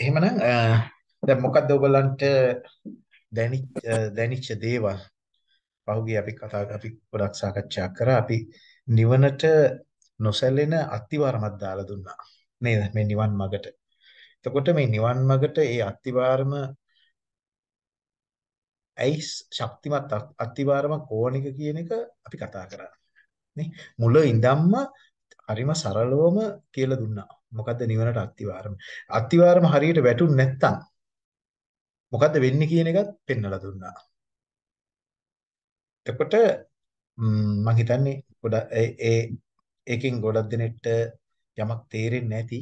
එහෙමනම් දැන් මොකද්ද ඔයගලන්ට දැනිච්ච දැනිච්ච දේවල්? පහුගිය අපි කතා අපි ගොඩක් සාකච්ඡා කරා. අපි නිවනට නොසැලෙන අත්තිවාරමක් දාලා දුන්නා. නේද? මේ නිවන් මගට. එතකොට මේ නිවන් මගට ඒ අත්තිවාරම ඇයි ශක්තිමත් අත්තිවාරමක් ඕනික කියන එක අපි කතා කරා. නේ? මුල ඉඳන්ම හරිම සරලවම කියලා දුන්නා. මොකද්ද නිවනට අත්තිවාරම අත්තිවාරම හරියට වැටුනේ නැත්තම් මොකද්ද වෙන්නේ කියන එකත් පෙන්වලා දුන්නා. එතකොට මම හිතන්නේ ගොඩක් ඒ ඒකෙන් ගොඩක් දෙනෙක්ට යමක් තේරෙන්නේ නැති.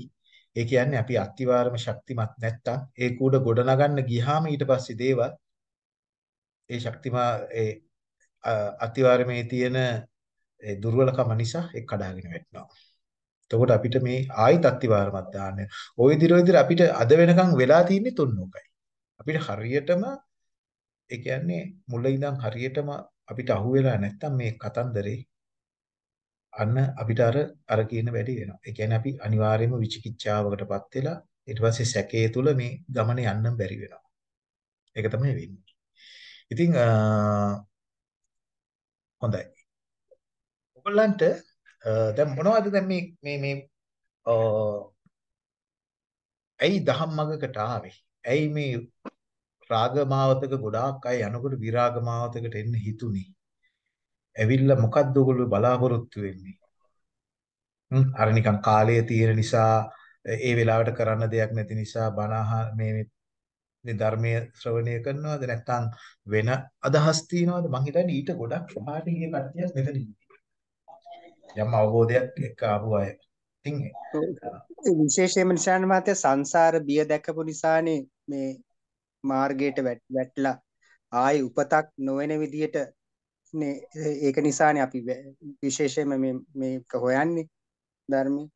ඒ කියන්නේ අපි අත්තිවාරම ශක්තිමත් නැත්තම් ඒක උඩ ගොඩ නගන්න ගියාම ඊට පස්සේ දේවල් ඒ ශක්තිමා ඒ අත්තිවාරමේ තියෙන ඒ දුර්වලකම නිසා ඒක කඩාගෙන වැටෙනවා. එතකොට අපිට මේ ආයිත් අත්තිවාරමක් දාන්න. ওই විදිහට විදිහට අපිට අද වෙනකන් වෙලා තියෙන්නේ තුන්නෝකයි. අපිට හරියටම ඒ කියන්නේ මුල ඉඳන් හරියටම අපිට අහුවෙලා නැත්තම් මේ කතන්දරේ අන්න අපිට අර අර කියන වැඩි වෙනවා. ඒ කියන්නේ අපි අනිවාර්යයෙන්ම විචිකිච්ඡාවකටපත් වෙලා ඊට පස්සේ සැකයේ තුල මේ ගමන යන්න බැරි වෙනවා. ඒක තමයි වෙන්නේ. ඉතින් හොඳයි. ඔයගොල්ලන්ට දැන් මොනවද දැන් මේ මේ මේ ඇයි දහම් මගකට ආවේ? ඇයි මේ රාගමාවතක ගොඩාක් අය යනකොට විරාගමාවතකට එන්න හිතුනේ. ඇවිල්ලා මොකද්ද ඔයගොල්ලෝ බලාපොරොත්තු වෙන්නේ? අර නිකන් කාලය තියෙන නිසා ඒ වෙලාවට කරන්න දෙයක් නැති නිසා බණ මේ මේ ධර්මයේ ශ්‍රවණය කරනවද නැත්නම් වෙන අදහස් තියනවද මං හිතන්නේ ඊට ගොඩක් පහට ගිය කට්ටියක් මෙතන ඉන්නේ යම් අවබෝධයක් එක්ක ආපු අය ඉතින් විශේෂයෙන්ම නිශාන් මහත්තයා සංසාර බිය දැකපු නිසානේ මේ මාර්ගයට වැටලා ආයි උපතක් නොවන විදියට නේ ඒක නිසානේ අපි විශේෂයෙන්ම මේ මේක හොයන්නේ ධර්මයේ.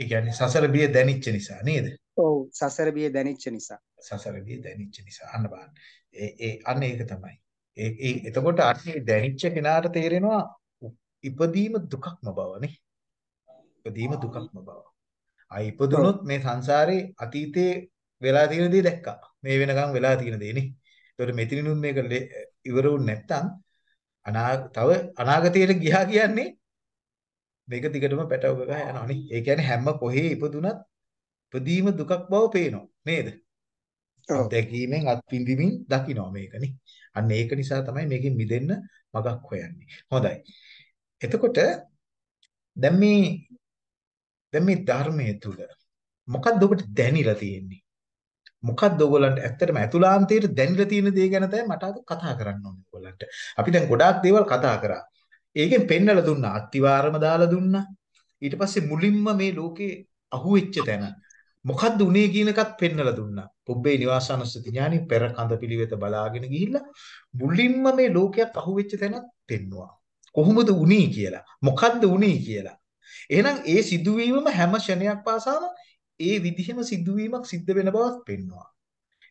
ඒ කියන්නේ සසර බිය දැනිච්ච නිසා නේද? ඔව් සසර බිය දැනිච්ච නිසා. සසර බිය දැනිච්ච නිසා අන්න බලන්න. ඒ ඒ අන්න ඒක තමයි. ඒ ඒ එතකොට අන්නේ දැනිච්ච කෙනාට තේරෙනවා ඉපදීම දුකක්ම බවනේ. ඉපදීම දුකක්ම බව. ආයි ඉපදුනොත් මේ සංසාරේ අතීතේ වෙලා තියෙන දේ දැක්කා. මේ වෙනකන් වෙලා තියෙන දේ නේ. ඒතකොට මෙතනිනුත් මේක ඉවර වුනේ නැත්තම් අනා තව අනාගතයට ගියා කියන්නේ මේක දිගටම පැටව ගහ යනවා නේ. ඒ කියන්නේ හැම කොහේ ඉපදුනත් ඉපදීම දුකක් බව පේනවා නේද? අත්දැකීමෙන් අත්විඳිමින් දකිනවා මේක නේ. අන්න ඒක නිසා තමයි මේකෙන් මිදෙන්න මගක් හොයන්නේ. හොඳයි. එතකොට දැන් මේ දැන් මේ ධර්මයේ තුල මොකක්ද ඔබට දැනිලා තියෙන්නේ? මොකක්ද ඔයගොල්ලන්ට ඇත්තටම අතුලාන්තයේ දැනিলা තියෙන දේ ගැන තමයි මට අද කතා කරන්න ඕනේ ඔයගොල්ලන්ට. අපි දැන් ගොඩාක් දේවල් කතා කරා. ඒකෙන් පෙන්නලා දුන්නා අත්තිවාරම දාලා දුන්නා. ඊට පස්සේ මුලින්ම මේ ලෝකේ අහුවෙච්ච තැන මොකද්ද උනේ කියන එකත් පෙන්නලා දුන්නා. පුබ්බේ නිවාසානුස්සති ඥානි පෙර කඳ පිළිවෙත බලාගෙන ගිහිල්ලා මුලින්ම මේ ලෝකයක් අහුවෙච්ච තැනත් පෙන්නවා. කොහොමද උනේ කියලා. මොකද්ද උනේ කියලා. එහෙනම් ඒ සිදුවීමම හැම ක්ෂණයක් පාසාම ඒ විදිහම සිදුවීමක් සිද්ධ වෙන බවත් පෙන්වනවා.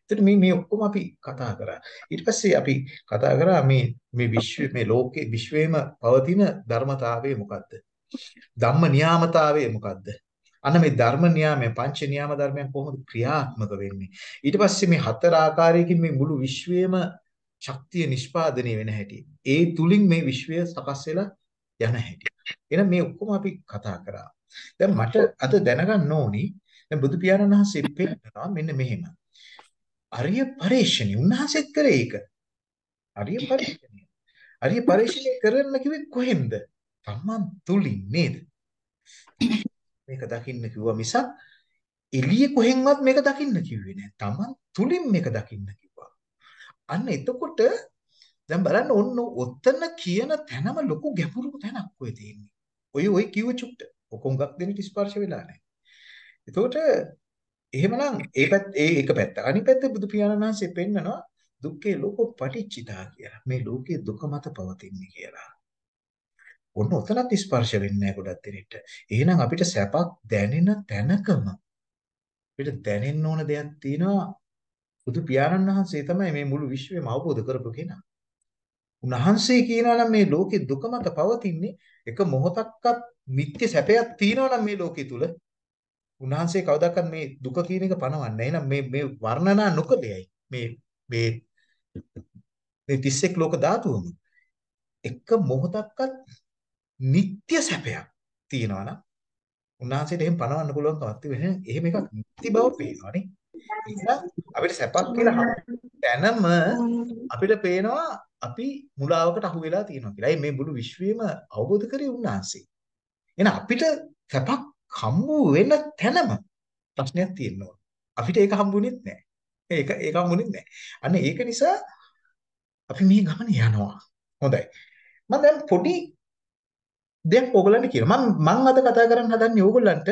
එතකොට මේ මේ ඔක්කොම අපි කතා කරා. ඊට පස්සේ අපි කතා කරා මේ මේ විශ්ව මේ ලෝකේ විශ්වයේම පවතින ධර්මතාවය මොකද්ද? ධම්ම නියාමතාවය මොකද්ද? අන්න මේ ධර්ම නියාමය පංච නියාම ධර්මයන් කොහොමද ක්‍රියාත්මක වෙන්නේ? ඊට පස්සේ මේ හතර ආකාරයකින් මේ මුළු විශ්වයේම ශක්තිය නිෂ්පාදනය වෙන හැටි. ඒ තුලින් මේ විශ්වය සකස් වෙලා යන හැටි. එහෙනම් මේ ඔක්කොම අපි කතා කරා. දැන් මට අද දැනගන්න ඕනි දැන් බුදු පියාණන් වහන්සේ පෙන්නනවා මෙන්න මෙහෙම. අරිය පරිශ්‍රණි උන්වහන්සේත් කරේ ඒක. අරිය පරිශ්‍රණි. අරිය පරිශ්‍රණි කරන්න කිව්වේ කොහෙන්ද? තමන් තුලින් නේද? මේක දකින්න කිව්වා මිසක් එළිය කොහෙන්වත් මේක දකින්න කිව්වේ නෑ. තමන් තුලින් මේක දකින්න කිව්වා. අන්න එතකොට දැන් බලන්න ඔන්න ඔතන කියන තැනම ලොකු ගැඹුරු තැනක් ඔය තියෙන්නේ. ඔය ඔය කිව්ව චුට්ට. ඔකොංගක් දෙන්නට ස්පර්ශ වෙලා නැහැ. එතකොට එහෙමනම් ඒ පැත්ත ඒ එක පැත්ත. අනිත් පැත්තේ බුදු පියාණන් වහන්සේ පෙන්නනවා දුක්ඛේ ලෝකෝ පටිච්චිතා කියලා. මේ ලෝකයේ දුක මත පවතින්නේ කියලා. ඔන්න ඔතනත් ස්පර්ශ වෙන්නේ නැහැ ගොඩක් දෙනෙක්ට. එහෙනම් අපිට සැපක් දැනෙන තැනකම අපිට දැනෙන්න ඕන දෙයක් තියෙනවා. බුදු පියාණන් වහන්සේ තමයි මේ මුළු විශ්වයම අවබෝධ කරපු කෙනා. උන්වහන්සේ කියනවා නම් මේ ලෝකේ දුක මත පවතින්නේ එක මොහොතක්වත් නිත්‍ය සැපයක් තියෙනවා නම් මේ ලෝකේ තුල උන්වහන්සේ කවදාකවත් මේ දුක කියන එක පනවන්නේ නැහැ. එහෙනම් මේ මේ වර්ණනා නොකළේයි. මේ මේ මේ 31 ලෝක ධාතුවම එක මොහොතක්වත් නিত্য සැපයක් තියනවා නම් උන්වහන්සේට එහෙම පනවන්න පුළුවන් කමක් තිබෙන්නේ එහෙම එකක් නිත්‍ය බව පේනවනේ ඒක අපිට සැපක් කියලා තැනම අපිට පේනවා අපි මුලාවකට අහු වෙලා තියෙනවා කියලා. ඒ මේ මුළු විශ්වයම අවබෝධ කරේ උන්වහන්සේ. එහෙනම් අපිට සැපක් හම්බු වෙන තැනම ප්‍රශ්නයක් තියෙනවා. අපිට ඒක හම්බුනේත් නැහැ. ඒක ඒක හම්බුනේත් නැහැ. අන්න ඒක නිසා අපි මේ ගමන යනවා. හොඳයි. මම දැන් පොඩි දෙයක් ඕගොල්ලන්ට කියනවා. මම මම අද කතා කරන්න හදන්නේ ඕගොල්ලන්ට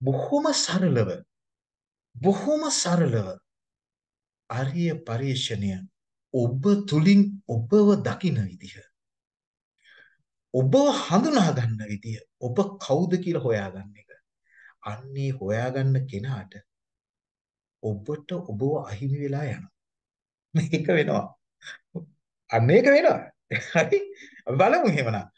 බොහොම සරලව බොහොම සරලව ආර්ය පරිශ්‍රණය ඔබ තුලින් ඔබව දකින විදිහ. ඔබ හඳුනා ගන්න විදිය ඔබ කවුද කියලා හොයාගන්න එක. අන්නේ හොයාගන්න කෙනාට ඔබට ඔබව අහිමි වෙලා යනවා. මේක වෙනවා. අන්න ඒක වෙනවා. හරි? බලමු එහෙමනම්.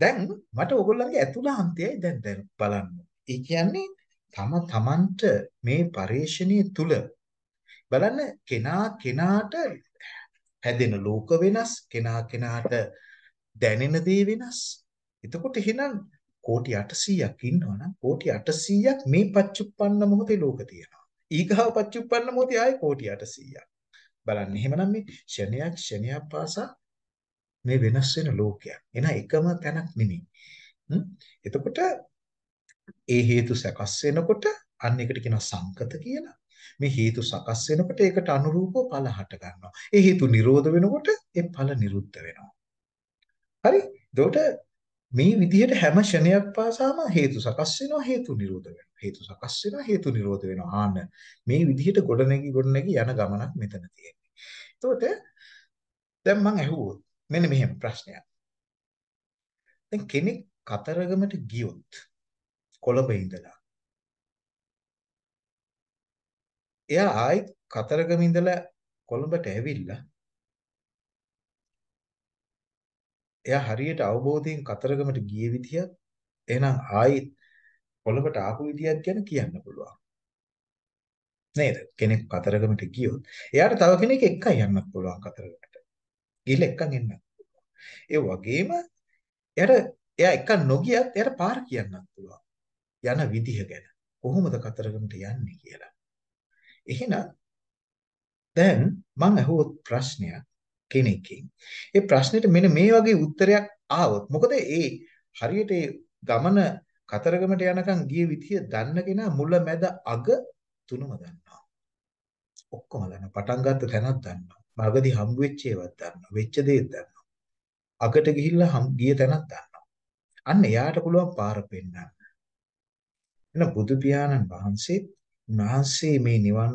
දැන් මට ඔයගොල්ලන්ගේ ඇතුළාන්තයයි දැන් දැන් බලන්න. ඒ කියන්නේ තම තමන්ට මේ පරේක්ෂණයේ තුල බලන්න කෙනා කෙනාට හැදෙන ලෝක වෙනස් කෙනා කෙනාට දැනෙන දේ වෙනස්. එතකොට එහෙනම් කෝටි 800ක් ඉන්නවනම් කෝටි 800ක් මේ පච්චුප්පන්න මොහොතේ ලෝක තියෙනවා. ඊගාව පච්චුප්පන්න මොහොතේ ආයේ කෝටි 800ක් බලන්න එහෙමනම් මේ ක්ෂණයක් ක්ෂණයක් පාසා මේ වෙනස් වෙන ලෝකයක්. එන එකම තැනක් නෙමෙයි. එතකොට ඒ හේතු සකස් වෙනකොට අන්න එකට කියනවා සංකත කියලා. මේ හේතු සකස් වෙනකොට ඒකට අනුරූපව ඵල හට ගන්නවා. ඒ හේතු නිරෝධ වෙනකොට ඒ ඵල නිරුද්ධ වෙනවා. හරි? එතකොට මේ විදිහට හැම ෂණයක් පාසාම හේතු සකස් වෙනවා හේතු නිරෝධ වෙනවා. හේතු සකස් වෙනවා හේතු නිරෝධ වෙනවා. ආන්න මේ විදිහට ගොඩනැගි ගොඩනැගි යන ගමනක් මෙතන තියෙන්නේ. එතකොට දැන් මම අහුවොත් මෙන්න මෙහෙම ප්‍රශ්නයක්. දැන් කෙනෙක් කතරගමට ගියොත් කොළඹ ඉඳලා. එයා ආයි කතරගම ඉඳලා කොළඹට ඇවිල්ලා එයා හරියට අවබෝධයෙන් කතරගමට ගිය විදියක් එහෙනම් ආයි කොළඹට ආපු විදියක් ගැන කියන්න පුළුවන්. නේද? කෙනෙක් කතරගමට ගියොත් එයාට තව කෙනෙක් එක්ක යන්නත් පුළුවන් කතරගමට. ගිහලා එක්කන් එන්න. ඒ වගේම එයාට එයා එක්ක නොගියත් එයාට පාර කියන්නත් පුළුවන්. යන විදිහ ගැන කොහොමද කතරගමට යන්නේ කියලා. එහෙනම් දැන් මම අහුවොත් ප්‍රශ්නයක් කෙනෙක්ගෙන්. ඒ ප්‍රශ්නෙට මෙන්න මේ වගේ උත්තරයක් ආවොත් මොකද ඒ හරියට ඒ ගමන කතරගමට යනකම් ගිය විදිය දන්න කෙනා මුල මැද අග තුනම දන්නවා. ඔක්කොම දන්නවා. පටන් ගත්ත තැනක් දන්නවා. මගදී හම්බ වෙච්ච ඒවත් දන්නවා. වෙච්ච දේත් දන්නවා. අගට ගිහිල්ලා ගිය තැනක් දන්නවා. අන්න එයාට පුළුවන් පාර පෙන්නන්න. එන බුදු පියාණන් වහන්සේ උන්වහන්සේ මේ නිවන්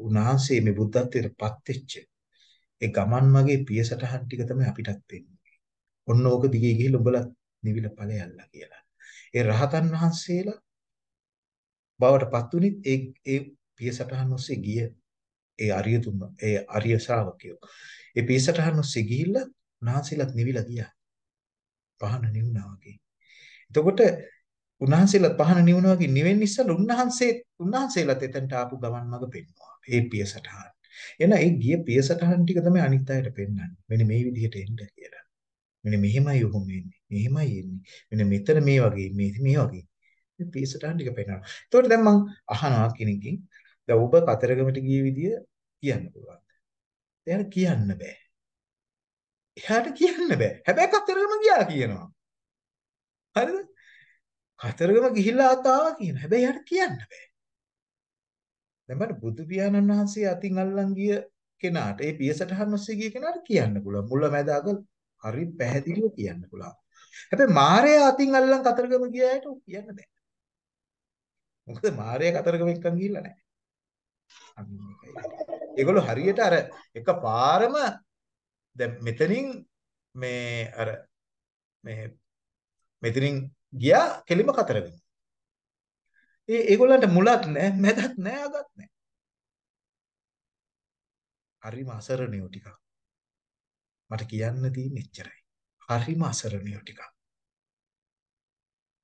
උන්වහන්සේ මේ බුද්ධත්වයට පත් වෙච්ච ඒ ගමන් මගේ පියසටහන් ටික තමයි අපිටත් වෙන්නේ. ඔන්න ඕක දිගේ ගිහිල්ලා උඹලා නිවිල ඵලයල්ලා කියලා. ඒ රහතන් වහන්සේලා බවට පත් උනිත් ඒ ඒ පියසටහන් ඔස්සේ ගිය ඒ අරිය තුන ඒ අරිය ශ්‍රාවකයෝ. ඒ පියසටහන් ඔස්සේ ගිහිල්ලා උන්වහන්සේලාත් නිවිලා ගියා. පහන නිවුණා වගේ. එතකොට උන්වහන්සේලා පහන නිවනවා වගේ නිවෙන්න ඉස්සෙල්ලා උන්වහන්සේ උන්වහන්සේලාත් එතනට ආපු ගමන් මඟ පෙන්වනවා. ඒ පියසටහන්. එන ඒ ගිය පියසටහන් ටික තමයි අනිත් අයට පෙන්වන්නේ. මෙන්න මේ විදිහට එන්න කියලා. මෙන්න මෙහෙමයි ඔහොම එන්නේ. මෙහෙමයි එන්නේ. මෙන්න මෙතන මේ වගේ මේ මේ වගේ. මේ පියසටහන් ටික පෙන්වනවා. ඒතකොට දැන් මම අහනවා කෙනකින් දැන් ඔබ කතරගමට ගිය විදිය කියන්න පුළුවන්. එයාට කියන්න බෑ. එයාට කියන්න බෑ. හැබැයි කතරගම ගියා කියනවා. හරිද? කතරගම ගිහිල්ලා ආවා කියන. හැබැයි යාට කියන්න බෑ. දැන් බලන්න බුදු පියාණන් වහන්සේ අතින් අල්ලන් ගිය කෙනාට ඒ පියසටහන් ඔස්සේ ගිය කෙනාට කියන්න පුළුවන්. මුල මැද අග හරි පැහැදිලිව කියන්න පුළුවන්. හැබැයි මාරයා අතින් අල්ලන් කතරගම ගිය අයට කියන්න බෑ. මොකද මාරයා කතරගම එක්කන් ගිහිල්ලා නැහැ. අන්න ඒකයි. ඒගොල්ලෝ හරියට අර එකපාරම දැන් මෙතනින් මේ අර මේ මෙතනින් ගියා කෙලිම කතරගම. ඒ ඒගොල්ලන්ට මුලක් නැහැ, මැදක් නැහැ, අගක් නැහැ. හරිම අසරණයෝ ටිකක්. මට කියන්න තියෙන්නේ එච්චරයි. හරිම අසරණයෝ ටිකක්.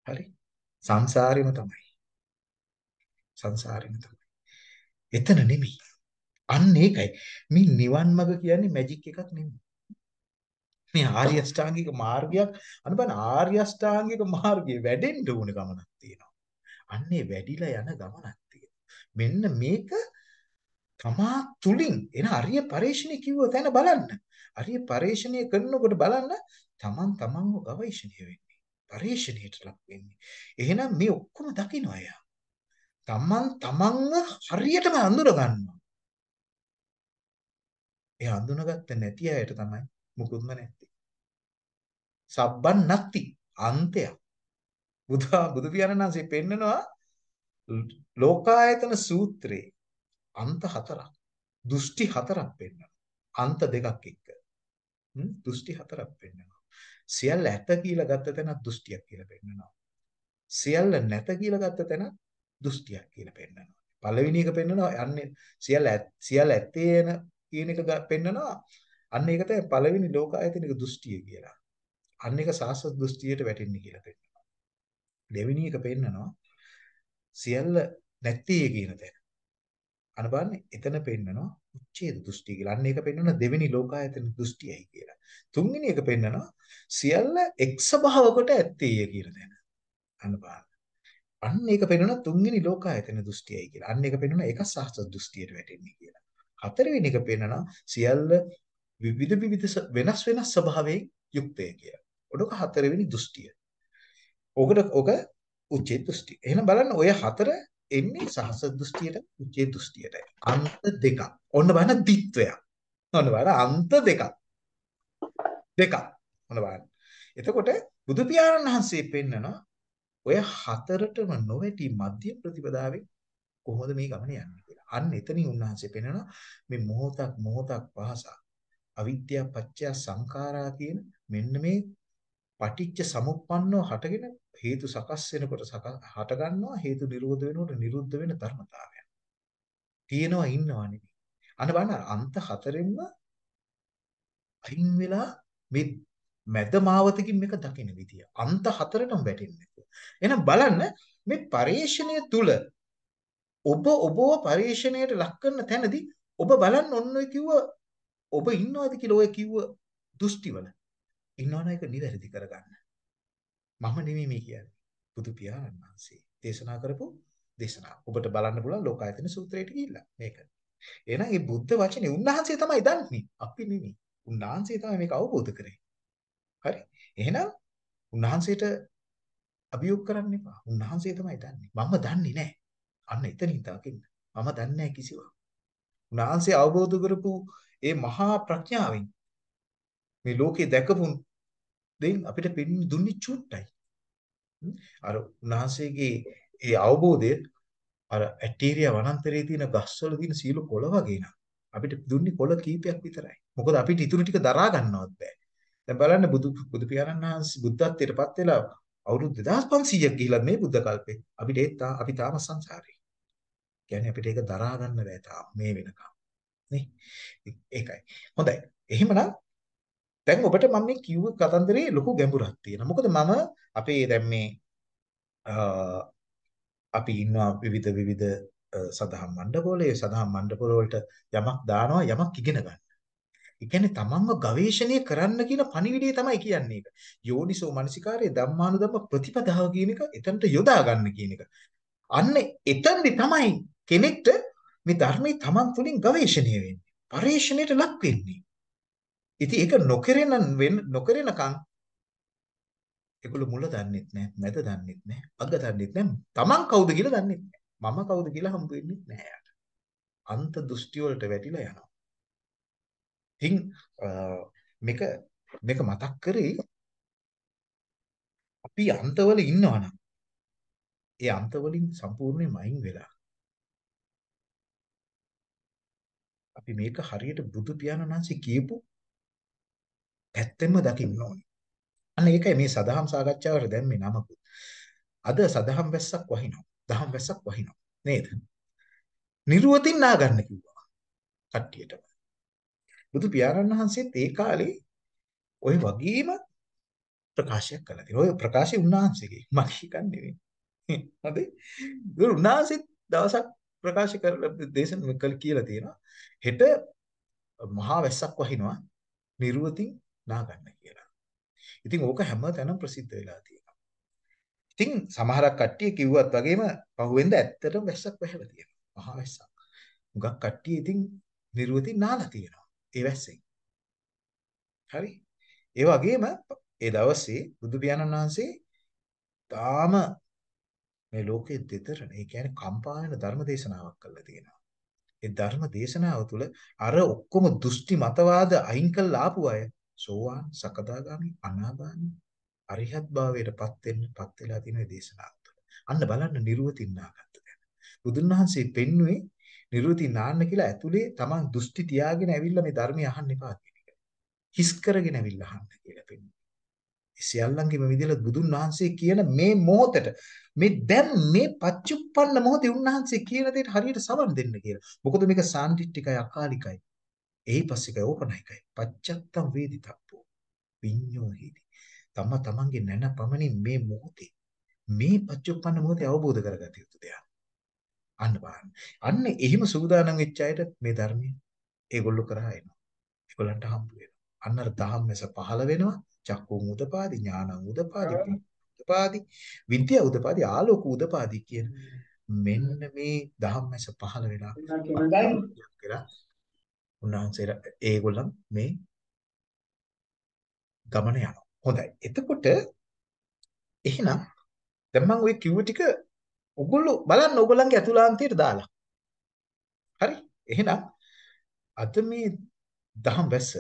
හරි. සංසාරෙම තමයි. සංසාරෙම තමයි. එතන නෙමෙයි. අන්න ඒකයි. මේ නිවන් මඟ කියන්නේ මැජික් එකක් නෙමෙයි. මේ ආර්ය අෂ්ටාංගික මාර්ගයක් අනුබන ආර්ය අෂ්ටාංගික මාර්ගයේ වැඩෙන්න ඕන ගමනක් තියෙනවා. අන්නේ වැඩිලා යන ගමනක් තියෙනවා. මෙන්න මේක තමා තුලින් එන අරිය පරේක්ෂණය කිව්ව තැන බලන්න. අරිය පරේක්ෂණය කරනකොට බලන්න තමන් තමන්ව ගවේෂණය වෙන්නේ. පරේක්ෂණයට ලක් වෙන්නේ. එහෙනම් මේ ඔක්කොම දකින්න අය. තමන් තමන්ව හරියටම අඳුර ගන්නවා. ඒ අඳුනගත්තේ නැති අයට තමයි මුකුත්ම නැත්තේ. සබ්බන් නැති අන්තය. බුදා බුදු පියාණන් වහන්සේ පෙන්නනවා ලෝකායතන සූත්‍රේ අන්ත හතරක් දෘෂ්ටි හතරක් පෙන්වනවා. අන්ත දෙකක් එක්ක. දෘෂ්ටි හතරක් පෙන්වනවා. සියල්ල ඇත කියලා ගත්ත තැන දෘෂ්ටියක් කියලා පෙන්වනවා. සියල්ල නැත කියලා ගත්ත තැන දෘෂ්ටියක් කියලා පෙන්වනවා. පළවෙනි එක පෙන්වනවා යන්නේ සියල්ල සියල්ල ඇත්තේන කියන එක පෙන්වනවා. අන්න ඒක තමයි පළවෙනි ලෝකායතනික දෘෂ්ටිය කියලා. අන්න එක සාස්වත දෘෂ්ටියට වැටෙන්නේ කියලා පෙන්වනවා. දෙවෙනි එක පෙන්වනවා සියල්ල නැත්තේ කියන තැන. අන බලන්න එතන පෙන්නනවා උච්ඡේද දෘෂ්ටි කියලා. අන්න ඒක පෙන්වන දෙවෙනි ලෝකායතන දෘෂ්ටියයි කියලා. තුන්වෙනි එක පෙන්නනවා සියල්ල එක් ස්වභාව කොට ඇත්තේය කියන තැන. අන්න බලන්න. අන්න ඒක පෙන්වන තුන්වෙනි ලෝකායතන දෘෂ්ටියයි කියලා. අන්න ඒක පෙන්වන ඒක සහස්ත දෘෂ්ටියට වැටෙන්නේ කියලා. හතරවෙනි එක පෙන්වනවා සියල්ල විවිධ විවිධ වෙනස් වෙනස් ස්වභාවයෙන් යුක්තය කියලා. ඔඩක හතරවෙනි දෘෂ්ටිය. ඔකට ඔක උච්චේ දෘෂ්ටි. එහෙනම් බලන්න ඔය හතර එන්නේ සහස දෘෂ්ටියට උච්චේ දෘෂ්ටියට. අන්ත දෙකක්. ඔන්න බලන්න දිත්වයක්. ඔන්න බලන්න අන්ත දෙකක්. දෙකක්. ඔන්න බලන්න. එතකොට බුදු පියාණන් වහන්සේ පෙන්නනවා ඔය හතරටම නොවැටි මධ්‍ය ප්‍රතිපදාවෙන් කොහොමද මේ ගමන යන්නේ කියලා. අන්න එතනින් උන්වහන්සේ පෙන්නනවා මේ මොහොතක් මොහොතක් පහසක් අවිද්‍යාව පත්‍ය සංඛාරා කියන මෙන්න මේ පටිච්ච සමුප්පන්නව හටගෙන හේතු සකස් වෙනකොට හට ගන්නවා හේතු නිරෝධ වෙනකොට නිරුද්ධ වෙන ධර්මතාවය. තියෙනවා ඉන්නවා නෙමෙයි. අන්න බලන්න අන්ත හතරෙන්ම අයින් වෙලා මේ මැද මාවතකින් මේක දකින්න විදිය. අන්ත හතරටම වැටෙන්නේ. එහෙනම් බලන්න මේ පරේෂණය තුල ඔබ ඔබව පරේෂණයට ලක් කරන තැනදී ඔබ බලන්න ඔන්න ඔය කිව්ව ඔබ ඉන්නවද කියලා ඔය කිව්ව දෘෂ්ටිවල ඉන්නවන එක නිවැරදි කරගන්න. මම නෙමෙයි මේ කියන්නේ. බුදු පියාණන් වහන්සේ දේශනා කරපු දේශනාව. ඔබට බලන්න පුළුවන් ලෝකායතන සූත්‍රයට ගිහිල්ලා මේක. එහෙනම් මේ බුද්ධ වචනේ උන්වහන්සේ තමයි දන්නේ. අපි නෙමෙයි. උන්වහන්සේ තමයි මේක අවබෝධ කරේ. හරි. එහෙනම් උන්වහන්සේට අභියෝග කරන්න එපා. උන්වහන්සේ තමයි දන්නේ. මම දන්නේ නැහැ. අන්න එතනින් දකින්න. මම දන්නේ නැහැ කිසිවක්. උන්වහන්සේ අවබෝධ කරපු ඒ මහා ප්‍රඥාවෙන් මේ ලෝකේ දැකපු දෙයින් අපිට පෙන්වන්න දුන්නේ චුට්ටයි. අර උන්වහන්සේගේ ඒ අවබෝධය අර ඇටීරියා වනාන්තරයේ තියෙන ගස්වල තියෙන සීල කොළ වගේ නා. අපිට දුන්නේ කොළ කීපයක් විතරයි. මොකද අපිට ඉතුරු ටික දරා ගන්නවත් බෑ. දැන් බලන්න බුදු බුදු පියාණන් වහන්සේ බුද්ධත්වයටපත් වෙලා අවුරුදු 2500ක් ගිහිලා මේ බුද්ධ කල්පේ අපිට ඒත් අපි තාම සංසාරේ. කියන්නේ අපිට ඒක දරා ගන්න බෑ තාම මේ වෙනකම්. නේ? ඒකයි. හොඳයි. එහෙමනම් දැන් ඔබට මම මේ කිව්ව කතන්දරේ ලොකු ගැඹුරක් තියෙනවා. මොකද මම අපේ දැන් මේ අපි ඉන්නවා විවිධ විවිධ සදහම් මණ්ඩපවල ඒ සදහම් මණ්ඩපවල වලට යමක් දානවා යමක් ඉගෙන ගන්න. ඒ කියන්නේ තමන්ව ගවේෂණය කරන්න කියන පණිවිඩය තමයි කියන්නේ ඒක. යෝනිසෝ මනසිකාරයේ ධම්මානුධම්ම ප්‍රතිපදාව කියන එක එතනට යොදා ගන්න කියන එක. අන්න එතනදි තමයි කෙනෙක්ට මේ ධර්මයේ තමන් තුළින් ගවේෂණය වෙන්නේ. පරිශ්‍රණයට ලක් වෙන්නේ. ඉතින් ඒක නොකරන නොකරනකම් ඒගොල්ලෝ මුල දන්නෙත් නැහැ, මැද දන්නෙත් නැහැ, අග දන්නෙත් නැහැ. Taman කවුද කියලා දන්නෙත් නැහැ. මම කවුද කියලා හම්බ වෙන්නෙත් නැහැ යාට. අන්ත දෘෂ්ටි වලට වැටිලා යනවා. ඉතින් මේක මේක මතක් කරේ අපි අන්තවල ඉන්නවනම් ඒ අන්තවලින් සම්පූර්ණයෙන්ම අයින් වෙලා අපි මේක හරියට බුදු පියාණන් වහන්සේ කියපු පැත්තෙන්ම දකින්න ඕනේ. අන්න ඒකයි මේ සදහම් සාකච්ඡාවට දැම්මේ නමකුත්. අද සදහම් වැස්සක් වහිනවා. දහම් වැස්සක් වහිනවා. නේද? නිර්වතින් නාගන්න කිව්වා. කට්ටියටම. බුදු පියාණන් වහන්සේත් ඒ කාලේ ওই වගේම ප්‍රකාශයක් කළා. ඔය ප්‍රකාශය උන්වහන්සේගේ මගේ කන් නෙවෙයි. හරි? උන්වහන්සේත් දවසක් ප්‍රකාශ කරලා දේශන කළ කියලා තියෙනවා. හෙට මහා වැස්සක් වහිනවා නිර්වතින් නාගන්න කියලා. ඉතින් ඕක හැම තැනම ප්‍රසිද්ධ වෙලා තියෙනවා. ඉතින් සමහරක් කට්ටිය කිව්වත් වගේම පහුවෙන්ද ඇත්තටම වැස්සක් වැහලා තියෙනවා. මහා වැස්සක්. මුගක් කට්ටිය ඉතින් නිර්වතින් නාලා තියෙනවා. ඒ වැස්සෙන්. හරි. ඒ වගේම ඒ දවසේ බුදු පියාණන් වහන්සේ තාම මේ ලෝකයේ දෙතරන ඒ කියන්නේ කම්පා වෙන ධර්ම දේශනාවක් කළා තියෙනවා. ඒ ධර්ම දේශනාව තුළ අර ඔක්කොම දෘෂ්ටි මතවාද අයින් කළා ආපු අය සෝවාන් සකදාගාමි අනාගාමි අරිහත් භාවයටපත් වෙන්න පත් වෙලා තියෙන දේශනාව තුළ. අන්න බලන්න නිර්වතින් නාගත්ත දැන්. බුදුන් වහන්සේ පෙන්වුවේ නිර්වතින් නාන්න කියලා ඇතුලේ තමන් දෘෂ්ටි තියාගෙන ඇවිල්ලා මේ ධර්මය අහන්න එපා කියන එක. හිස් කරගෙන ඇවිල්ලා අහන්න කියලා පෙන්වුවා. සියල්ලංගෙම විදිහට බුදුන් වහන්සේ කියන මේ මොහොතට මේ දැන් මේ පච්චුප්පන්න මොහොතේ උන්වහන්සේ කියන දෙයට හරියට සවන් දෙන්න කියලා. මොකද මේක සාන්දිටිකයි අකාලිකයි. එහි පස්සේකයි ඕපනයිකයි. පච්චත්තම් වේදිතප්පෝ. විඤ්ඤෝ හේති. තම තමන්ගේ නැන පමණින් මේ මොහොතේ මේ පච්චුප්පන්න මොහොතේ අවබෝධ කරගත යුතු දෙයක්. අන්න බලන්න. අන්න එහිම සූදානම් වෙච්ච අයට මේ ධර්මය ඒගොල්ලෝ කරා එනවා. ඒගොල්ලන්ට හම්බ වෙනවා. අන්න අර දහම්මැස පහළ වෙනවා. චක්කුං උදපාදි ඥානං උදපාදි උදපාදි විද්‍යා උදපාදි ආලෝක උදපාදි කියන මෙන්න මේ ධම්මැස පහළ වෙලා කියලා උන්වහන්සේලා ඒගොල්ලන් මේ ගමන යනවා. හොඳයි. එතකොට එහෙනම් දැන් මම ওই කිව්ව ටික ඔගොල්ලෝ බලන්න ඔයගොල්ලන්ගේ අතුලාන්තයට දාලා. හරි? එහෙනම් අද මේ දහම් වැස්ස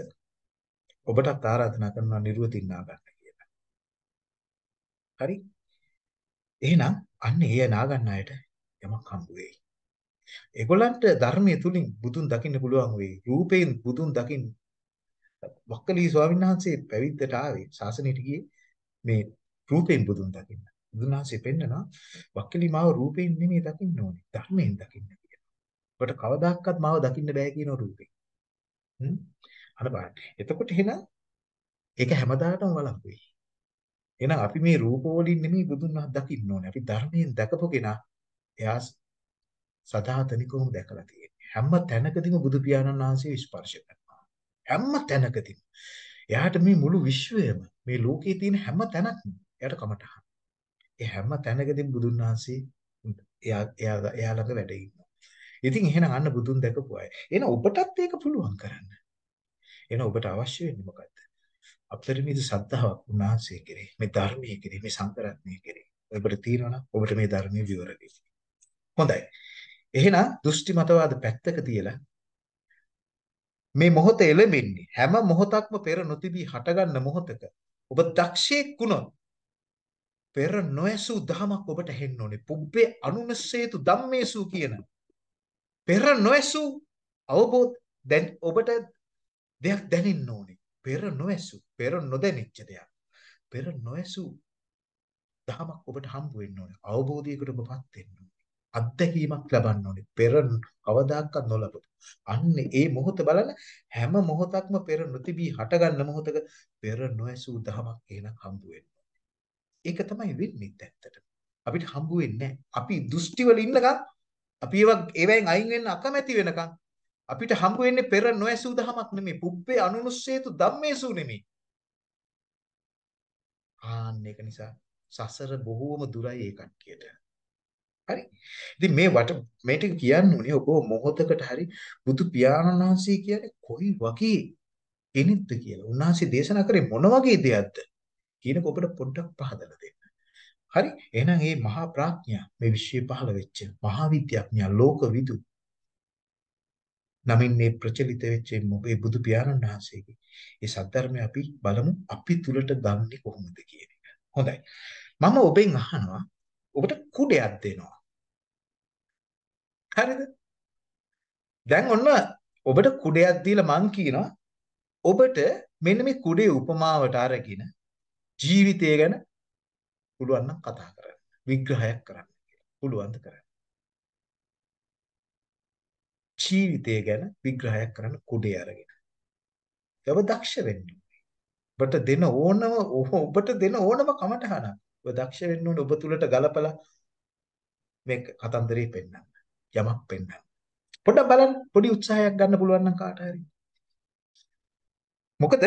ඔබටත් ආරාධනා කරනවා නිර්වතින් නාගන්න කියලා. හරි? එහෙනම් අන්න ඒ නාගන්න අයට යමක් හම්බ වෙයි. ඒගොල්ලන්ට ධර්මයේ තුලින් බුදුන් දකින්න පුළුවන් වෙයි. රූපයෙන් බුදුන් දකින්න. වක්කලී ස්වාමීන් වහන්සේ පැවිද්දට ආවේ ශාසනයට ගියේ මේ රූපයෙන් බුදුන් දකින්න. බුදුන් වහන්සේ පෙන්නනවා වක්කලී මාව රූපයෙන් නෙමෙයි දකින්න ඕනේ. ධර්මයෙන් දකින්න කියලා. ඔබට කවදාකවත් මාව දකින්න බෑ කියන රූපේ. හ්ම් අර බලන්න. එතකොට එහෙනම් ඒක හැමදාටම වළංගුයි. එහෙනම් අපි මේ රූප වලින් නෙමෙයි බුදුන් වහන්සේ දකින්න ඕනේ. අපි ධර්මයෙන් දැකපු කෙනා එයා සදාතනිකවම දැකලා තියෙන්නේ. හැම තැනකදීම බුදු පියාණන් වහන්සේ ස්පර්ශ කරනවා. හැම තැනකදීම. එයාට මේ මුළු විශ්වයම මේ ලෝකයේ තියෙන හැම තැනක්ම එයාට කමටහන්. ඒ හැම තැනකදීම බුදුන් වහන්සේ එයා එයා එයා ළඟ වැඩ ඉන්නවා. ඉතින් එහෙනම් අන්න බුදුන් දැකපු අය. එහෙනම් ඔබටත් ඒක පුළුවන් කරන්න. එහෙනම් ඔබට අවශ්‍ය වෙන්නේ මොකද්ද? අපරිමිත සද්ධාාවක් උන්වහන්සේ කෙරේ මේ ධර්මයේ කෙරේ මේ සංකරත්නයේ කෙරේ. ඔබට තියෙනවා ඔබට මේ ධර්මයේ විවරණය. හොඳයි. එහෙනම් දෘෂ්ටි මතවාද පැත්තක තියලා මේ මොහොත එළඹෙන්නේ හැම මොහොතක්ම පෙර නොතිබී හටගන්න මොහොතක ඔබ දක්ෂයෙක් වුණොත් පෙර නොයසූ දහමක් ඔබට හෙන්න ඕනේ. පුබ්බේ අනුනස්සේතු ධම්මේසු කියන පෙර නොයසූ අවබෝධ දැන් ඔබට දෙයක් දැනෙන්න ඕනේ. පෙර නොඇසු, පෙර නොදැනිච්ච දෙයක්. පෙර නොඇසු දහමක් ඔබට හම්බ වෙන්න ඕනේ. අවබෝධයකට ඔබපත් වෙන්න ඕනේ. අත්දැකීමක් ලබන්න ඕනේ. පෙර කවදාකවත් නොලබපු. අන්න ඒ මොහොත බලන්න හැම මොහොතක්ම පෙර නොතිබී හටගන්න මොහොතක පෙර නොඇසු දහමක් එහෙනම් හම්බ වෙන්න ඒක තමයි වෙන්නේ ඇත්තට. අපිට හම්බ වෙන්නේ අපි දෘෂ්ටි වල ඉන්නකම් අපි ඒවා ඒවෙන් අයින් වෙන්න අකමැති වෙනකම් අපිට හම්බ වෙන්නේ පෙර නොඇසූ දහමක් නෙමෙයි. පුබ්බේ අනුනුස්සේතු ධම්මේසු නෙමෙයි. ආන්න ඒක නිසා සසර බොහෝම දුරයි ඒ කට්ටියට. හරි. ඉතින් මේ වට මේ ටික කියන්න උනේ ඔබ මොහොතකට හරි බුදු පියාණන් වහන්සේ කියන්නේ කොයි වගේ කෙනෙක්ද කියලා. උන්වහන්සේ දේශනා කරේ මොන වගේ දෙයක්ද කියනක ඔබට පොඩ්ඩක් පහදලා දෙන්න. හරි. එහෙනම් මේ මහා ප්‍රඥා මේ විශ්වය පහළ වෙච්ච මහා විද්‍යාඥයා ලෝකවිදු නමින් මේ ප්‍රචලිත වෙච්ච මේ බුදු පියාණන් වහන්සේගේ ඒ සද්ධර්මය අපි බලමු අපි තුලට ගන්නේ කොහොමද කියන එක. හොඳයි. මම ඔබෙන් අහනවා ඔබට කුඩයක් දෙනවා. හරිද? දැන් ඔන්න ඔබට කුඩයක් දීලා මං කියනවා ඔබට මෙන්න මේ කුඩේ උපමාවට අරගෙන ජීවිතය ගැන පුළුවන් නම් කතා කරන්න. විග්‍රහයක් කරන්න කියලා. පුළුවන්ද කරන්න? ජීවිතය ගැන විග්‍රහයක් කරන්න කුඩේ අරගෙන. ඔබ දක්ෂ වෙන්න ඔබට දෙන ඕනම ඔබට දෙන ඕනම කමටහනක් ඔබ දක්ෂ වෙන්න ඕනේ ඔබ තුලට ගලපලා මේ කතන්දරේ පෙන්වන්න. යමක් පෙන්වන්න. පොඩ්ඩක් බලන්න පොඩි උත්සාහයක් ගන්න පුළුවන් නම් කාට හරි. මොකද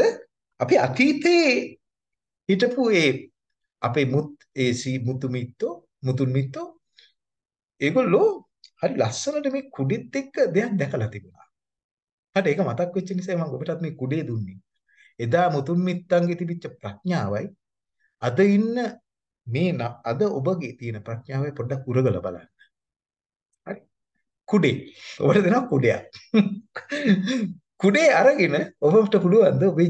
අපි අතීතේ හිටපු ඒ අපේ මුත් ඒ සී මුතු මිත්තෝ මුතුන් මිත්තෝ ඒගොල්ලෝ හරි ලස්සනට මේ කුඩෙත් එක්ක දෙයක් දැකලා තිබුණා. හරි ඒක මතක් වෙච්ච නිසා මම ඔබටත් මේ කුඩේ දුන්නේ. එදා මුතුන් මිත්තන්ගේ තිබිච්ච ප්‍රඥාවයි අද ඉන්න මේ අද ඔබගේ තියෙන ප්‍රඥාවයි පොඩ්ඩක් උරගලා බලන්න. හරි. කුඩේ. ඔබට දෙනවා කුඩයක්. කුඩේ අරගෙන ඔබට පුළුවන් ද ඔබේ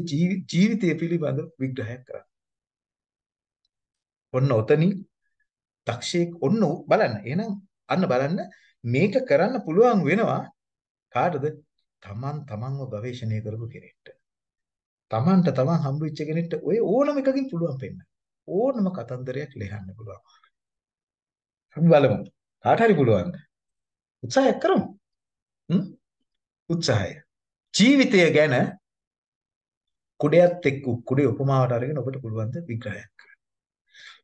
ජීවිතය පිළිබඳ විග්‍රහයක් කරන්න. ඔන්න ඔතනින් දක්ෂයෙක් ඔන්න බලන්න. එහෙනම් අන්න බලන්න මේක කරන්න පුළුවන් වෙනවා කාටද? Taman tamanව ගවේෂණය කරපු කෙනෙක්ට. Tamanට Taman හම්බෙච්ච කෙනෙක්ට ඔය ඕනම එකකින් පුළුවන් වෙන්න. ඕනම කතන්දරයක් ලියන්න පුළුවන්. අපි බලමු. කාට හරි පුළුවන්ද? උත්සාහයක් කරමු. හ්ම්? උත්සාහය. ජීවිතය ගැන කුඩයත් එක්ක කුඩේ උපමාවට අරගෙන ඔබට පුළුවන් ද විග්‍රහයක් කරන්න.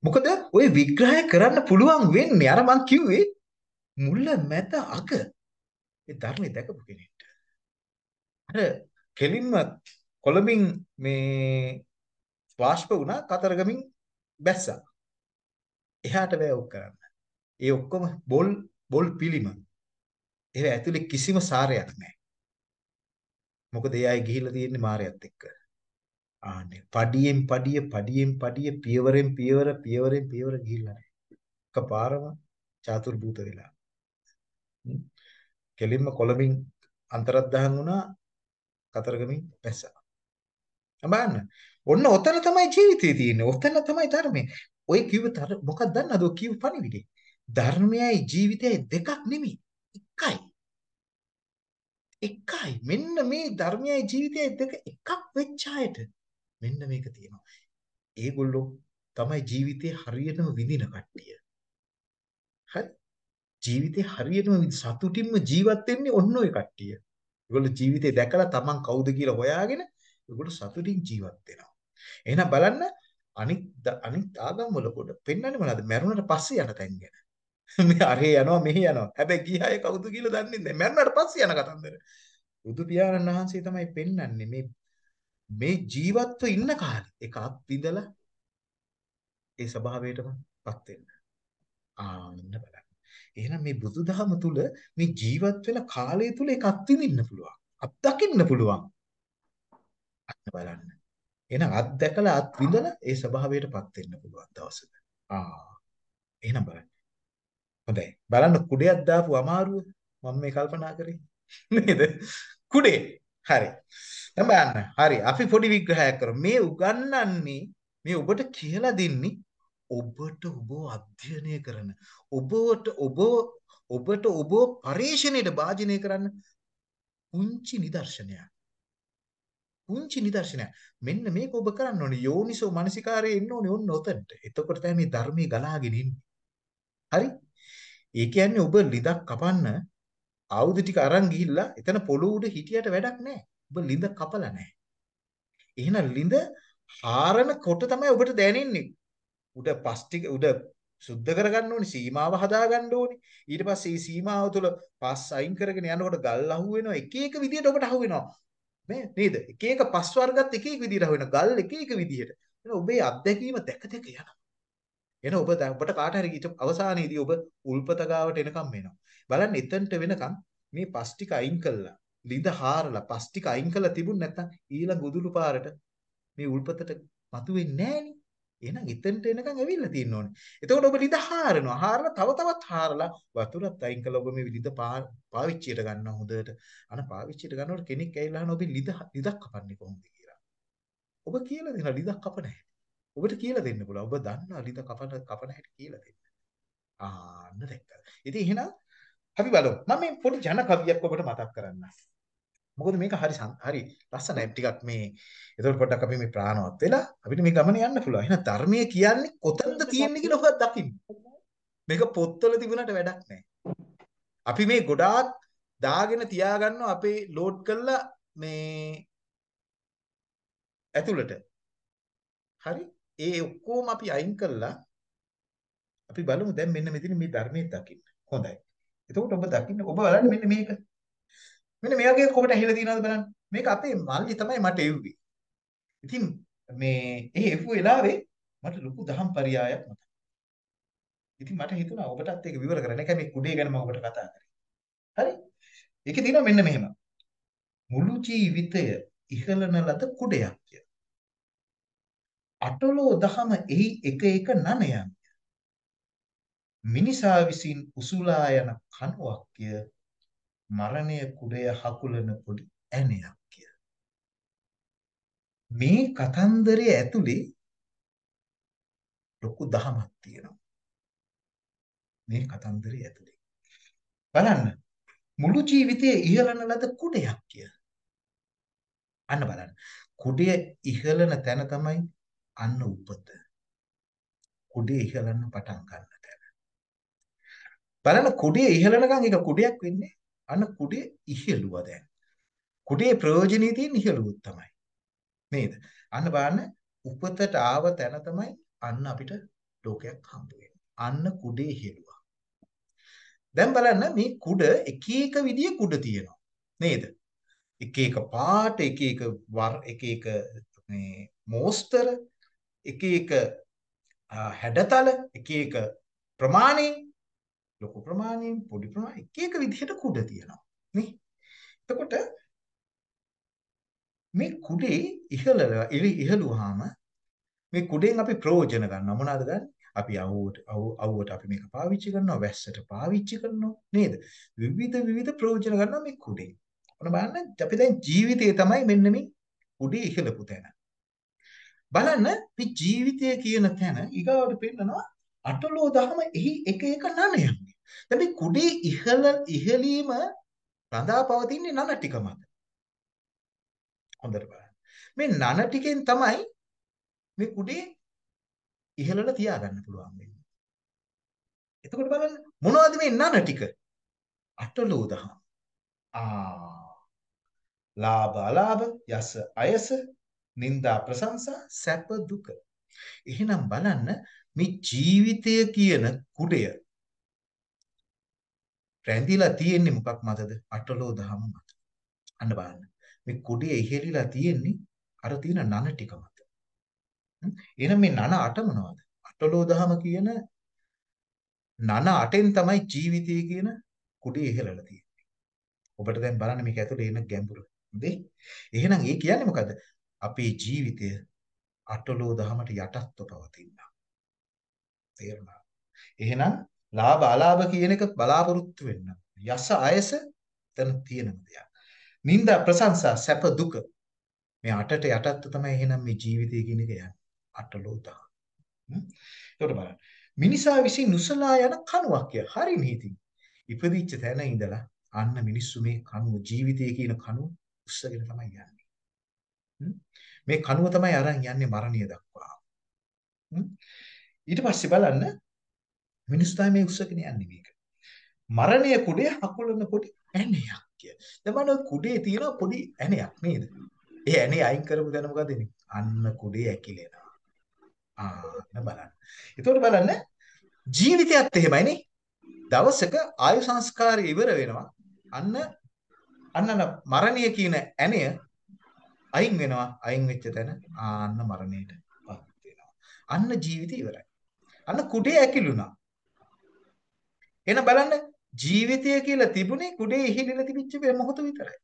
මොකද ওই විග්‍රහය කරන්න පුළුවන් වෙන්නේ අර මං කිව්වේ මුල මැද අග ඒ ධර්මයේ දැකපු කෙනෙක්ට. අර කෙලින්ම කොළඹින් මේ වාෂ්ප වුණා කතරගමින් බැස්සා. එහාට වැය ඔක් කරන්න. ඒ ඔක්කොම බොල් බොල් පිළිම. ඒව ඇතුලේ කිසිම සාරයක් නැහැ. මොකද ඒ අය ගිහිල්ලා තියෙන්නේ මායයත් එක්ක. ආන්නේ පඩියෙන් පඩිය පඩියෙන් පඩිය පියවරෙන් පියවර පියවරෙන් පියවර ගිහිල්ලා නැහැ. එකපාරම චාතුර් භූත වෙලා. කෙලින්ම කොළඹින් අන්තරද්දහන් වුණා කතරගමින් පැස්සා. බලන්න. ඔන්න ඔතන තමයි ජීවිතේ තියෙන්නේ. ඔතන තමයි ධර්මයේ. ඔය කිව්ව මොකක්ද දන්නවද? ඔය කිව්ව පණිවිඩේ. ධර්මයයි ජීවිතයයි දෙකක් නෙමෙයි. එකයි. එකයි. මෙන්න මේ ධර්මයයි ජීවිතයයි දෙක එකක් වෙච්ච අයට මෙන්න මේක තියෙනවා. ඒගොල්ලෝ තමයි ජීවිතේ හරියටම විඳින කට්ටිය. හරි? ජීවිතේ හරියටම සතුටින්ම ජීවත් වෙන්නේ ඔන්න ඔය කට්ටිය. ඒගොල්ලෝ ජීවිතේ දැකලා තමන් කවුද කියලා හොයාගෙන ඒගොල්ලෝ සතුටින් ජීවත් වෙනවා. එහෙනම් බලන්න අනිත් අනිත් ආගම් වල කොට පෙන්වන්නේ මොනවද? මරුණට පස්සේ යන තැන් ගැන. මේ අරේ යනවා මෙහි යනවා. හැබැයි ගිහාය කවුද කියලා දන්නේ නැහැ. මරුණට පස්සේ යන කතන්දර. බුදු පියාණන් වහන්සේ තමයි පෙන්වන්නේ මේ මේ ජීවත්ව ඉන්න කාලේ ඒක අත්විඳලා ඒ ස්වභාවයටමපත් වෙන්න. ආන්න බලන්න. එහෙනම් මේ බුදුදහම තුල මේ ජීවත් වෙන කාලය තුල ඒක අත්විඳින්න පුළුවන්. අත්දකින්න පුළුවන්. අන්න බලන්න. එහෙනම් අත් දැකලා අත් විඳලා ඒ ස්වභාවයටපත් වෙන්න පුළුවන් දවසක. ආ. එහෙනම් බලන්න. හොඳයි. බලන්න කුඩයක් දාපු අමාරුව මම මේ කල්පනා කරේ. නේද? කුඩේ. හරි. දැන් බලන්න. හරි. අපි පොඩි විග්‍රහයක් කරමු. මේ උගන්වන්නේ මේ ඔබට කියලා දෙන්නේ ඔබට ඔබ අධ්‍යයනය කරන ඔබට ඔබ ඔබට ඔබ පරිශ්‍රණයට භාජනය කරන්න පුංචි නිදර්ශනයක්. පුංචි නිදර්ශනයක්. මෙන්න මේක ඔබ කරන්න ඕනේ. යෝනිසෝ මනසිකාරයේ එන්න ඕනේ ඔන්න ඔතනට. එතකොට තමයි මේ ධර්මයේ ගලාගෙන ඉන්නේ. හරි? ඒ කියන්නේ ඔබ ලිඳක් කපන්න ආයුධ ටික අරන් ගිහිල්ලා එතන පොළොව උඩ හිටියට වැඩක් නැහැ. ඔබ ලිඳ කපලා නැහැ. එහෙනම් ලිඳ හාරන කොට තමයි ඔබට දැනෙන්නේ. උඩ පස් ටික උඩ සුද්ධ කරගන්න ඕනේ සීමාව හදාගන්න ඕනේ. ඊට පස්සේ මේ සීමාව තුළ පස් අයින් කරගෙන යනකොට ගල් අහු වෙනවා එක එක විදියට ඔබට අහු වෙනවා. නේ නේද? එක එක පස් වර්ගත් එක එක විදියට අහු වෙනවා. ගල් එක එක විදියට. එහෙනම් ඔබේ අත්දැකීම දැක දැක යනවා. එහෙනම් ඔබ ඔබට කාට හරි ඊට අවසානයේදී ඔබ උල්පත ගාවට එනකම් වෙනවා බලන්න එතනට වෙනකම් මේ පස් ටික අයින් කළා ලිඳ හාරලා පස් ටික අයින් කළා තිබුණ නැත්නම් ඊළඟ උදුළු පාරට මේ උල්පතට මතුවෙන්නේ නැහනේ. එහෙනම් එතනට එනකන් ඇවිල්ලා තියෙන්න ඕනේ. එතකොට ඔබ ලිඳ හාරනවා. හාරලා තව තවත් හාරලා වතුරත් අයින් කළා ඔබ මේ ලිඳ පාවිච්චියට ගන්නවා හොඳට. අන පාවිච්චියට ගන්නකොට කෙනෙක් ඇවිල්ලා අහනවා ඔබ ලිඳ ලිඳක් කපන්නේ කොහොමද කියලා. ඔබ කියලා දෙනවා ලිඳක් කපන හැටි. ඔබට කියලා දෙන්න පුළුවන්. ඔබ දන්නවා ලිඳ කපන කපන හැටි කියලා දෙන්න. ආන්න දැක්කද. ඉතින් එහෙනම් අපි බලමු. මම මේ පොඩි ජන කවියක් ඔබට මතක් කරන්නම්. මොකද මේක හරි හරි ලස්සනයි ටිකක් මේ එතකොට පොඩ්ඩක් අපි මේ ප්‍රාණවත් වෙලා අපිට මේ ගමන යන්න පුළුවන්. එහෙනම් ධර්මයේ කියන්නේ කොතනද තියෙන්නේ කියලා ඔබ දකින්න. මේක පොත්වල තිබුණාට වැඩක් නැහැ. අපි මේ ගොඩාක් දාගෙන තියාගන්නවා අපේ ලෝඩ් කරලා මේ ඇතුළට. හරි? ඒ ඔක්කොම අපි අයින් කළා අපි බලමු දැන් මෙන්න මෙතන මේ ධර්මයේ දකින්න. හොඳයි. එතකොට ඔබ දකින්න ඔබ බලන්න මෙන්න මේක. මෙන්න මේ වගේ කොහොමද ඇහිලා තියෙනවද බලන්න. මේක අපේ මල්ලි තමයි මට එව්වේ. ඉතින් මේ ඒ එව්ව වෙලාවේ මට ලොකු දහම් පරයයක් මතක්. ඉතින් මට හිතුණා ඔබටත් ඒක විවර කරන්න. ඒකයි මේ කුඩේ ගැන මම ඔබට කතා කරේ. හරි? ඒකේ තියෙනවා මෙන්න මෙහෙම. මුළු ජීවිතය ඉහළන ලද කුඩයක් කිය. අටලෝ දහම එහි එක එක නනයන්. මිනිසා විසින් උසුලා යන කණුවක් කිය. මරණය කුඩය හකුලන පොඩි ඇණයක් කිය. මේ කතන්දරයේ ඇතුලේ ලොකු දහමක් තියෙනවා. මේ කතන්දරයේ ඇතුලේ. බලන්න මුළු ජීවිතයේ ඉහළන ලද කුඩයක් කිය. අන්න බලන්න. කුඩය ඉහළන තැන තමයි අන්න උපත. කුඩේ ඉහළන්න පටන් ගන්න තැන. බලන්න කුඩේ ඉහළනකම් ඒක කුඩයක් වෙන්නේ අන්න කුඩේ ඉහළුවා දැන්. කුඩේ ප්‍රයෝජනෙයි තියෙන ඉහළුවොත් තමයි. නේද? අන්න බලන්න උපතට ආව තැන තමයි අන්න අපිට ලෝකයක් හම්බ අන්න කුඩේ ඉහළුවා. දැන් බලන්න මේ කුඩ එක එක විදිය කුඩ තියෙනවා. නේද? එක එක පාට එක එක වර් එක එක මේ මෝස්තර එක එක හැඩතල එක එක ප්‍රමාණයෙන් ලොකු ප්‍රමාණයෙන් පොඩි ප්‍රමාණයෙන් එක එක විදිහට කුඩ තියෙනවා. නේ? එතකොට මේ කුඩේ ඉහළ ඉහළුවාම මේ කුඩෙන් අපි ප්‍රයෝජන ගන්නවා. මොනවද ගන්න? අපි අවුවට අවුවට අපි මේක පාවිච්චි කරනවා වැස්සට පාවිච්චි කරනවා. නේද? විවිධ විවිධ ප්‍රයෝජන ගන්නවා මේ කුඩෙන්. ඔන්න බලන්න අපි දැන් ජීවිතේ තමයි මෙන්න මේ කුඩේ ඉහළපු තැන. බලන්න මේ ජීවිතය කියන තැන ඊගාවට පෙන්නනවා අටලෝ දහම එහි එක එක නණයක්. දැන් මේ කුඩේ ඉහළ ඉහළීම රඳා පවතින්නේ නන ටික මත. හොඳට බලන්න. මේ නන ටිකෙන් තමයි මේ කුඩේ ඉහළට තියාගන්න පුළුවන් වෙන්නේ. එතකොට බලන්න මොනවද මේ නන ටික? අටලෝ දහම. ආ ලාභ අලාභ යස අයස නිന്ദා ප්‍රශංසා සැප දුක. එහෙනම් බලන්න මේ ජීවිතය කියන කුඩය රැඳිලා තියෙන්නේ මොකක් මතද? අටලෝ දහම මත. අන්න බලන්න. මේ කුඩේ ඉහෙලිලා තියෙන්නේ අර තියෙන නන ටික මත. එහෙනම් මේ නන අට මොනවද? අටලෝ දහම කියන නන අටෙන් තමයි ජීවිතය කියන කුඩේ ඉහෙලලා තියෙන්නේ. ඔබට දැන් බලන්න මේක ඇතුලේ එන ගැඹුර. හොඳේ. එහෙනම් ඒ කියන්නේ මොකද්ද? අපේ ජීවිතය අටලෝ දහමට යටත්ව පවතිනවා. තේරුණා. එහෙනම් ලාභ අලාභ කියන එක බලාපොරොත්තු වෙන්න. යස අයස තන තියෙන දෙයක්. නිന്ദා ප්‍රශංසා සැප දුක මේ අටට යටත්ව තමයි එහෙනම් මේ ජීවිතය කියන එක යන්නේ. අටලෝ දහම. ඒකට බලන්න. මිනිසා විසින් නුසලා යන කණුවක් කිය. හරි නීති. ඉපදිච්ච තැන ඉඳලා අන්න මිනිස්සු මේ කණුව ජීවිතය කියන කණුව උස්සගෙන තමයි යන්නේ. මේ කණුව තමයි අරන් යන්නේ මරණය දක්වා. ඊට පස්සේ බලන්න මිනිස්සු තමයි මේ උස්සගෙන යන්නේ මේක. මරණය කුඩේ හකුලන පොඩි ඇණයක් කිය. දැන් බලන්න කුඩේ තියෙන පොඩි ඇණයක් නේද? ඒ ඇණේ අයින් කරපු දැන මොකද වෙන්නේ? අන්න කුඩේ ඇකිලෙනවා. ආන්න බලන්න. එතකොට බලන්න ජීවිතයත් එහෙමයිනේ. දවසක ආයු සංස්කාරය ඉවර වෙනවා. අන්න අන්න මරණය කියන ඇණය අයින් වෙනවා අයින් වෙච්ච තැන ආන්න මරණයට පත් වෙනවා අන්න ජීවිතය ඉවරයි අන්න කුඩේ ඇකිලුණා එන බලන්න ජීවිතය කියලා තිබුණේ කුඩේ ඉහිලිලා තිබිච්ච මොහොත විතරයි.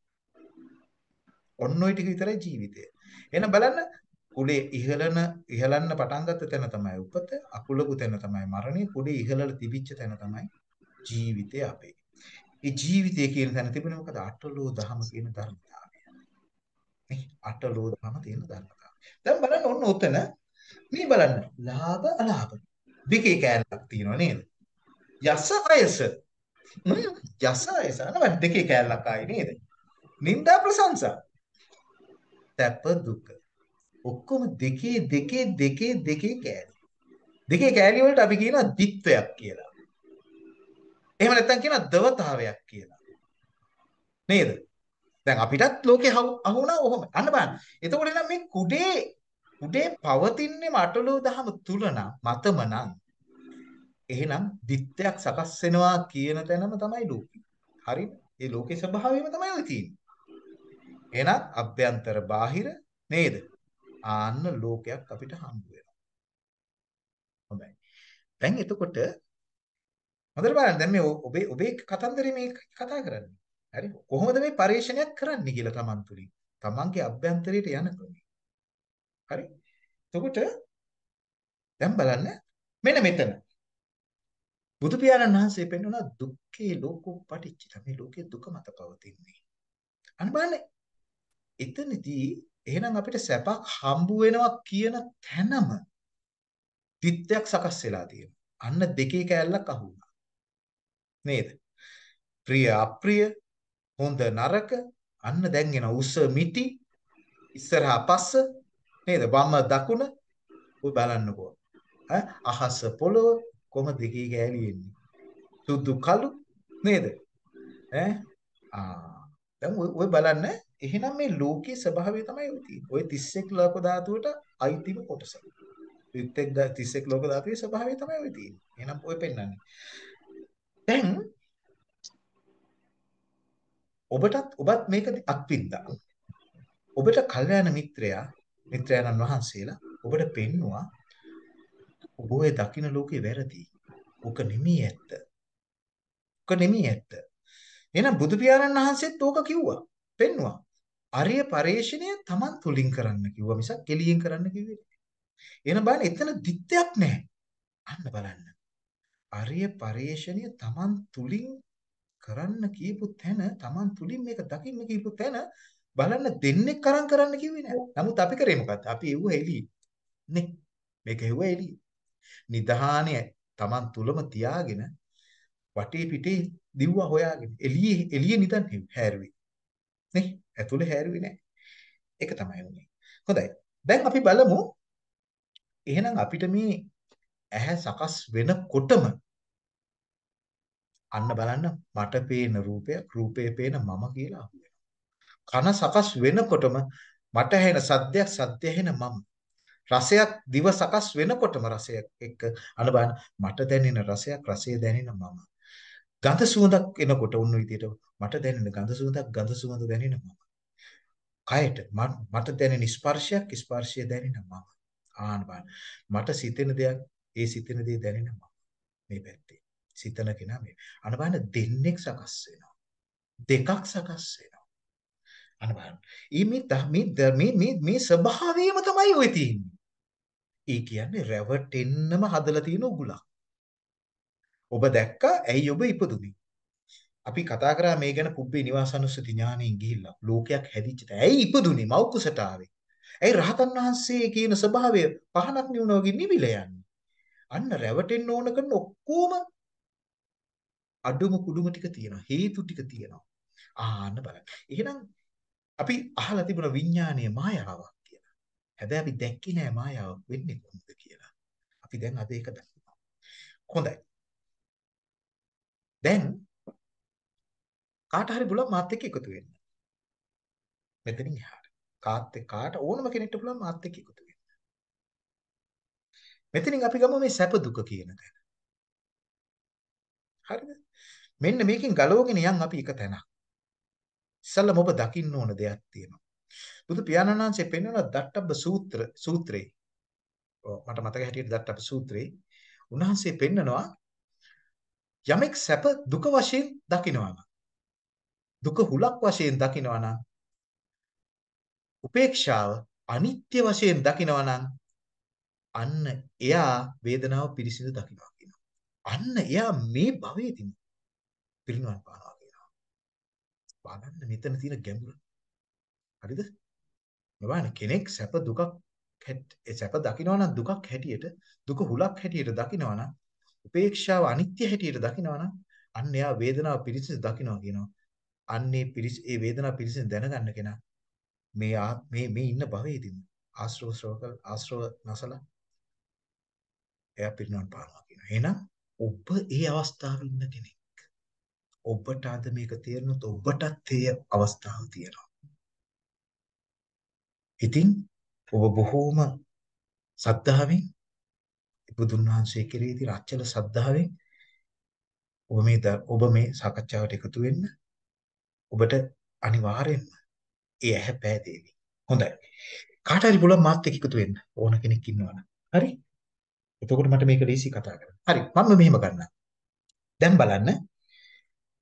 ඔන්න ඔය ටික විතරයි ජීවිතය. එන බලන්න කුඩේ ඉහළන ඉහළන්න පටන් ගත්ත තැන තමයි උපත අකුලපු තැන තමයි මරණය කුඩේ ඉහළල තිබිච්ච තැන තමයි ජීවිතය අපේ. ඒ ජීවිතය කියන තැන තිබුණේ මොකද? අටලෝ දහම කියන ධර්මය නේ? අටලෝදම තියෙන ධර්මතාවය. දැන් බලන්න ඔන්න උතන මේ බලන්න ලාභ අලාභ. දෙකේ කෑල්ලක් තියෙනවා නේද? යස අයස යස අයස නේද දෙකේ කෑල්ලක් ආයි නේද? නිന്ദා ප්‍රශංසා තැප දුක ඔක්කොම දෙකේ දෙකේ දෙකේ දෙකේ කෑලි. දෙකේ කෑලි වලට අපි කියනවා ditthයක් කියලා. එහෙම නැත්නම් කියනවා දවතාවයක් කියලා. නේද? දැන් අපිටත් ලෝකේ අහුණා ඔහොම. අන්න බලන්න. එතකොට නම් මේ කුඩේ කුඩේ පවතින්නේ මටලෝ දහම තුල නම් මතම නම් එහෙනම් දිත්‍යයක් සකස් වෙනවා කියන තැනම තමයි ලෝකේ. හරිද? ඒ ලෝකේ ස්වභාවයම තමයි ඔය තියෙන්නේ. එහෙනම් අභ්‍යන්තර බාහිර නේද? ආන්න ලෝකයක් අපිට හම්බ වෙනවා. හොඳයි. දැන් එතකොට හොඳට බලන්න දැන් මේ ඔබේ ඔබේ කතන්දරේ මේ කතා කරන්නේ. හරි කොහොමද මේ පරිශ්‍රණයක් කරන්නේ කියලා Taman තුලින්. Tamanගේ අභ්‍යන්තරයට යන ක්‍රමය. හරි. එතකොට දැන් බලන්න මෙන්න මෙතන. බුදු පියාණන් වහන්සේ පෙන්වන දුක්ඛේ ලෝකෝ පටිච්චිත මේ ලෝකේ දුක මත පවතින්නේ. අන්න බලන්න. එතනදී එහෙනම් අපිට සැපක් හම්බ වෙනවා කියන තැනම තිත්‍යක් සකස් වෙලා තියෙනවා. අන්න දෙකේ කෑල්ලක් අහු වුණා. නේද? ප්‍රිය අප්‍රිය හොඳ නරක අන්න දැන් එන උස මිටි ඉස්සරහා පස්ස නේද? වම දකුණ ඔය බලන්නකෝ. ඈ අහස පොළොව කොහොමද දෙකේ ගෑලි එන්නේ? සුදු කළු නේද? ඈ ආ දැන් ඔය බලන්න එහෙනම් මේ ලෝකයේ ස්වභාවය තමයි ඔය තියෙන්නේ. ඔය 31 ලෝක ධාතුවට අයිතිම කොටස. 31 ලෝක ධාතුවේ ස්වභාවය තමයි ඔය තියෙන්නේ. එහෙනම් ඔය පෙන්වන්නේ. දැන් ඔබටත් ඔබත් මේක අත්විඳා. ඔබට කල්යාණ මිත්‍රයා මිත්‍රයන්න් වහන්සේලා ඔබට පෙන්නවා ඔබ ඔය දකින්න ලෝකේ වැරදි. ඔක නෙමෙයි ඇත්ත. ඔක නෙමෙයි ඇත්ත. එහෙනම් බුදු පියාණන් වහන්සේත් ඕක කිව්වා. පෙන්නවා. අරිය පරේෂණය Taman තුලින් කරන්න කිව්වා මිසක් කෙලියෙන් කරන්න කිව්වේ නෑ. එහෙනම් බලන්න එතන දිත්තයක් නැහැ. අන්න බලන්න. අරිය පරේෂණය Taman තුලින් කරන්න කියපු තැන Taman තුලින් මේක දකින්න කියපු තැන බලන්න දෙන්නේ කරන් කරන්න කිව්වේ නෑ. නමුත් අපි කරේ මොකද්ද? අපි එව්ව එළියේ. නේ. මේක එව්ව එළියේ. නිධානය Taman තුලම තියාගෙන වටේ පිටේ දිව්වා හොයාගෙන එළියේ එළියේ නිදන් හැරුවේ. නේ? ඇතුලේ හැරුවේ නෑ. ඒක තමයි උනේ. හොඳයි. දැන් අපි බලමු එහෙනම් අපිට මේ ඇහැ සකස් වෙනකොටම අන්න බලන්න මට පේන රූපය රූපේ පේන මම කියලා අහු කන සකස් වෙනකොටම මට ඇහෙන සද්දයක් සද්දය ඇහෙන මම. රසයක් දිව සකස් වෙනකොටම රසයක් එක්ක අන බලන්න මට දැනෙන රසයක් රසය දැනෙන මම. ගඳ සුවඳක් එනකොට උන් විදියට මට දැනෙන ගඳ සුවඳක් ගඳ සුවඳ දැනෙන මම. කයට මට දැනෙන ස්පර්ශයක් ස්පර්ශය දැනෙන මම. ආන බලන්න. මට සිතෙන දෙයක් ඒ සිතෙන දේ දැනෙන මම. මේ පැත්තේ. සිතන කෙනා මේ. අන බලන්න දෙන්නෙක් සකස් වෙනවා. දෙකක් සකස් වෙනවා. අන බලන්න. මේ මේ මේ මේ ස්වභාවයම තමයි ඔය තියෙන්නේ. ඒ කියන්නේ රැවටෙන්නම හදලා තියෙන උගුලක්. ඔබ දැක්කා ඇයි ඔබ ඉපදුනේ? අපි කතා කරා මේ ගැන පුබ්බේ නිවාසනුස්සති ඥාණයෙන් ගිහිල්ලා ලෝකයක් හැදිච්චට ඇයි ඉපදුනේ මව් කුසට ආවේ? ඇයි රහතන් වහන්සේ කියන ස්වභාවය පහනක් නිවුණ වගේ නිවිල යන්නේ? අන්න රැවටෙන්න ඕන කරන ඔක්කොම අඩුම කුඩුම ටික තියෙනවා. හේතු ටික තියෙනවා. ආන්න බලන්න. එහෙනම් අපි අහලා තිබුණ විඥානීය මායාවක් කියලා. හැබැයි අපි දැක්කේ නෑ මායාවක් වෙන්නේ කොහොමද කියලා. අපි දැන් අද ඒක දකිනවා. හොඳයි. දැන් කාට හරි බුලක් මාත් එක්ක එකතු වෙන්න. මෙතනින් එහාට. කාත් එක්ක කාට ඕනම කෙනෙක්ට පුළුවන් මාත් එක්ක එකතු වෙන්න. මෙතනින් අපි ගමු මේ සැප දුක කියන තැන. හරිද? මෙන්න මේකෙන් ගලවගෙන යන් අපි එක තැනක්. ඉස්සල්ලාම ඔබ දකින්න ඕන දෙයක් තියෙනවා. බුදු පියාණන් වහන්සේ පෙන්වන දට්ටබ්බ සූත්‍ර සූත්‍රේ මට මතක හැටියට දට්ටබ්බ සූත්‍රේ උන්වහන්සේ පෙන්නනවා යමෙක් සැප දුක වශයෙන් දකිනවා දුක හුලක් වශයෙන් දකිනවා නම් උපේක්ෂාව අනිත්‍ය වශයෙන් දකිනවා නම් අන්න එයා වේදනාව පිරිසිදු දකිනවා කියනවා. අන්න එයා මේ භවයේදී පිරිනවන් පානවා කියනවා. බලන්න මෙතන තියෙන ගැඹුර. හරිද? බලන්න කෙනෙක් සැප දුකක් සැප දකිනවා නම් දුකක් හැටියට දුක හුලක් හැටියට දකිනවා නම් උපේක්ෂාව අනිත්‍ය හැටියට දකිනවා නම් අන්න එයා වේදනාව පිරිසිදු දකිනවා කියනවා. අන්නේ පිරිස ඒ වේදනාව පිරිසිදු දැනගන්න කෙනා මේ මේ මේ ඉන්න භවයේදීම ආශ්‍රව ශ්‍රවක ආශ්‍රව නැසලා එයා පිරිනවන් පානවා කියනවා. එහෙනම් ඔබ ඒ අවස්ථාවේ ඉන්න කෙනෙක්. ඔබට අද මේක තේරුනොත් ඔබටත් ඒ අවස්ථාව තියෙනවා. ඉතින් ඔබ බොහෝම සද්ධාවෙන් බුදුන් වහන්සේ කෙරෙහි තියෙන අචල සද්ධාවෙන් ඔබ මේ ඔබ මේ සාකච්ඡාවට එකතු වෙන්න ඔබට අනිවාර්යෙන්ම ඒ ඇහැ පෑදේවි. හොඳයි. කාට හරි පුළුවන් මාත් එක්ක එකතු වෙන්න ඕන කෙනෙක් ඉන්නවනම්. හරි? එතකොට මට මේක ලීසි කතා කරන්න. හරි. මම මෙහෙම ගන්නම්. දැන් බලන්න.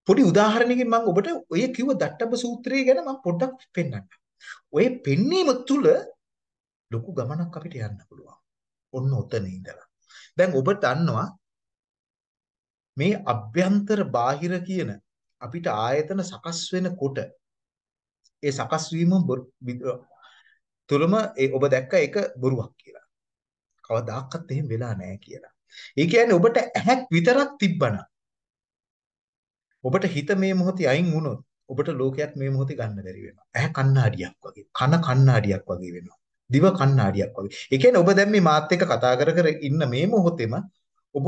පොඩි උදාහරණයකින් මම ඔබට ඔය කිව්ව දට්ටබ සූත්‍රය ගැන මම පොඩ්ඩක් පෙන්නන්නම්. ඔය පෙන්වීම තුල ලොකු ගමනක් අපිට යන්න පුළුවන්. ඔන්න ඔතන ඉඳලා. දැන් ඔබ දන්නවා මේ අභ්‍යන්තර බාහිර කියන අපිට ආයතන සකස් වෙනකොට ඒ සකස් වීම තුළම ඒ ඔබ දැක්ක එක බොරුවක් කියලා. කවදාකවත් එහෙම වෙලා නැහැ කියලා. ඒ කියන්නේ ඔබට ඇහක් විතරක් තිබ්බනම් ඔබට හිත මේ මොහොතේ අයින් වුණොත් ඔබට ලෝකයක් මේ මොහොතේ ගන්න බැරි වෙනවා. ඇහ කණ්ණාඩියක් වගේ, කන කණ්ණාඩියක් වගේ වෙනවා. දිව කණ්ණාඩියක් වගේ. ඒ කියන්නේ ඔබ දැන් මේ මාත් එක්ක කතා කර කර ඉන්න මේ මොහොතේම ඔබ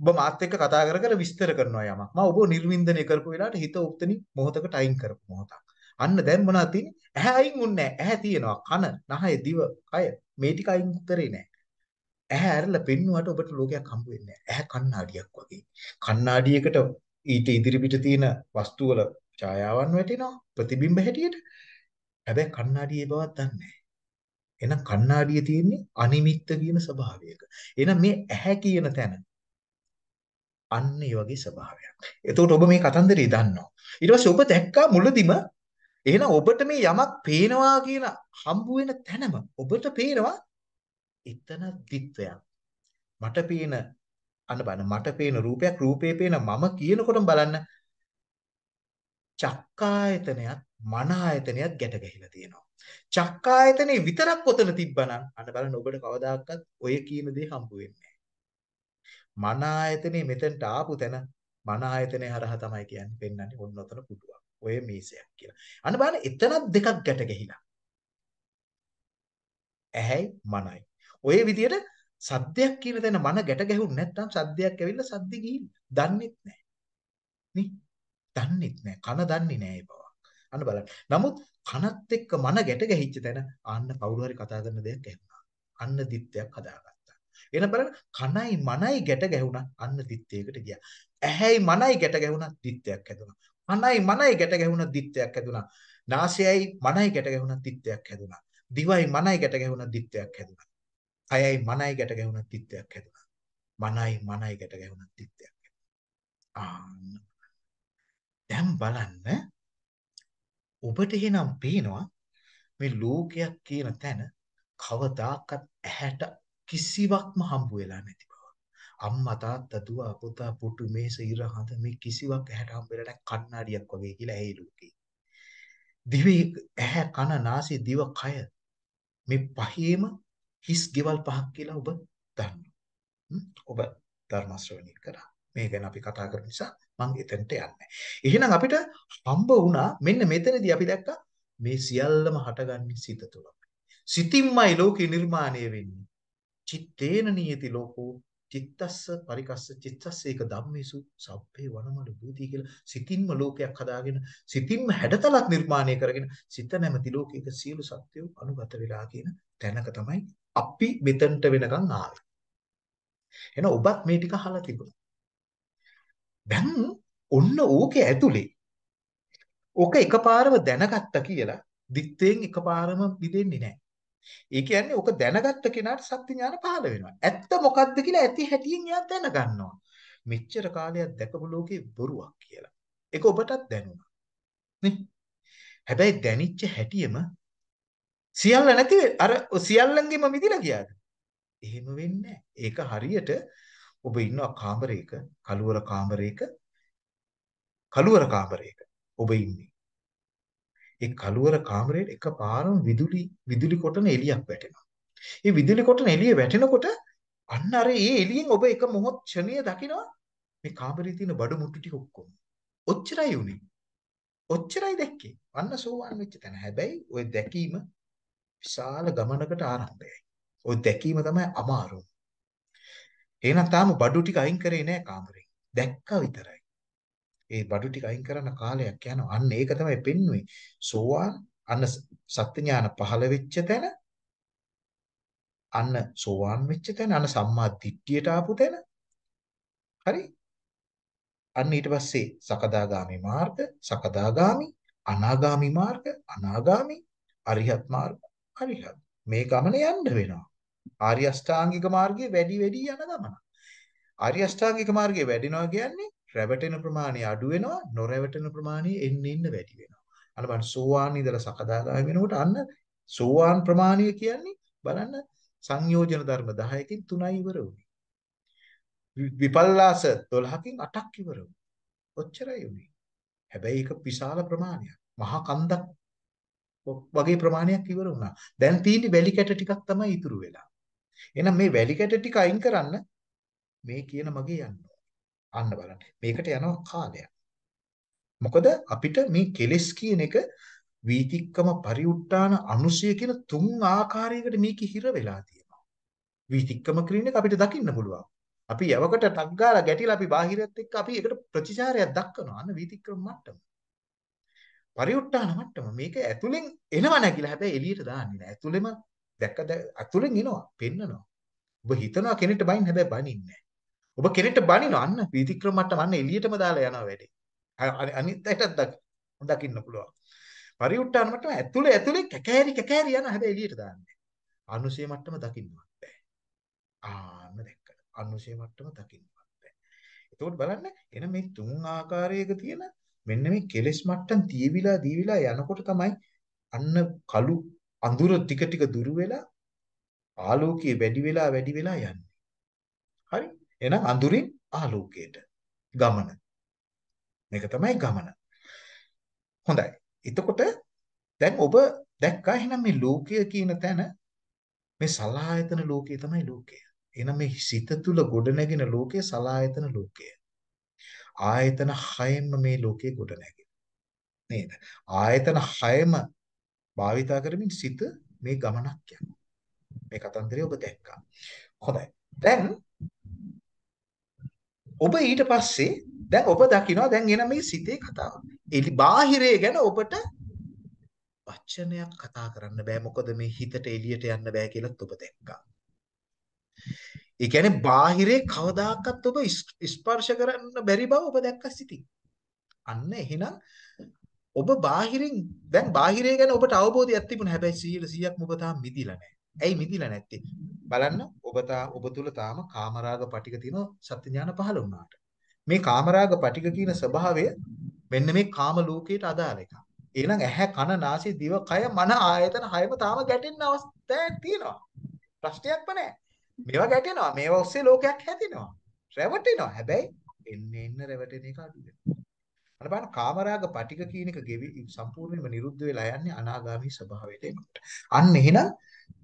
ඔබ මාත් එක්ක කතා කර කර විස්තර කරනවා යමක්. මම ඔබ නිර්වින්දනය කරපු වෙලාවට හිත උත්තනි මොහොතකට අයින් කරපු මොහොතක්. අන්න දැන් මොනවද තියෙන්නේ? ඇහැ අයින් වුන්නේ නැහැ. ඇහැ තියෙනවා. කන, නහය, දිව, කය මේ ටික අයින් කරේ නැහැ. ඇහැ ඇරලා පෙන්නුවට ඔබට ලෝකයක් හම්බ වෙන්නේ නැහැ. ඇහැ කණ්ණාඩියක් වගේ. කණ්ණාඩියකට ඊට ඉදිරිපිට තියෙන වස්තු වල ඡායාවන් වැටෙනවා ප්‍රතිබිම්බ හැටියට. හැබැයි කණ්ණාඩියේ බවක් දන්නේ නැහැ. එහෙනම් කණ්ණාඩියේ තියෙන්නේ අනිමිත්ත කියන ස්වභාවයක. එහෙනම් මේ ඇහැ කියන තැන අන්න ඒ වගේ ස්වභාවයක්. එතකොට ඔබ මේ කතන්දරය දන්නවා. ඊට පස්සේ ඔබ දැක්කා මුලදිම එහෙනම් ඔබට මේ යමක් පේනවා කියන හම්බ වෙන තැනම ඔබට පේනවා එතන දිත්වයක්. මට පේන අන්න බලන්න මට පේන රූපයක් රූපේ පේන මම කියනකොටම බලන්න චක්කායතනයත් මන ආයතනයත් ගැට ගැහිලා තියෙනවා. චක්කායතනේ විතරක් ඔතන තිබ්බනම් අන්න බලන්න ඔබට කවදාකවත් ඔය කියන දේ හම්බ වෙන්නේ මන ආයතනේ මෙතනට ආපු තැන මන ආයතනේ හරහා තමයි කියන්නේ පෙන්වන්නේ ඔන්න ඔතන පුඩුවක්. ඔය මේසයක් කියලා. අන්න බලන්න එතනත් දෙකක් ගැට ගැහිලා. ඇහැයි මනයි. ඔය විදිහට සද්දයක් කියන තැන මන ගැට ගැහුන්නේ නැත්නම් සද්දයක් ඇවිල්ලා සද්ද ගිහින් දන්නෙත් නැහැ. නේ? දන්නෙත් නැහැ. කන දන්නේ නැහැ ඒ බව. අන්න බලන්න. නමුත් කනත් එක්ක මන ගැට ගැහිච්ච තැන ආන්න කවුරු හරි කතා කරන දෙයක් ඇහුණා. අන්න දිත්තයක් හදාගත්තා. එන බලන්න කනයි මනයි ගැට ගැහුණා අන්න දිත්තයකට ගියා. ඇහැයි මනයි ගැට ගැහුණා දිත්තයක් හැදුණා. කනයි මනයි ගැට ගැහුණා දිත්තයක් හැදුණා. නාසයයි මනයි ගැට ගැහුණා දිත්තයක් හැදුණා. දිවයි මනයි ගැට ගැහුණා දිත්තයක් හැදුණා. කයයි මනයි ගැට ගැහුණා දිත්තයක් හැදුණා. මනයි මනයි ගැට ගැහුණා දිත්තයක් හැදුණා. ආන්න. දැන් බලන්න ඔබට එහෙනම් පේනවා මේ ලෝකයක් කියන තැන කවදාකවත් ඇහැට කිසිවක්ම හම්බ වෙලා නැති බව. අම්මා තාත්තා දුව පුතා පුටු මේස ඉර හඳ මේ කිසිවක් ඇහැට හම්බ වෙලා නැහැ කණ්ණාඩියක් වගේ කියලා ඇහි ලෝකේ. දිවේ ඇහැ කන නාසය දිව කය මේ පහේම හිස් ගෙවල් පහක් කියලා ඔබ දන්නවා. ඔබ ධර්ම ශ්‍රවණය කරා. මේ ගැන අපි කතා කරන නිසා මම එතනට යන්නේ. එහෙනම් අපිට හම්බ වුණා මෙන්න මෙතනදී අපි දැක්කා මේ සියල්ලම හටගන්නේ සිත තුළ. සිතින්මයි ලෝකේ නිර්මාණය වෙන්නේ. චිත්තේන නියති ලෝකෝ චිත්තස්ස පරිකස්ස චිත්තස්ස ඒක ධම්මේසු සබ්බේ වනමඩ භූති කියලා සිතින්ම ලෝකයක් හදාගෙන සිතින්ම හැඩතලක් නිර්මාණය කරගෙන සිත නැමැති ලෝකයක සියලු සත්‍යෝ අනුගත වෙලා කියන තැනක තමයි අපි මෙතනට වෙනකන් ආවේ. එහෙනම් ඔබත් මේ ටික අහලා තිබුණා. දැන් ඔන්න ඕකේ ඇතුලේ ඕක එකපාරම දැනගත්ත කියලා දිත්තෙන් එකපාරම බිදෙන්නේ නැහැ. ඒ කියන්නේ ඕක දැනගත්ත කෙනාට සත්‍ය ඥාන පහළ වෙනවා. ඇත්ත මොකද්ද කියලා ඇති හැටියෙන් එයා දැනගන්නවා. මෙච්චර කාලයක් දැකපු ලෝකේ බොරුවක් කියලා. ඒක ඔබටත් දැනුණා. නේ? හැබැයි දැනිච්ච හැටියෙම සියල්ල නැති අර සියල්ලංගෙම මිදිලා ගියාද? එහෙම වෙන්නේ ඒක හරියට ඔබ ඉන්නවා කාමරයක, කළුවර කාමරයක, කළුවර කාමරයක ඔබ ඉන්නේ. ඒ කළුවර කාමරයේ එකපාරම විදුලි විදුලි කොටන එළියක් වැටෙනවා. ඒ විදුලි කොටන එළිය වැටෙනකොට අන්න අර ඒ එළියෙන් ඔබ එක මොහොත් ක්ෂණීය දකිනවා මේ කාමරේ තියෙන බඩු මුට්ටු ටික ඔක්කොම. ඔච්චරයි උනේ. ඔච්චරයි දැක්කේ. අන්න සෝවාන් වෙච්ච තැන. හැබැයි ওই දැකීම විශාල ගමනකට ආරම්භයයි. ওই දැකීම තමයි අමාරු. එහෙනම් තාම බඩු ටික අයින් කරේ නෑ කාමරේ. දැක්කා විතරයි. ඒ බඩු ටික අයින් කරන කාලයක් යනවා. අන්න ඒක තමයි පෙන්වුවේ. සෝවාන් අන්න සත්‍ය ඥාන පහළ වෙච්ච තැන අන්න සෝවාන් වෙච්ච තැන අන්න සම්මා දිට්ඨියට ආපු තැන. හරි? අන්න ඊට පස්සේ සකදාගාමි මාර්ග, සකදාගාමි, අනාගාමි මාර්ග, අනාගාමි, අරිහත් මාර්ග, අරිහත්. මේ ගමන යන්න වෙනවා. ආර්ය අෂ්ටාංගික මාර්ගයේ වැඩි වැඩි යන ගමන. ආර්ය අෂ්ටාංගික මාර්ගයේ වැඩිනවා කියන්නේ රැවටෙන ප්‍රමාණය අඩු වෙනවා, නොරැවටෙන ප්‍රමාණය එන්න එන්න වැඩි වෙනවා. අන්න බලන්න සෝවාන් ඉඳලා සකදාගාමි වෙනකොට අන්න සෝවාන් ප්‍රමාණය කියන්නේ බලන්න සංයෝජන ධර්ම 10කින් 3යි ඉවර වුනේ. විපල්ලාස 12කින් 8ක් ඉවර වුනේ. ඔච්චරයි උනේ. හැබැයි ඒක විශාල ප්‍රමාණයක්. මහා කන්දක් වගේ ප්‍රමාණයක් ඉවර වුණා. දැන් තියෙන්නේ වැලි කැට ටිකක් තමයි ඉතුරු වෙලා. එහෙනම් මේ වැලි කැට ටික අයින් කරන්න මේ කියන මගේ යන්න අන්න බලන්න. මේකට යනවා කාලයක්. මොකද අපිට මේ කෙලස් කියන එක වීතික්කම පරිඋට්ටාන අනුසය කියන තුන් ආකාරයකට මේක හිර වෙලා තියෙනවා. වීතික්කම කියන එක අපිට දකින්න පුළුවන්. අපි යවකට ටක් ගාලා ගැටිලා අපි බාහිරත් එක්ක අපි ඒකට ප්‍රතිචාරයක් දක්වනවා. අන්න වීතික්‍රම මට්ටම. පරිඋට්ටාන මට්ටම. මේක ඇතුලෙන් එනව නැගිලා හැබැයි එළියට දාන්නේ නැහැ. ඇතුලෙම දැක්ක ඇතුලෙන් එනවා, පෙන්නනවා. ඔබ හිතනවා කෙනෙක්ට බයින් හැබැයි බනින්නේ නැහැ. ඔබ කෙනෙක්ට බනිනවා අන්න වීතික්‍රම මට්ටම අන්න එළියටම දාලා යනවා වැඩේ. අනිත් අයටත් දකින්න පුළුවන්. පරිඋට්ටාන මට්ටම ඇතුලේ ඇතුලේ කැකෑරි කැකෑරි යන හැබැයි එළියට දාන්නේ. අනුසය මට්ටම දකින්නවත් බෑ. ආන්න දැක්කද? අනුසය මට්ටම දකින්නවත් බෑ. එතකොට බලන්න එන මේ තුන් ආකාරයක තියෙන මෙන්න මේ කෙලෙස් මට්ටම් දීවිලා දීවිලා යනකොට තමයි අන්න කළු අඳුර ටික ටික දුරු වෙලා ආලෝකයේ වැඩි වෙලා වැඩි වෙලා යන්නේ. හරි? එහෙනම් අඳුරින් ආලෝකයට ගමන. මේක තමයි ගමන. හොඳයි. එතකොට දැන් ඔබ දැක්කා එහෙනම් මේ ලෝකය කියන තැන මේ සලායතන ලෝකය තමයි ලෝකය. එහෙනම් මේ සිත තුල ගොඩනැගෙන ලෝකය සලායතන ලෝකය. ආයතන 6ෙන්ම මේ ලෝකේ ගොඩනැගෙන. නේද? ආයතන 6ම භාවිතා කරමින් සිත මේ ගමනක් යනවා. මේ කතන්දරය ඔබ දැක්කා. හොඳයි. දැන් ඔබ ඊට පස්සේ දැන් ඔබ දකිනවා දැන් එන මේ සිතේ කතාව. එලි බාහිරය ගැන ඔබට වචනයක් කතා කරන්න බෑ මොකද මේ හිතට එළියට යන්න බෑ කියලාත් ඔබ දැක්කා. ඒ කියන්නේ බාහිරේ කවදාකවත් ඔබ ස්පර්ශ කරන්න බැරි බව ඔබ දැක්ක සිටින්. අන්න එහෙනම් ඔබ බාහිරින් දැන් බාහිරය ගැන ඔබට අවබෝධයක් තිබුණා. හැබැයි 100%ක්ම ඔබ තාම මිදිලා නැහැ. ඇයි මිදිලා නැත්තේ? බලන්න ඔබ තා ඔබ තුල තාම කාමරාග පටික තියෙන සත්‍ය ඥාන පහළ වුණාට. මේ කාමරාග පටික කියන ස්වභාවය මෙන්න මේ කාම ලෝකයට අදාළ එකක්. එහෙනම් ඇහැ කන නාසය දිව කය මන ආයතන හයම තාම ගැටෙන්න අවස්ථාවක් තියෙනවා. ප්‍රශ්නයක්ම නැහැ. මේවා ගැටෙනවා. මේවා ඔස්සේ ලෝකයක් හැදෙනවා. රැවටෙනවා. හැබැයි එන්න එන්න රැවටෙන එක අඩු වෙනවා. අර බලන්න කාමරාග පටික කියන එක ගෙවි සම්පූර්ණයෙන්ම නිරුද්ධ වෙලා යන්නේ අනාගාමී ස්වභාවයට එනකොට. අන්න එහෙනම්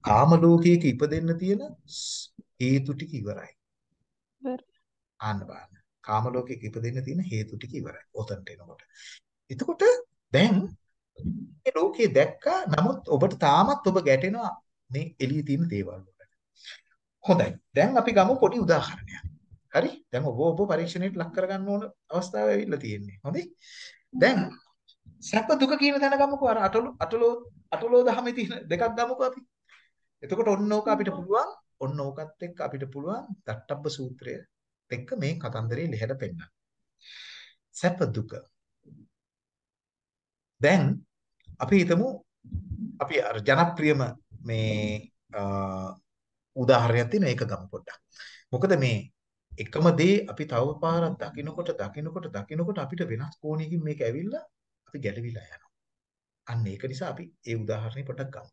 කාම ලෝකයක ඉපදෙන්න තියෙන හේතු ටික ඉවරයි. අන්න බලන්න. කාම ලෝකයක ඉපදෙන්න තියෙන හේතු ටික ඉවරයි. ඔතනට එනකොට. එතකොට දැන් මේ ලෝකේ දැක්කා නමුත් ඔබට තාමත් ඔබ ගැටෙනවා මේ එළියේ තියෙන දේවල් වලට. හොඳයි. දැන් අපි ගමු පොඩි උදාහරණයක්. හරි? දැන් ඔබ ඔබ පරීක්ෂණයට ලක් කරගන්න ඕන අවස්ථාව ඇවිල්ලා තියෙන්නේ. හොඳයි. දැන් සැප දුක කියන තැන ගමුකෝ අර අටලෝ අටලෝ අටලෝ දහමේ තියෙන දෙකක් ගමුකෝ අපි. එතකොට ඔන්න ඕක අපිට පුළුවන් ඔන්න ඕකත් එක්ක අපිට පුළුවන් දට්ටබ්බ සූත්‍රය එක්ක මේ කතන්දරේ ලිහට පෙන්නන්න. සැප දුක. දැන් අපි හිතමු අපි අර ජනප්‍රියම මේ උදාහරණයක් තියෙන ඒක ගමු පොඩ්ඩක්. මොකද මේ එකම දේ අපි තව පාරක් දකින්නකොට දකින්නකොට දකින්නකොට අපිට වෙනස් කෝණයකින් මේක ඇවිල්ලා අපි ගැලවිලා යනවා. අන්න ඒක නිසා අපි ඒ උදාහරණය පොඩ්ඩක් ගමු.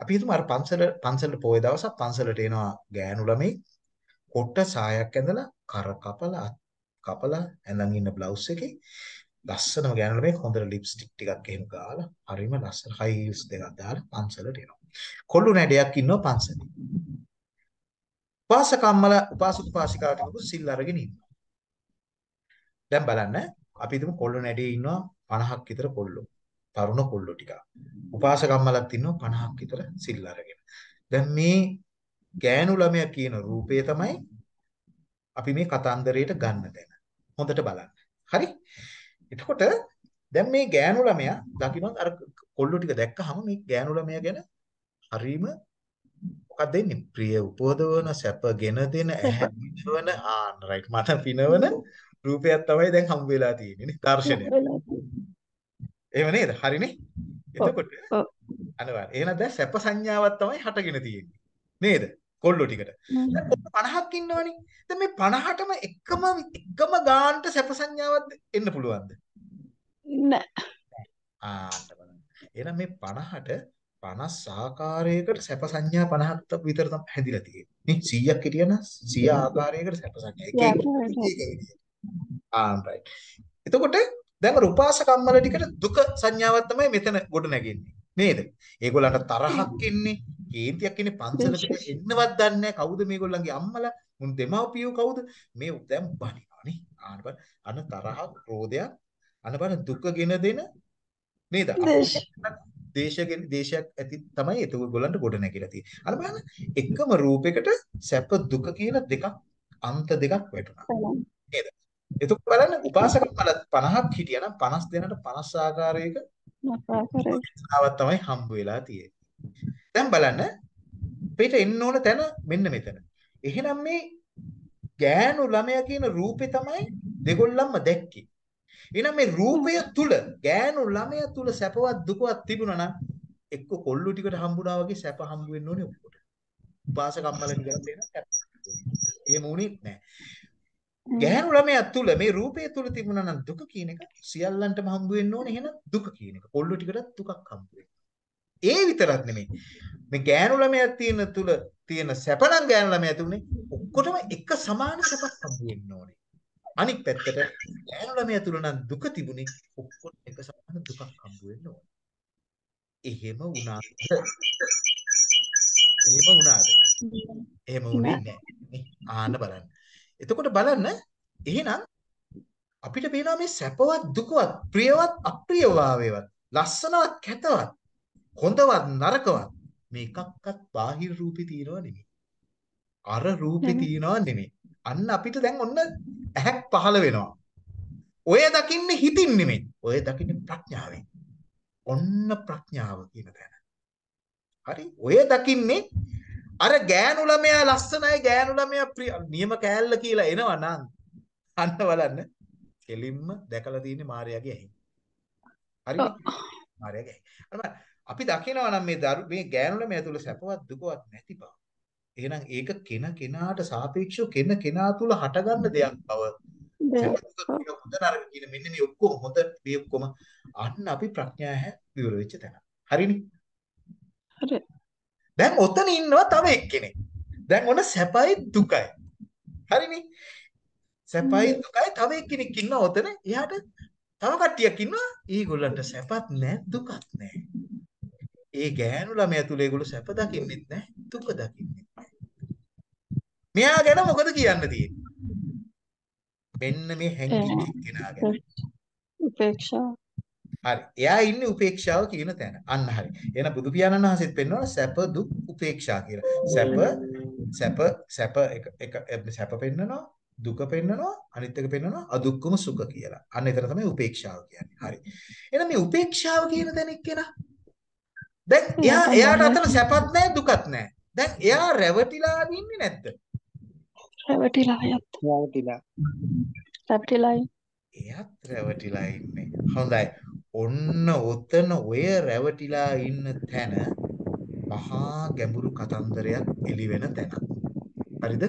අපි හිතමු අර පන්සල පන්සලට පොයේ දවසක් පන්සලට එනවා ගෑනු ළමයි කොට්ට සායක් ඇඳලා කර කපලා කපලා ඇඳන් ඉන්න බ්ලවුස් එකේ ලස්සනම ගෑනු ළමයි හොඳට ලිප්ස්ටික් ටිකක් එහෙම ගාලා හරිම ලස්සන හයි හීල්ස් දෙකක් දාලා පන්සලට එනවා. කොල්ලු නැඩයක් ඉන්නවා පන්සලේ. උපාසකම්මල උපාසක උපාසිකාව ටිකකුත් සිල් අරගෙන ඉන්නවා. දැන් බලන්න අපි හිතමු කොල්ලෝ නැඩේ ඉන්නවා 50ක් විතර කොල්ලෝ. තරුණ කොල්ලෝ ටික. උපාසකම්මලක් ඉන්නවා 50ක් විතර සිල් අරගෙන. දැන් මේ ගෑනු ළමයා කියන රූපය තමයි අපි මේ කතන්දරයට ගන්න තැන. හොඳට බලන්න. හරි? එතකොට දැන් මේ ගෑනු ළමයා දකින්නත් අර කොල්ලෝ ටික දැක්කහම මේ ගෑනු ළමයා ගැන හරීම දෙන්නේ? ප්‍රිය උපදවන සැපගෙන දෙන ඇහැ පිනවන ආන්න රයිට් මට පිනවන රූපයක් තමයි දැන් හම්බ වෙලා තියෙන්නේ නේ දර්ශනය. එහෙම නේද? හරිනේ. එතකොට අනිවාර්ය. එහෙනම් දැන් සැප සංඥාවක් තමයි හටගෙන තියෙන්නේ. නේද? කොල්ලෝ ටිකට. දැන් 50ක් ඉන්නවනේ. දැන් මේ 50ටම එකම එකම ගානට සැප සංඥාවක් එන්න පුළුවන්ද? නෑ. බලන්න. එහෙනම් මේ 50ට 50 ආකාරයකට සැප සංඥා 50ක් විතර තමයි හැදිලා තියෙන්නේ. නේ 100ක් හිටියනම් 100 ආකාරයකට සැප සංඥා. එක එක රයිට්. එතකොට දැන් රූපාස කම්මල ටිකට දුක සංඥාවක් තමයි මෙතන ගොඩ නැගෙන්නේ. නේද? ඒගොල්ලන්ට තරහක් එන්නේ, කේන්තියක් එන්නේ පන්සලකට එන්නවත් දන්නේ නැහැ. කවුද මේගොල්ලන්ගේ අම්මලා? මුන් දෙමව්පියෝ කවුද? මේ දැන් බනිනවා නේ. ආන බලන්න. අන තරහක්, ක්‍රෝධයක්, අන බලන්න දුකගෙන දෙන නේද? දේශයෙන් දේශයක් ඇති තමයි ඒක ගොල්ලන්ට ගොඩ නැගිලා තියෙන්නේ. අර බලන්න එකම රූපයකට සැප දුක කියලා දෙකක් අන්ත දෙකක් වැටුණා. නේද? එතකොට බලන්න උපාසක මල 50ක් හිටියනම් 50 දෙනාට 50 ආකාරයක ආකාරයක තමයි හම්බ වෙලා තියෙන්නේ. දැන් බලන්න අපිට එන්න ඕන තැන මෙන්න මෙතන. එහෙනම් මේ ගෑනු ළමයා කියන රූපේ තමයි දෙගොල්ලන්ම දැක්කේ. එහෙනම් මේ රූපය තුල ගෑනු ළමයා තුල සැපවත් දුකවත් තිබුණා නම් එක්ක කොල්ලු ටිකට හම්බුණා වගේ සැප හම්බ වෙන්න ඕනේ ඔක්කොට. උපාසකම්මල නිකන් දෙන සැප. එහෙම උනේ නැහැ. ගැහැණු ළමයා තුල මේ රූපය තුල තිබුණා නම් දුක කියන එක සියල්ලන්ටම හම්බ වෙන්න ඕනේ එහෙනම් දුක කියන එක. කොල්ලු ටිකටත් දුකක් හම්බ ඒ විතරක් නෙමෙයි. මේ ගැහැණු ළමයා තියෙන තුල තියෙන සැප නම් ගැහැණු ළමයා තුනේ ඔක්කොටම එක සමාන සැපක් හම්බ වෙන්න ඕනේ. අනික් පැත්තට ගැහැණු ළමයා තුල නම් දුක තිබුණේ ඔක්කොට එක සමාන දුකක් හම්බ වෙන්න ඕනේ. එහෙම වුණාද? එහෙම වුණාද? එහෙම වුණේ නැහැ. ආන්න බලන්න. එතකොට බලන්න එහෙනම් අපිට පේනවා මේ සැපවත් දුකවත් ප්‍රියවත් අප්‍රියභාවයවත් ලස්සනවත් කැතවත් හොඳවත් නරකවත් මේ එකක්වත් බාහිර රූපේ තියනව නෙමෙයි. අර රූපේ තියනව නෙමෙයි. අන්න අපිට දැන් ඔන්න ඇහැක් පහළ වෙනවා. ඔය දකින්නේ හිතින් නෙමෙයි. ඔය දකින්නේ ප්‍රඥාවෙන්. ඔන්න ප්‍රඥාව කියන තැන. හරි? ඔය දකින්නේ අර ගෑනු ළමයා ලස්සනයි ගෑනු ළමයා ප්‍රිය නියම කෑල්ල කියලා එනවා නම් අන්න බලන්න කෙලින්ම දැකලා තියෙන්නේ මාර්යාගේ ඇහි. හරිද? මාර්යාගේ ඇහි. අපි දකිනවා නම් මේ මේ ගෑනු ළමයා තුල සැපවත් දුකවත් නැති බව. එහෙනම් ඒක කෙන කෙනාට සාපේක්ෂව කෙන කෙනා තුල හටගන්න දෙයක් බව. හොඳ නරක කියන මෙන්න මේ ඔක්කොම හොඳ මේ ඔක්කොම අන්න අපි ප්‍රඥා හැ විවර වෙච්ච තැන. හරිනේ? හරි. දැන් ඔතන ඉන්නවා තව එක්කෙනෙක්. දැන් ඔන්න සැපයි දුකයි. හරිනේ? සැපයි දුකයි තව එක්කෙනෙක් ඉන්නවා ඔතන. එයාට තව කට්ටියක් ඉන්නවා. ඒගොල්ලන්ට සැපත් නැහැ දුකත් නැහැ. ඒ ගෑනු ළමයා තුල ඒගොල්ලෝ සැප දකින්නෙත් නැහැ දුක දකින්නෙත්. මෙයා ගැන මොකද කියන්න තියෙන්නේ? මෙන්න මේ හැංගිච්ච කෙනා ගැන. උපේක්ෂා හරි. එයා ඉන්නේ උපේක්ෂාව කියන තැන. අන්න හරි. එහෙනම් බුදු පියාණන් වහන්සේත් පෙන්වනවා සැප දුක් උපේක්ෂා කියලා. සැප සැප සැප එක එක සැප පෙන්වනවා දුක පෙන්වනවා අනිත් එක පෙන්වනවා අදුක්කම සුඛ කියලා. අන්න එතන තමයි උපේක්ෂාව කියන්නේ. හරි. එහෙනම් මේ උපේක්ෂාව කියන තැන එක්කෙනා දැන් එයා එයාට අතන සැපත් නැහැ දුකත් නැහැ. දැන් එයා රැවටිලා ඉන්නේ නැද්ද? රැවටිලා යත්. රැවටිලා. රැවටිලා එයත් රැවටිලා ඉන්නේ. හොඳයි. ඔන්න ඔතන ඔය රැවටිලා ඉන්න තැන මහා ගැඹුරු කතන්දරයක් එළි වෙන තැනක්. හරිද?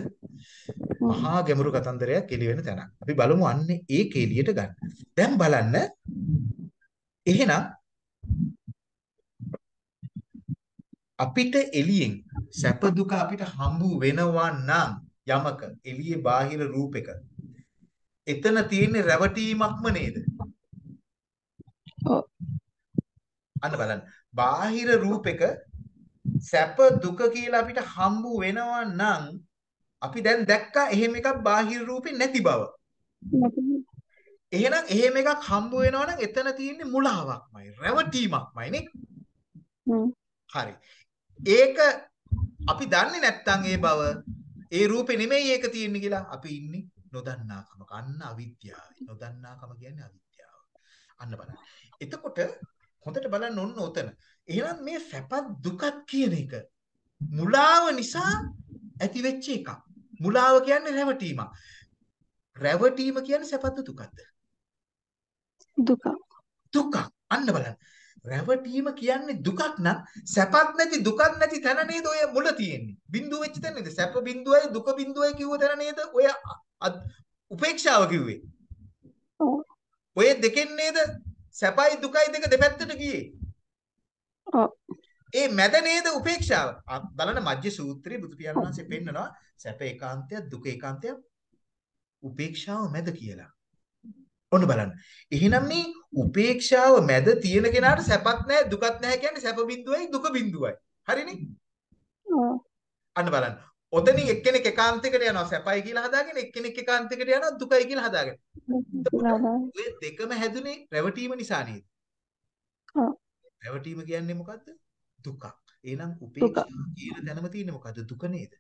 මහා ගැඹුරු කතන්දරයක් එළි වෙන තැනක්. අපි බලමු අන්නේ ඒක එළියට ගන්න. දැන් බලන්න එහෙනම් අපිට එළියෙන් සැප දුක අපිට හම්බු වෙනවා නම් යමක එළියේ බාහිර රූපයක එතන තියෙන රැවටීමක්ම නේද? ඔව්. අන්න බලන්න. බාහිර රූපෙක සැප දුක කියලා අපිට හම්බු වෙනවා නම් අපි දැන් දැක්කා එහෙම එකක් බාහිර රූපේ නැති බව. එහෙනම් එහෙම එකක් හම්බ වෙනවා නම් එතන තියෙන්නේ මුලාවක්මයි, රැවටීමක්මයි නේ? හරි. ඒක අපි දන්නේ නැත්තම් ඒ බව ඒ රූපේ නෙමෙයි ඒක තියෙන්නේ කියලා අපි ඉන්නේ නොදන්නාකම. අන්න අවිද්‍යාවයි. නොදන්නාකම කියන්නේ අවිද්‍යාව. අන්න බලන්න. එතකොට හොඳට බලන්න ඔන්න උතන. එහෙනම් මේ සැපත් දුකත් කියන එක මුලාව නිසා ඇති වෙච්ච එකක්. මුලාව කියන්නේ රැවටීමක්. රැවටීම කියන්නේ සැපද දුකද? දුක දුකක්. අන්න බලන්න. රැවටීම කියන්නේ දුකක් නම් සැපක් නැති දුකක් නැති තැන නේද ඔය මුල තියෙන්නේ. බිඳුව වෙච්ච තැන නේද? සැප බිඳුවයි දුක බිඳුවයි කිව්ව තැන නේද ඔය උපේක්ෂාව කිව්වේ. ඔය දෙකෙන් නේද සැපයි දුකයි දෙක දෙපැත්තට ගියේ. ඒ මැද නේද උපේක්ෂාව. බලන්න මජ්ජ සූත්‍රයේ බුදු පියාණන් වහන්සේ පෙන්නනවා සැප ඒකාන්තයක් දුක ඒකාන්තයක් උපේක්ෂාව මැද කියලා. ඔන්න බලන්න. එහෙනම් මේ උපේක්ෂාව මැද තියෙන කෙනාට සැපක් නැහැ දුකක් නැහැ කියන්නේ සැප බිඳුවයි දුක බිඳුවයි. හරිනේ? ඔව් අන්න බලන්න. ඔතනින් එක්කෙනෙක් එකාන්තයකට යනවා සැපයි කියලා හදාගෙන එක්කෙනෙක් එකාන්තයකට යනවා දුකයි කියලා හදාගෙන. ඔය දෙකම හැදුනේ රැවටීම නිසා නේද? ඔව් රැවටීම කියන්නේ මොකද්ද? දුකක්. එහෙනම් උපේක්ෂාව කියන තැනම තියෙන්නේ මොකද්ද? දුක නේද?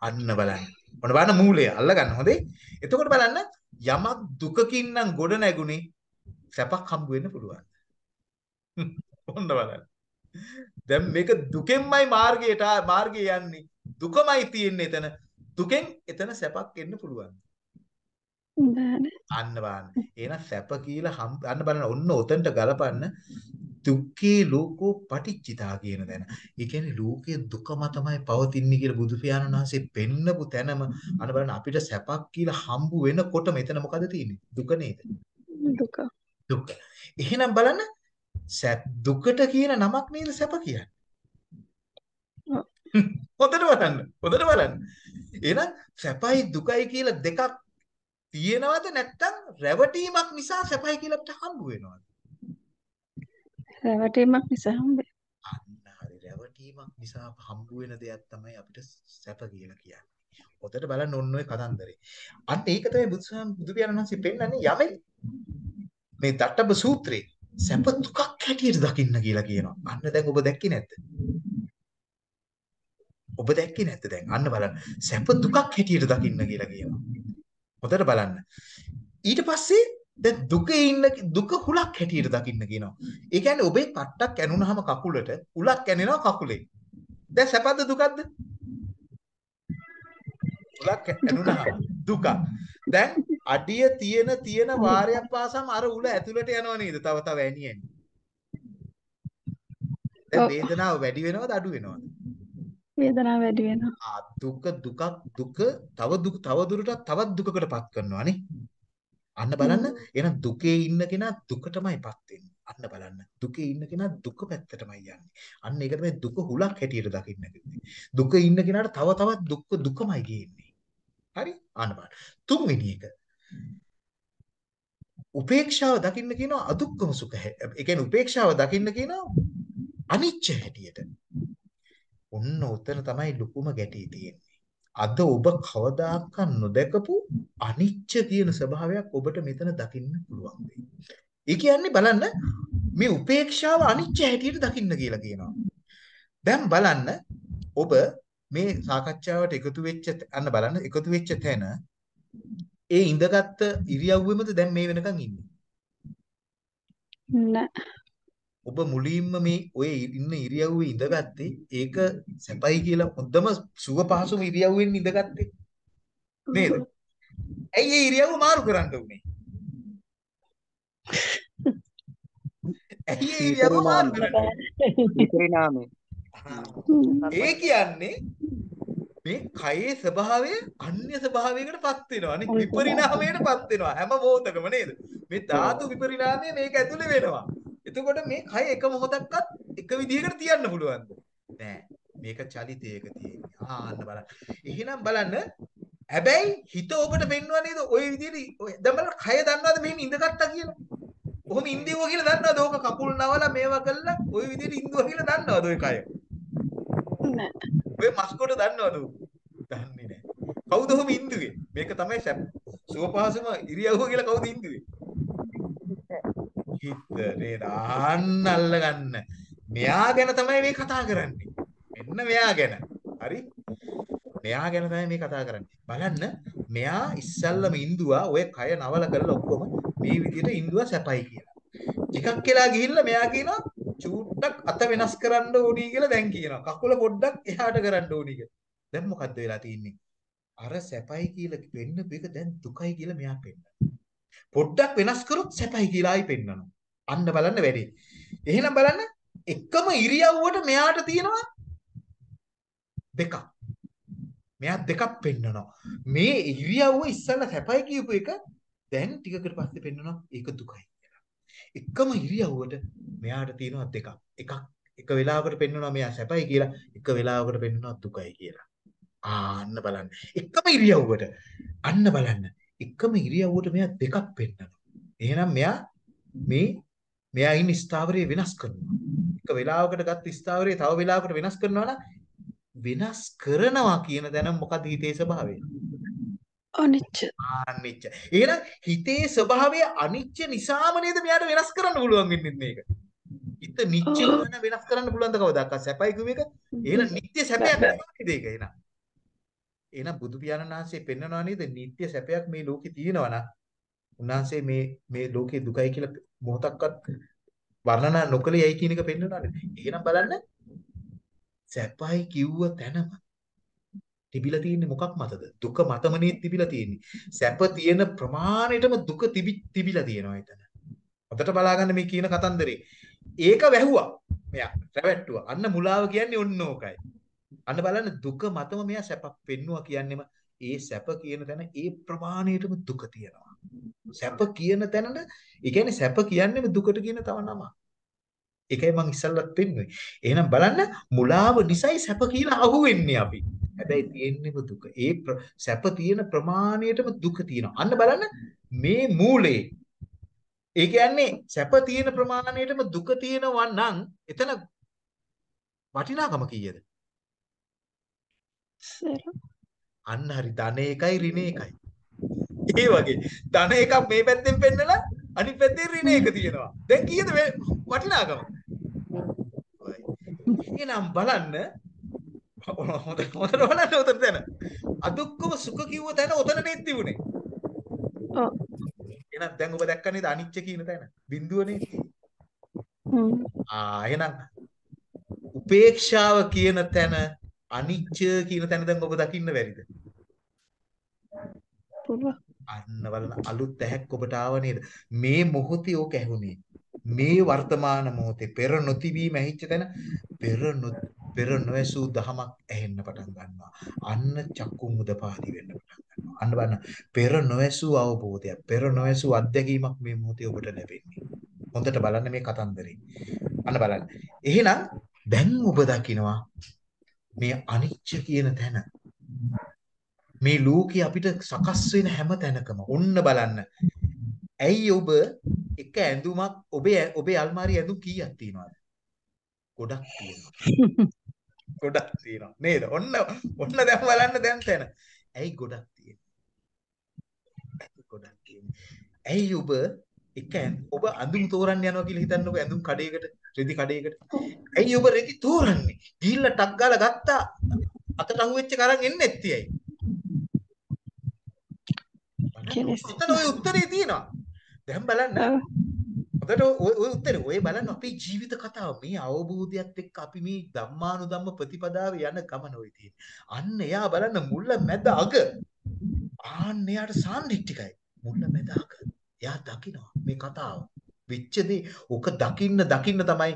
අන්න බලන්න. ඔන්න බලන්න මූලය අල්ලගන්න හොඳේ. එතකොට බලන්න යමක් දුකකින් නම් ගොඩ නැගුණේ සැපක් හම්බ වෙන්න පුළුවන්. ඔන්න බලන්න. දැන් මේක දුකෙන්මයි මාර්ගයට ආ- මාර්ගේ යන්නේ. දුකමයි තියෙන්නේ එතන. දුකෙන් එතන සැපක් එන්න පුළුවන්. අන්න බලන්න. එහෙනම් සැප කියලා හම් අන්න බලන්න ඔන්න ඔතනට ගලපන්න දුක්ඛේ ලෝකෝ පටිච්චිතා කියන තැන. ඒ කියන්නේ ලෝකයේ දුකම තමයි පවතින්නේ කියලා බුදු පියාණන් වහන්සේ පෙන්නපු තැනම අන්න බලන්න අපිට සැපක් කියලා හම්බ වෙනකොට මෙතන මොකද තියෙන්නේ? දුක නේද? දුක දුක. එහෙනම් බලන්න සැප දුකට කියන නමක් නේද සැප කියන්නේ? හොඳට බලන්න. හොඳට බලන්න. එහෙනම් සැපයි දුකයි කියලා දෙකක් තියෙනවද නැත්නම් රැවටීමක් නිසා සැපයි කියලා අපිට හම්බ වෙනවද? රැවටීමක් නිසා හම්බේ අන්න හරි රැවටීමක් නිසා හම්බ වෙන දෙයක් තමයි අපිට සැප කියලා කියන්නේ. ඔතට බලන්න ඔන්න ඔය කතන්දරේ. අන්න ඒක තමයි බුදුසහම බුදු පියාණන් වහන්සේ පෙන්නන්නේ යමෙන් මේ දට්ටබ සූත්‍රේ සැප දුකක් හැටියට දකින්න කියලා කියනවා. අන්න දැන් ඔබ දැක්කේ නැද්ද? ඔබ දැක්කේ නැද්ද දැන්? අන්න බලන්න. සැප දුකක් හැටියට දකින්න කියලා කියනවා. හොඳට බලන්න. ඊට පස්සේ දැන් දුකේ ඉන්න දුක හුලක් හැටියට දකින්න කියනවා. ඒ කියන්නේ ඔබේ පට්ටක් ඇනුනහම කකුලට උලක් ඇනෙනවා කකුලේ. දැන් සැපද දුකද? උලක් ඇනුනහම දුක. දැන් අඩිය තියෙන තියෙන වාරයක් පාසම අර උල ඇතුළට යනව නේද? තව තව ඇනියෙන්නේ. දැන් ඔව්. වේදනාව වැඩි වෙනවද අඩු වෙනවද? වේදනාව වැඩි වෙනවා ආ දුක දුකක් දුක තව දුක තව දුරටත් තවත් දුකකටපත් කරනවා නේ. අන්න බලන්න එහෙනම් දුකේ ඉන්න කෙනා දුකටමයිපත් වෙන්නේ. අන්න බලන්න. දුකේ ඉන්න කෙනා දුක පැත්තටමයි යන්නේ. අන්න ඒක තමයි දුක හුලක් හැටියට දකින්න කිව්වේ. දුක ඉන්න කෙනාට තව තවත් දුක දුකමයි ගේන්නේ. හරි? අන්න බලන්න. තුන්වෙනි එක. උපේක්ෂාව දකින්න කියනවා අදුක්කම සුඛ. හැ- ඒ කියන්නේ උපේක්ෂාව දකින්න කියනවා අනිච්ච හැටියට. ඔන්න උතන තමයි ලුකුම ගැටේ තියෙන්නේ. අද ඔබ කවදාකවත් නොදකපු අනිච්ච කියන ස්වභාවයක් ඔබට මෙතන දකින්න පුළුවන් වෙයි. ඒ කියන්නේ බලන්න මේ උපේක්ෂාව අනිච්ච හැටියට දකින්න කියලා කියනවා. දැන් බලන්න ඔබ මේ සාකච්ඡාවට එකතු වෙච්ච තැ- අන්න බලන්න එකතු වෙච්ච තැන ඒ ඉඳගත්ත ඉරියව්වෙමද දැන් මේ වෙනකන් ඉන්නේ. නෑ ඔබ මුලින්ම මේ ඔය ඉන්න ඉරියව්වේ ඉඳගත්තේ ඒක සැපයි කියලා හොඳම සුව පහසුම ඉරියව්වෙන් ඉඳගත්තේ නේද? ඇයි ඒ ඉරියව්ව මාරු කරන්න උනේ? ඇයි ඒ ඉරියව්ව මාරු කරන්නේ? ඒ කියන්නේ මේ කයේ ස්වභාවය අන්‍ය ස්වභාවයකටපත් වෙනවානේ විපරිණාමයටපත් වෙනවා හැම මොහොතකම නේද? මේ ධාතු විපරිණාමය මේක ඇතුලේ වෙනවා එතකොට මේ කය එක මොහොතක්වත් එක විදිහකට තියන්න පුළුවන්ද නෑ මේක චලිතයක තියෙන්නේ ආන්න බලන්න එහෙනම් බලන්න හැබැයි හිත ඔබට පෙන්වන්නේ නේද ওই විදිහට ඔය දැන් බලන්න කය දන්නවද මෙහෙම ඉඳගත්තා කියලා ඔහොම ඉඳියුවා කියලා දන්නවද ඕක කකුල් නවලා මේවා කළා ওই විදිහට ඉඳුවා කියලා දන්නවද ওই කය නෑ ඔය මස්කොට දන්නවද ඌ? දන්නේ නැහැ. කවුද ඔහොම ඉන්දුවේ? මේක තමයි සැප. සුවපහසුම ඉරියව්ව කියලා කවුද ඉන්දුවේ? හිත නේද? අන්න අල්ලගන්න. මෙයා ගැන තමයි මේ කතා කරන්නේ. මෙන්න මෙයා ගැන. හරි? මෙයා ගැන තමයි මේ කතා කරන්නේ. බලන්න මෙයා ඉස්සල්ලාම ඉන්දුවා ඔය කය නවල කරලා ඔක්කොම මේ විදිහට ඉන්දුවා සැපයි කියලා. ටිකක් වෙලා ගිහිල්ලා මෙයා කියනවා චූට්ටක් අත වෙනස් කරන්න ඕනි කියලා දැන් කියනවා. කකුල පොඩ්ඩක් එහාට කරන්න ඕනි කියලා. දැන් මොකද්ද වෙලා තියෙන්නේ? අර සැපයි කියලා වෙන්න මේක දැන් දුකයි කියලා මෙයා පෙන්නනවා. පොඩ්ඩක් වෙනස් කරොත් සැපයි කියලා ආයි පෙන්නනවා. අන්න බලන්න වැඩි. එහෙනම් බලන්න එකම ඉරියව්වට මෙයාට තියෙනවා දෙකක්. මෙයා දෙකක් පෙන්නනවා. මේ ඉරියව්ව ඉස්සල්ලා සැපයි කියපු එක දැන් ටිකකට පස්සේ පෙන්නනවා ඒක දුකයි කියලා. එකම ඉරියව්වට මෙයාට තියෙනවා දෙකක්. එකක් එක වෙලාවකට පෙන්නනවා මෙයා සැපයි කියලා, එක වෙලාවකට පෙන්නනවා දුකයි කියලා. ආන්න බලන්න. එකම ඉරියව්වට අන්න බලන්න. එකම ඉරියව්වට මෙයා දෙකක් පෙන්නනවා. එහෙනම් මෙයා මේ මෙයා ඉන්න ස්ථාවරය වෙනස් කරනවා. එක වෙලාවකට ගත්ත ස්ථාවරය තව වෙලාවකට වෙනස් කරනවා නම් වෙනස් කරනවා කියන දැන මොකද හිතේ ස්වභාවය? අනිච්ච අනිච්ච. එහෙනම් හිතේ ස්වභාවය අනිච්ච නිසාම නේද මෙයාට වෙනස් කරන්න පුළුවන් වෙන්නේ මේක. හිත නිච්ච වෙන වෙනස් කරන්න පුළුවන්ද කවදාක සැපයි කිව්ව එක? එහෙනම් නිත්‍ය සැපයක් නෙමෙයි ඒක එහෙනම්. එහෙනම් බුදු පියාණන් වහන්සේ පෙන්වනවා නේද නිත්‍ය සැපයක් මේ ලෝකේ තියෙනවා නම් උන්වහන්සේ මේ මේ ලෝකේ දුකයි කියලා මොහොතක්වත් වර්ණනා නොකළේ යයි කියන එක පෙන්වනවා නේද? එහෙනම් බලන්න සැපයි කිව්ව තැනම තිබිලා තියෙන්නේ මොකක් මතද? දුක මතමනේ තිබිලා තියෙන්නේ. සැප තියෙන ප්‍රමාණයටම දුක තිබිලා තියෙනවා එතන. හොඳට බලාගන්න මේ කියන කතන්දරේ. ඒක වැහුවා. මෙයා රැවට්ටුවා. අන්න මුලාව කියන්නේ ඔන්න ඕකයි. අන්න බලන්න දුක මතම මෙයා සැපක් පෙන්නවා කියන්නේම ඒ සැප කියන තැන ඒ ප්‍රමාණයටම දුක තියෙනවා. සැප කියන තැනට ඒ කියන්නේ සැප කියන්නේම දුකට කියන තව නමක්. ඒකයි මං ඉස්සල්ලත් පෙන්නුවේ. එහෙනම් බලන්න මුලාව නිසයි සැප කියලා අහුවෙන්නේ අපි. හැබැයි තියෙන්නේම දුක. ඒ සැප තියෙන ප්‍රමාණයටම දුක තියෙනවා. අන්න බලන්න මේ මූලේ ඒ කියන්නේ සැප තියෙන ප්‍රමාණයටම දුක තියෙනවා නම් එතන වටිනාකම කීයද? අන්න හරි ධන එකයි ඍණ එකයි. ඒ වගේ ධන එකක් මේ පැත්තෙන් පෙන්නලා අනිත් පැත්තේ ඍණ එක තියෙනවා. දැන් කීයද වටිනාකම? එහෙනම් බලන්න හොඳ හොඳට බලන්න උතන තැන. අදුක්කම සුඛ කිව්ව තැන උතන නෙත් තිබුණේ. ඔව්. එහෙනම් දැන් ඔබ දැක්ක නේද අනිච්ච කියන තැන? බිඳුවනේ. ආ එහෙනම් උපේක්ෂාව කියන තැන අනිච්ච කියන තැන දැන් ඔබ දකින්න බැරිද? අන්න බලන්න අලුත් ඇහැක් ඔබට ආව නේද? මේ මොහොතේ ඕක ඇහුනේ. මේ වර්තමාන මොහොතේ පෙර නොතිබීම ඇහිච්ච තැන පෙර පෙර නොඇසූ දහමක් ඇහෙන්න පටන් ගන්නවා. අන්න චක්කුම් උදපාදි වෙන්න පටන් ගන්නවා. අන්න බලන්න පෙර නොඇසූ අවබෝධයක්, පෙර නොඇසූ අත්දැකීමක් මේ මොහොතේ ඔබට ලැබෙන්නේ. හොඳට බලන්න මේ කතන්දරේ. අන්න බලන්න. එහෙනම් දැන් ඔබ දකිනවා මේ අනිච්ච කියන තැන මේ ලෝකේ අපිට සකස් වෙන හැම තැනකම ඔන්න බලන්න. ඇයි ඔබ එක ඇඳුමක් ඔබේ ඔබේ අල්මාරිය ඇඳුම් කීයක් තියෙනවද? ගොඩක් තියෙනවා. ගොඩක් තියෙනවා. නේද? ඔන්න ඔන්න දැන් බලන්න දැන් තැන. ඇයි ගොඩක් තියෙන්නේ? ගොඩක් තියෙන්නේ. ඇයි ඔබ එක ඔබ ඇඳුම් තෝරන්න යනවා කියලා හිතන්නකෝ ඇඳුම් කඩේකට රෙදි කඩේකට. ඇයි ඔබ රෙදි තෝරන්නේ? ගිහිල්ලා ටක් ගාලා ගත්තා. අතට අහුවෙච්ච කරන් එන්නේ නැත්තේ ඇයි? එතන ওই උත්තරේ තියෙනවා. දැන් බලන්න. හොඳට ඔය උත්තරේ ඔය බලන්න අපේ ජීවිත කතාව මේ අවබෝධයත් එක්ක අපි මේ ධම්මානුධම්ම ප්‍රතිපදාවේ යන ගමන ඔය තියෙන්නේ. අන්න එයා බලන්න මුල මැද අග. ආන්න එයාට සාන්දිටිකයි. මුල මැද අග. එයා දකිනවා මේ කතාව. වෙච්ච දේ ඔක දකින්න දකින්න තමයි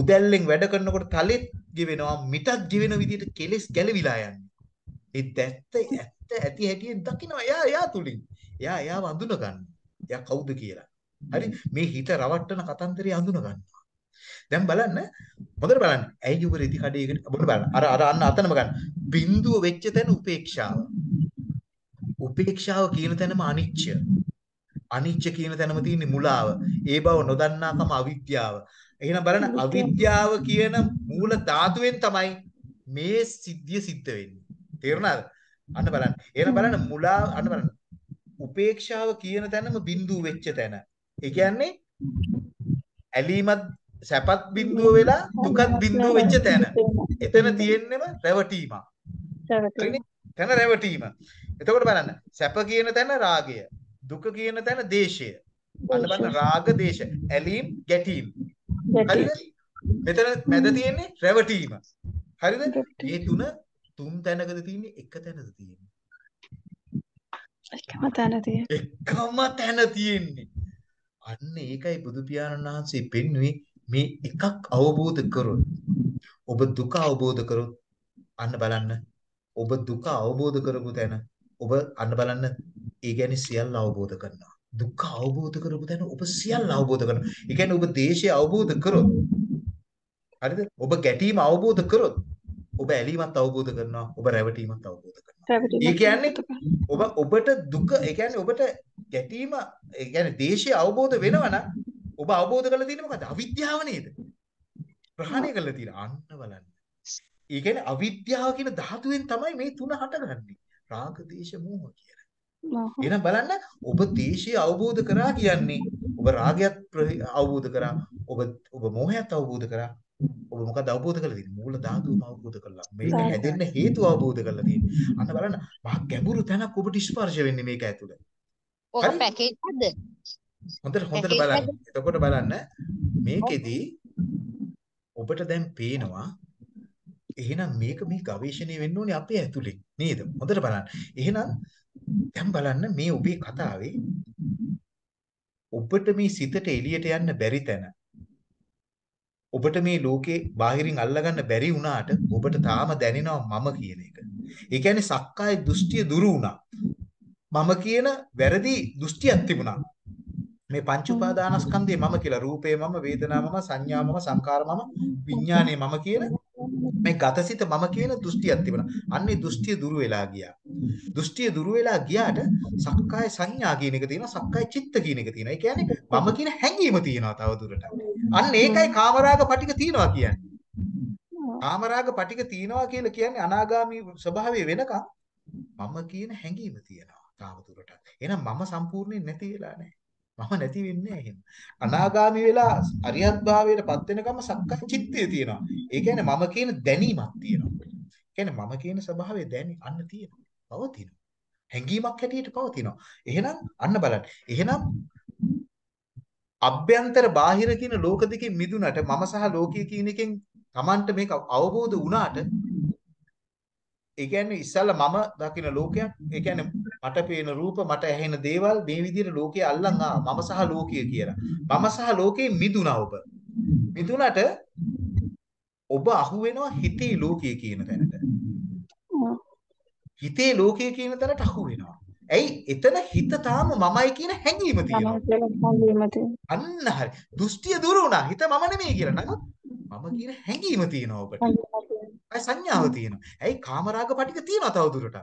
උදැල්ලෙන් වැඩ කරනකොට තලෙත් ගෙවෙනවා මිටත් ගෙවෙන විදිහට කෙලස් ගැලවිලා යන්නේ. ඒ දැත්ත ඇත්ත ඇති හැටියෙන් දකිනවා එයා එයා තුලින්. එයා එයාව අඳුන ගන්න. එයා කවුද කියලා. හරි මේ හිත රවට්ටන කතන්දරය අඳුන ගන්නවා. දැන් බලන්න හොඳට බලන්න. ඇයි ඔබ රෙදි කඩේකට මොන බලන්න. අර අර අන්න අතනම ගන්න. බිඳුව වෙච්ච තැන උපේක්ෂාව. උපේක්ෂාව කියන තැනම අනිච්ච. අනිච්ච කියන තැනම තියෙන්නේ මුලාව. ඒ බව නොදන්නාකම අවිද්‍යාව. එහෙනම් බලන්න අවිද්‍යාව කියන මූල ධාතුවෙන් තමයි මේ සිද්ධිය සිද්ධ වෙන්නේ. තේරුණාද? අන්න බලන්න. එහෙනම් බලන්න මුලාව අන්න බලන්න. උපේක්ෂාව කියන තැනම බිඳුව වෙච්ච තැන. ඒ කියන්නේ ඇලීමත් සැපත් බිඳුව වෙලා දුකත් බිඳුව වෙච්ච තැන. එතන තියෙන්නෙම රැවටීමක්. තැන රැවටීම. එතකොට බලන්න සැප කියන තැන රාගය. දුක කියන තැන දේශය. අන්න බලන්න රාග දේශ ඇලීම් ගැටීම්. හරිද? මෙතන මැද තියෙන්නේ රැවටීම. හරිද? මේ තුන තුන් තැනකද තියෙන්නේ එක තැනද තියෙන්නේ? එකම තැන තියෙන. එකම තැන තියෙන්නේ. අන්න ඒකයි බුදු පියාණන් වහන්සේ පෙන්වුවේ මේ එකක් අවබෝධ කරොත් ඔබ දුක අවබෝධ කරොත් අන්න බලන්න ඔබ දුක අවබෝධ කරපු තැන ඔබ අන්න බලන්න ඒ කියන්නේ සියල්ල අවබෝධ කරනවා. දුක අවබෝධ කරපු තැන ඔබ සියල්ල අවබෝධ කරනවා. ඒ කියන්නේ ඔබ දේශය අවබෝධ කරොත් හරිද? ඔබ ගැටීම අවබෝධ කරොත් ඔබ ඇලීමත් අවබෝධ කරනවා. ඔබ රැවටීමත් අවබෝධ කරනවා. ඒ කියන්නේ. ඔබ ඔබට දුක ඒ කියන්නේ ඔබට ගැටීම ඒ කියන්නේ දේශය අවබෝධ වෙනවා නම් ඔබ අවබෝධ කරලා තියෙන්නේ මොකද්ද? අවිද්‍යාව නේද? ප්‍රහාණය කරලා තියෙන අන්න බලන්න. ඒ කියන්නේ අවිද්‍යාව කියන ධාතුවෙන් තමයි මේ තුන හටගන්නේ. රාග දේශ මෝහ කියලා. එහෙනම් බලන්න ඔබ දේශය අවබෝධ කරා කියන්නේ ඔබ රාගයත් අවබෝධ කරා ඔබ ඔබ මෝහයත් අවබෝධ කරා ඔබ මොකද අවබෝධ කරලා තියෙන්නේ මූල ධාතුවම අවබෝධ කරලා මේක. හැදෙන්න හේතුව අවබෝධ කරලා තියෙන්නේ අන්න බලන්න මහා ගැඹුරු තැනක් ඔබට ස්පර්ශ වෙන්නේ මේක ඇතුළේ ඔක. පැකේජ් එකක්ද? හොඳට හොඳට බලන්න. එතකොට බලන්න මේකෙදි ඔබට දැන් පේනවා එහෙනම් මේක මේ ගවේෂණය වෙන්න ඕනේ අපේ ඇතුලේ නේද? හොඳට බලන්න. එහෙනම් දැන් බලන්න මේ ඔබේ කතාවේ ඔබට මේ සිතට එළියට යන්න බැරි තැන ඔබට මේ ලෝකේ බාහිරින් අල්ලගන්න බැරි වුණාට ඔබට තාම දැනෙනවා මම කියන එක. ඒ කියන්නේ සක්කාය දෘෂ්ටිය දුරු වුණා. මම කියන වැරදි දෘෂ්ටියක් තිබුණා. මේ පංච උපාදානස්කන්ධය මම කියලා රූපේ මම වේදනා මම සංඥා මම සංකාර මම විඥානය මම කියන මේ ගතසිත මම කියන දෘෂ්ටියක් තිබුණා. අන්නේ දෘෂ්ටිය දුරු වෙලා ගියා. දෘෂ්ටිය දුරු වෙලා ගියාට සක්කාය සංඥා කියන එක තියෙනවා සක්කාය චිත්ත කියන එක තියෙනවා. ඒ කියන්නේ මම කියන හැඟීම තියෙනවා තව දුරටත්. අන්න ඒකයි කාමරාග පටික තියෙනවා කියන්නේ. කාමරාග පටික තියෙනවා කියලා කියන්නේ අනාගාමී ස්වභාවය වෙනකම් මම කියන හැඟීම තියෙනවා තාම දුරටත්. එහෙනම් මම සම්පූර්ණයෙන් නැති වෙලා නැහැ. මම නැති වෙන්නේ නැහැ එහෙම. අනාගාමී වෙලා අරියත් භාවයටපත් වෙනකම් සක්කාය චිත්තය තියෙනවා. ඒ කියන්නේ මම කියන දැනීමක් තියෙනවා. ඒ කියන්නේ මම කියන ස්වභාවය දැනි අන්න තියෙනවා. පවතිනවා. හැඟීමක් හැටියට පවතිනවා. එහෙනම් අන්න බලන්න. එහෙනම් අභ්‍යන්තර බාහිර කියන ලෝක දෙකෙන් මිදුනට මම සහ ලෝකය කියන එකෙන් Tamanට මේක අවබෝධ වුණාට ඒ කියන්නේ ඉස්සල්ලා මම දකින ලෝකයක් ඒ කියන්නේ මට පේන රූප මට ඇහෙන දේවල් මේ විදිහට ලෝකයේ අල්ලන් ආ මම සහ ලෝකය කියලා. මම සහ ලෝකේ මිදුණා ඔබ. මිදුණට ඔබ අහු වෙනවා හිතේ ලෝකය කියන තැනට. හිතේ ලෝකය කියන තැනට අහු වෙනවා. ඇයි එතන හිත තාම මමයි කියන හැඟීම තියෙනවා. අන්න හරි. දෘෂ්ටිය දුර වුණා. හිත මම නෙමෙයි කියලා. නමුත් මම කියන හැඟීම තියෙනවා ඔබට. අය සංඥාව තියෙනවා. ඇයි කාමරාග පටික තියෙනවා තව දුරටත්.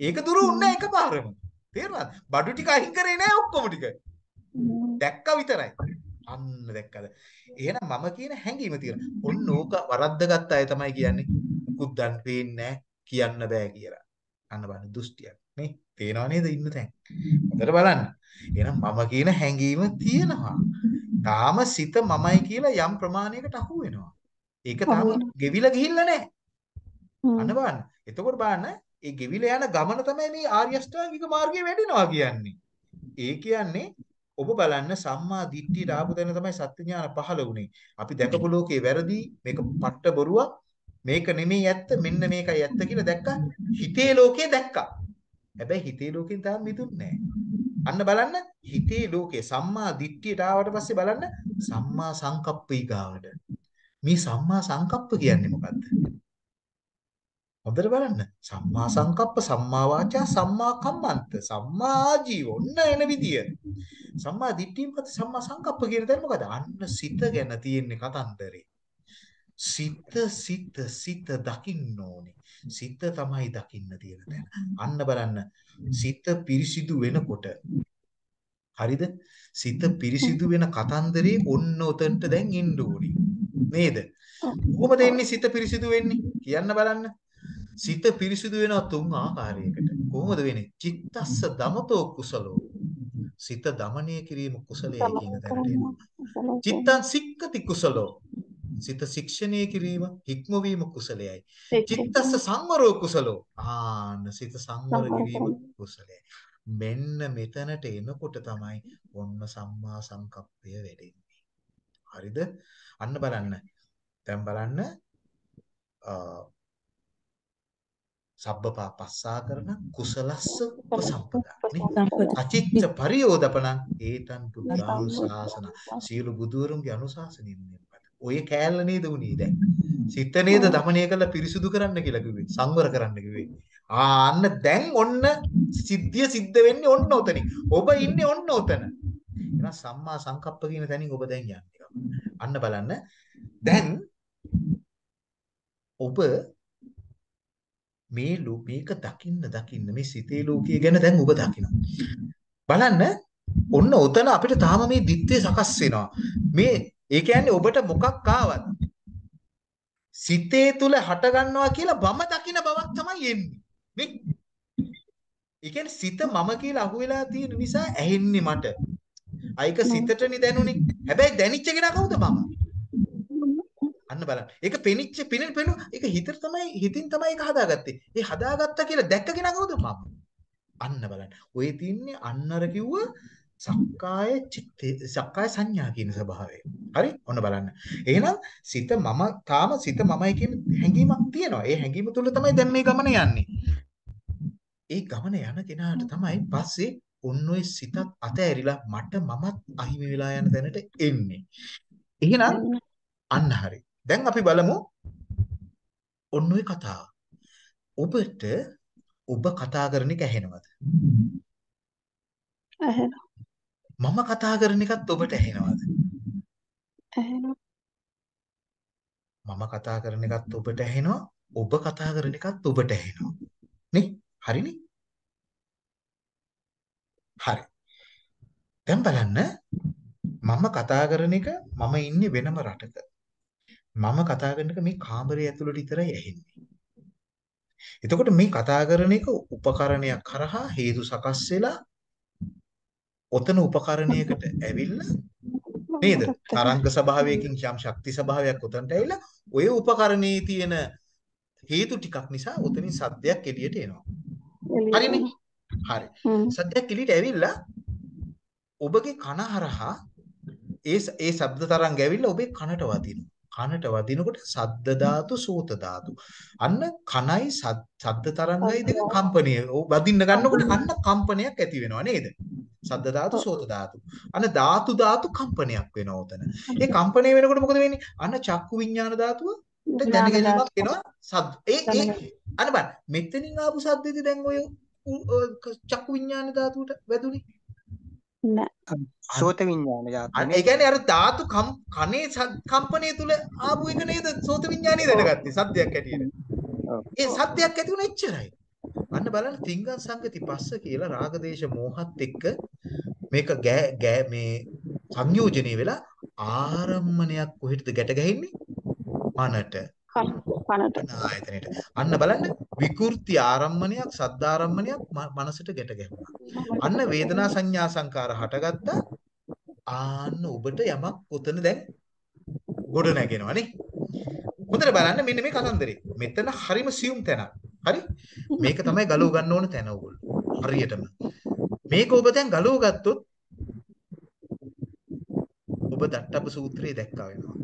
ඒක දුරු වුණේ එකපාරම. තේරුණාද? බඩු ටික අහිං කරේ නැහැ ඔක්කොම ටික. දැක්ක විතරයි. අන්න දැක්කද? එහෙනම් මම කියන හැඟීම තියෙනවා. ඔන්න ඕක වරද්දගත්ත අය තමයි කියන්නේ. මුකුත් දන් පේන්නේ නැහැ කියන්න බෑ කියලා. අන්න බලන්න දෘෂ්ටියක් නේ. තේනව නේද ඉන්න තැන්. හොඳට බලන්න. එහෙනම් මම කියන හැඟීම තියෙනවා. තාම සිත මමයි කියලා යම් ප්‍රමාණයකට අහු වෙනවා. ඒක තාම. ගෙවිලා ගිහිල්ලා නැහැ. අන්න බලන්න. එතකොට බලන්න ඒ ගෙවිලා යන ගමන තමයි මේ ආර්ය අෂ්ටාංගික මාර්ගය වැඩෙනවා කියන්නේ. ඒ කියන්නේ ඔබ බලන්න සම්මා දිට්ඨියට ආපු තැන තමයි සත්‍ය ඥාන පහළ වුනේ. අපි දැකපු ලෝකේ වැරදි මේක පට්ට බොරුවක් මේක නෙමෙයි ඇත්ත මෙන්න මේකයි ඇත්ත කියලා දැක්කා. හිතේ ලෝකේ දැක්කා. හැබැයි හිතේ ලෝකෙන් තාම මිදුන්නේ නැහැ. අන්න බලන්න හිතේ ලෝකේ සම්මා දිට්ඨියට ආවට පස්සේ බලන්න සම්මා සංකප්ප ඊගාවට. මේ සම්මා සංකප්ප කියන්නේ මොකද්ද? හොඳට බලන්න. සම්මා සංකප්ප, සම්මා වාචා, සම්මා කම්මන්ත, සම්මා ආජීව. ඔන්න එන විදිය. සම්මා දිට්ඨියෙන් පස්සේ සම්මා සංකප්ප කියන දේ මොකද? අන්න සිත ගැන තියෙන්නේ කතන්දරේ. සිත සිත සිත දකින්න ඕනේ. සිත තමයි දකින්න තියෙන තැන. අන්න බලන්න. සිත පිරිසිදු වෙනකොට හරිද? සිත පිරිසිදු වෙන කතන්දරේ ඔන්න උතන්ට දැන් එන්න ඕනේ. නේද? කොහොමද එන්නේ සිත පිරිසිදු වෙන්නේ? කියන්න බලන්න. සිත පිරිසිදු වෙනවා තුන් ආකාරයකට. කොහොමද වෙන්නේ? චිත්තස්ස දමතෝ කුසලෝ. සිත දමනය කිරීම කුසලයයි කියන තැනට එනවා. චිත්තං සික්කති කුසලෝ. සිත ශික්ෂණය කිරීම හික්මවීම කුසලයයි. චිත්තස්ස සංවරෝ කුසලෝ. ආන්න සිත සංවර කිරීම කුසලයයි. මෙන්න මෙතනට එනකොට තමයි ඔන්න සම්මා සංකප්පය වැඩෙන්නේ. හරිද? අන්න බලන්න. දැන් බලන්න සබ්බපා පස්සා කරන කුසලස්ස උපසම්පදානේ අචිත්ත පරියෝදපණං ඒතං බුද්ධානුශාසන සීල බුදුවරුන්ගේ අනුශාසනින් ඔය කෑල්ල නේද උනේ දැන්. සිත නේද দমনය කරලා පිරිසුදු කරන්න කියලා කිව්වේ. සංවර කරන්න කිව්වේ. ආන්න දැන් ඔන්න සිද්ධිය සිද්ධ වෙන්නේ ඔන්න උතනින්. ඔබ ඉන්නේ ඔන්න උතන. එහෙනම් සම්මා සංකප්ප කියන තැනින් ඔබ දැන් යන්නේ. අන්න බලන්න. දැන් ඔබ මේ මේක දකින්න දකින්න මේ සිතේ ලෝකය ගැන දැන් ඔබ දකිනවා. බලන්න ඔන්න උතන අපිට තාම මේ දිත්තේ සකස් වෙනවා. මේ ඒ කියන්නේ ඔබට මොකක් ආවත් සිතේ තුල හට ගන්නවා කියලා වම දකින බවක් තමයි එන්නේ. නේ? ඒ කියන්නේ සිත මම කියලා අහුවෙලා තියෙන නිසා ඇහෙන්නේ මට. අයික සිතටනේ දැනුනේ. හැබැයි දැනිච්ච කෙනා කවුද මම? අන්න බලන්න. ඒක පෙනිච්ච පිනෙන පෙනු ඒක හිතට තමයි හිතින් තමයි ඒක හදාගත්තේ. ඒ හදාගත්තා කියලා දැක්ක කෙනා කවුද මම? අන්න බලන්න. ඔය තින්නේ අන්නර කිව්ව සක්කාය චිත්තේ සක්කාය සංඥා කියන ස්වභාවය. හරි? ඔන්න බලන්න. එහෙනම් සිත මම තාම සිත මමයි කියන හැඟීමක් තියෙනවා. ඒ හැඟීම තුල තමයි දැන් මේ ගමන යන්නේ. ඒ ගමන යන කෙනාට තමයි පස්සේ ඔන්න ඔය සිතත් අතෑරිලා මට මමත් අහිමි වෙලා යන තැනට එන්නේ. එහෙනම් අන්න හරි. දැන් අපි බලමු ඔන්න ඔය කතාව. ඔබට ඔබ කතා කරන එක ඇහෙනවද? ඇහෙනවා. මම කතා කරන එකත් ඔබට ඇහෙනවද? ඇහෙනවා. මම කතා කරන එකත් ඔබට ඇහෙනවා. ඔබ කතා කරන එකත් ඔබට ඇහෙනවා. නේ? හරිනේ? හරි. දැන් බලන්න මම කතා කරන එක මම ඉන්නේ වෙනම රටක. මම කතා කරන එක මේ කාමරය ඇතුළට විතරයි ඇහෙන්නේ. එතකොට මේ කතා කරන එක උපකරණයක් කරහා හේතු සකස් වෙලා ඔතන උපකරණයකට ඇවිල්ලා නේද? තරංග ස්වභාවයකින් යම් ශක්ති ස්වභාවයක් උතන්ට ඇවිල්ලා ඔය උපකරණයේ තියෙන හේතු ටිකක් නිසා උතනින් සද්දයක් එළියට එනවා. හරිනේ? හරි. සද්දයක් එළියට ඇවිල්ලා ඔබගේ කන හරහා ඒ ඒ ශබ්ද තරංග ඇවිල්ලා ඔබේ කනට වදිනවා. කනට වදිනකොට සද්ද ධාතු සෝත ධාතු. අන්න කනයි සද්ද තරංගයි දෙක කම්පණය. වදින්න ගන්නකොට අන්න කම්පනයක් ඇති වෙනවා නේද? සද්ද ධාතු සෝත ධාතු. අන්න ධාතු ධාතු කම්පනයක් වෙනවා උතන. ඒ කම්පණය වෙනකොට මොකද වෙන්නේ? අන්න චක්කු විඤ්ඤාණ ධාතුව දැනගැනීමක් වෙනවා සද්ද. ඒ ඒ අන්න බලන්න මෙතනින් ආපු සද්දෙදි දැන් ඔය චක්කු විඤ්ඤාණ ධාතුවට වැදුනේ. නෑ. සෝත විඤ්ඤාණ ධාතුව. ඒ කියන්නේ අර ධාතු කනේ කම්පණය තුල ආපු එක නේද සෝත විඤ්ඤාණය දැනගත්තේ සද්දයක් ඇටියෙට. ඒ සද්දයක් ඇති වුණ එච්චරයි. අන්න බලන්න තිංගන් සංගති පස්ස කියලා රාගදේශ මෝහත් එක්ක මේක ගෑ ගෑ මේ සංයෝජනය වෙලා ආරම්මණයක් කොහෙටද ගැට ගැහෙන්නේ? මනට. කනට. ආයතනෙට. අන්න බලන්න විකෘති ආරම්මණයක් සද්දාරම්මණයක් මනසට ගැට ගැහුණා. අන්න වේදනා සංඥා සංකාර හටගත්තා. ආන්න ඔබට යමක් උතන දැන් ගොඩ නැගෙනවා නේ. හොඳට බලන්න මෙන්න මේ කතන්දරේ. මෙතන හරිම සියුම් තැනක්. හරි? මේක තමයි ගලව ගන්න ඕන තැන ඕගොල්ලෝ. හරියටම. මේක ඔබ දැන් ගලව ගත්තොත් ඔබ දට්ටප සූත්‍රයේ දැක්කා වෙනවා.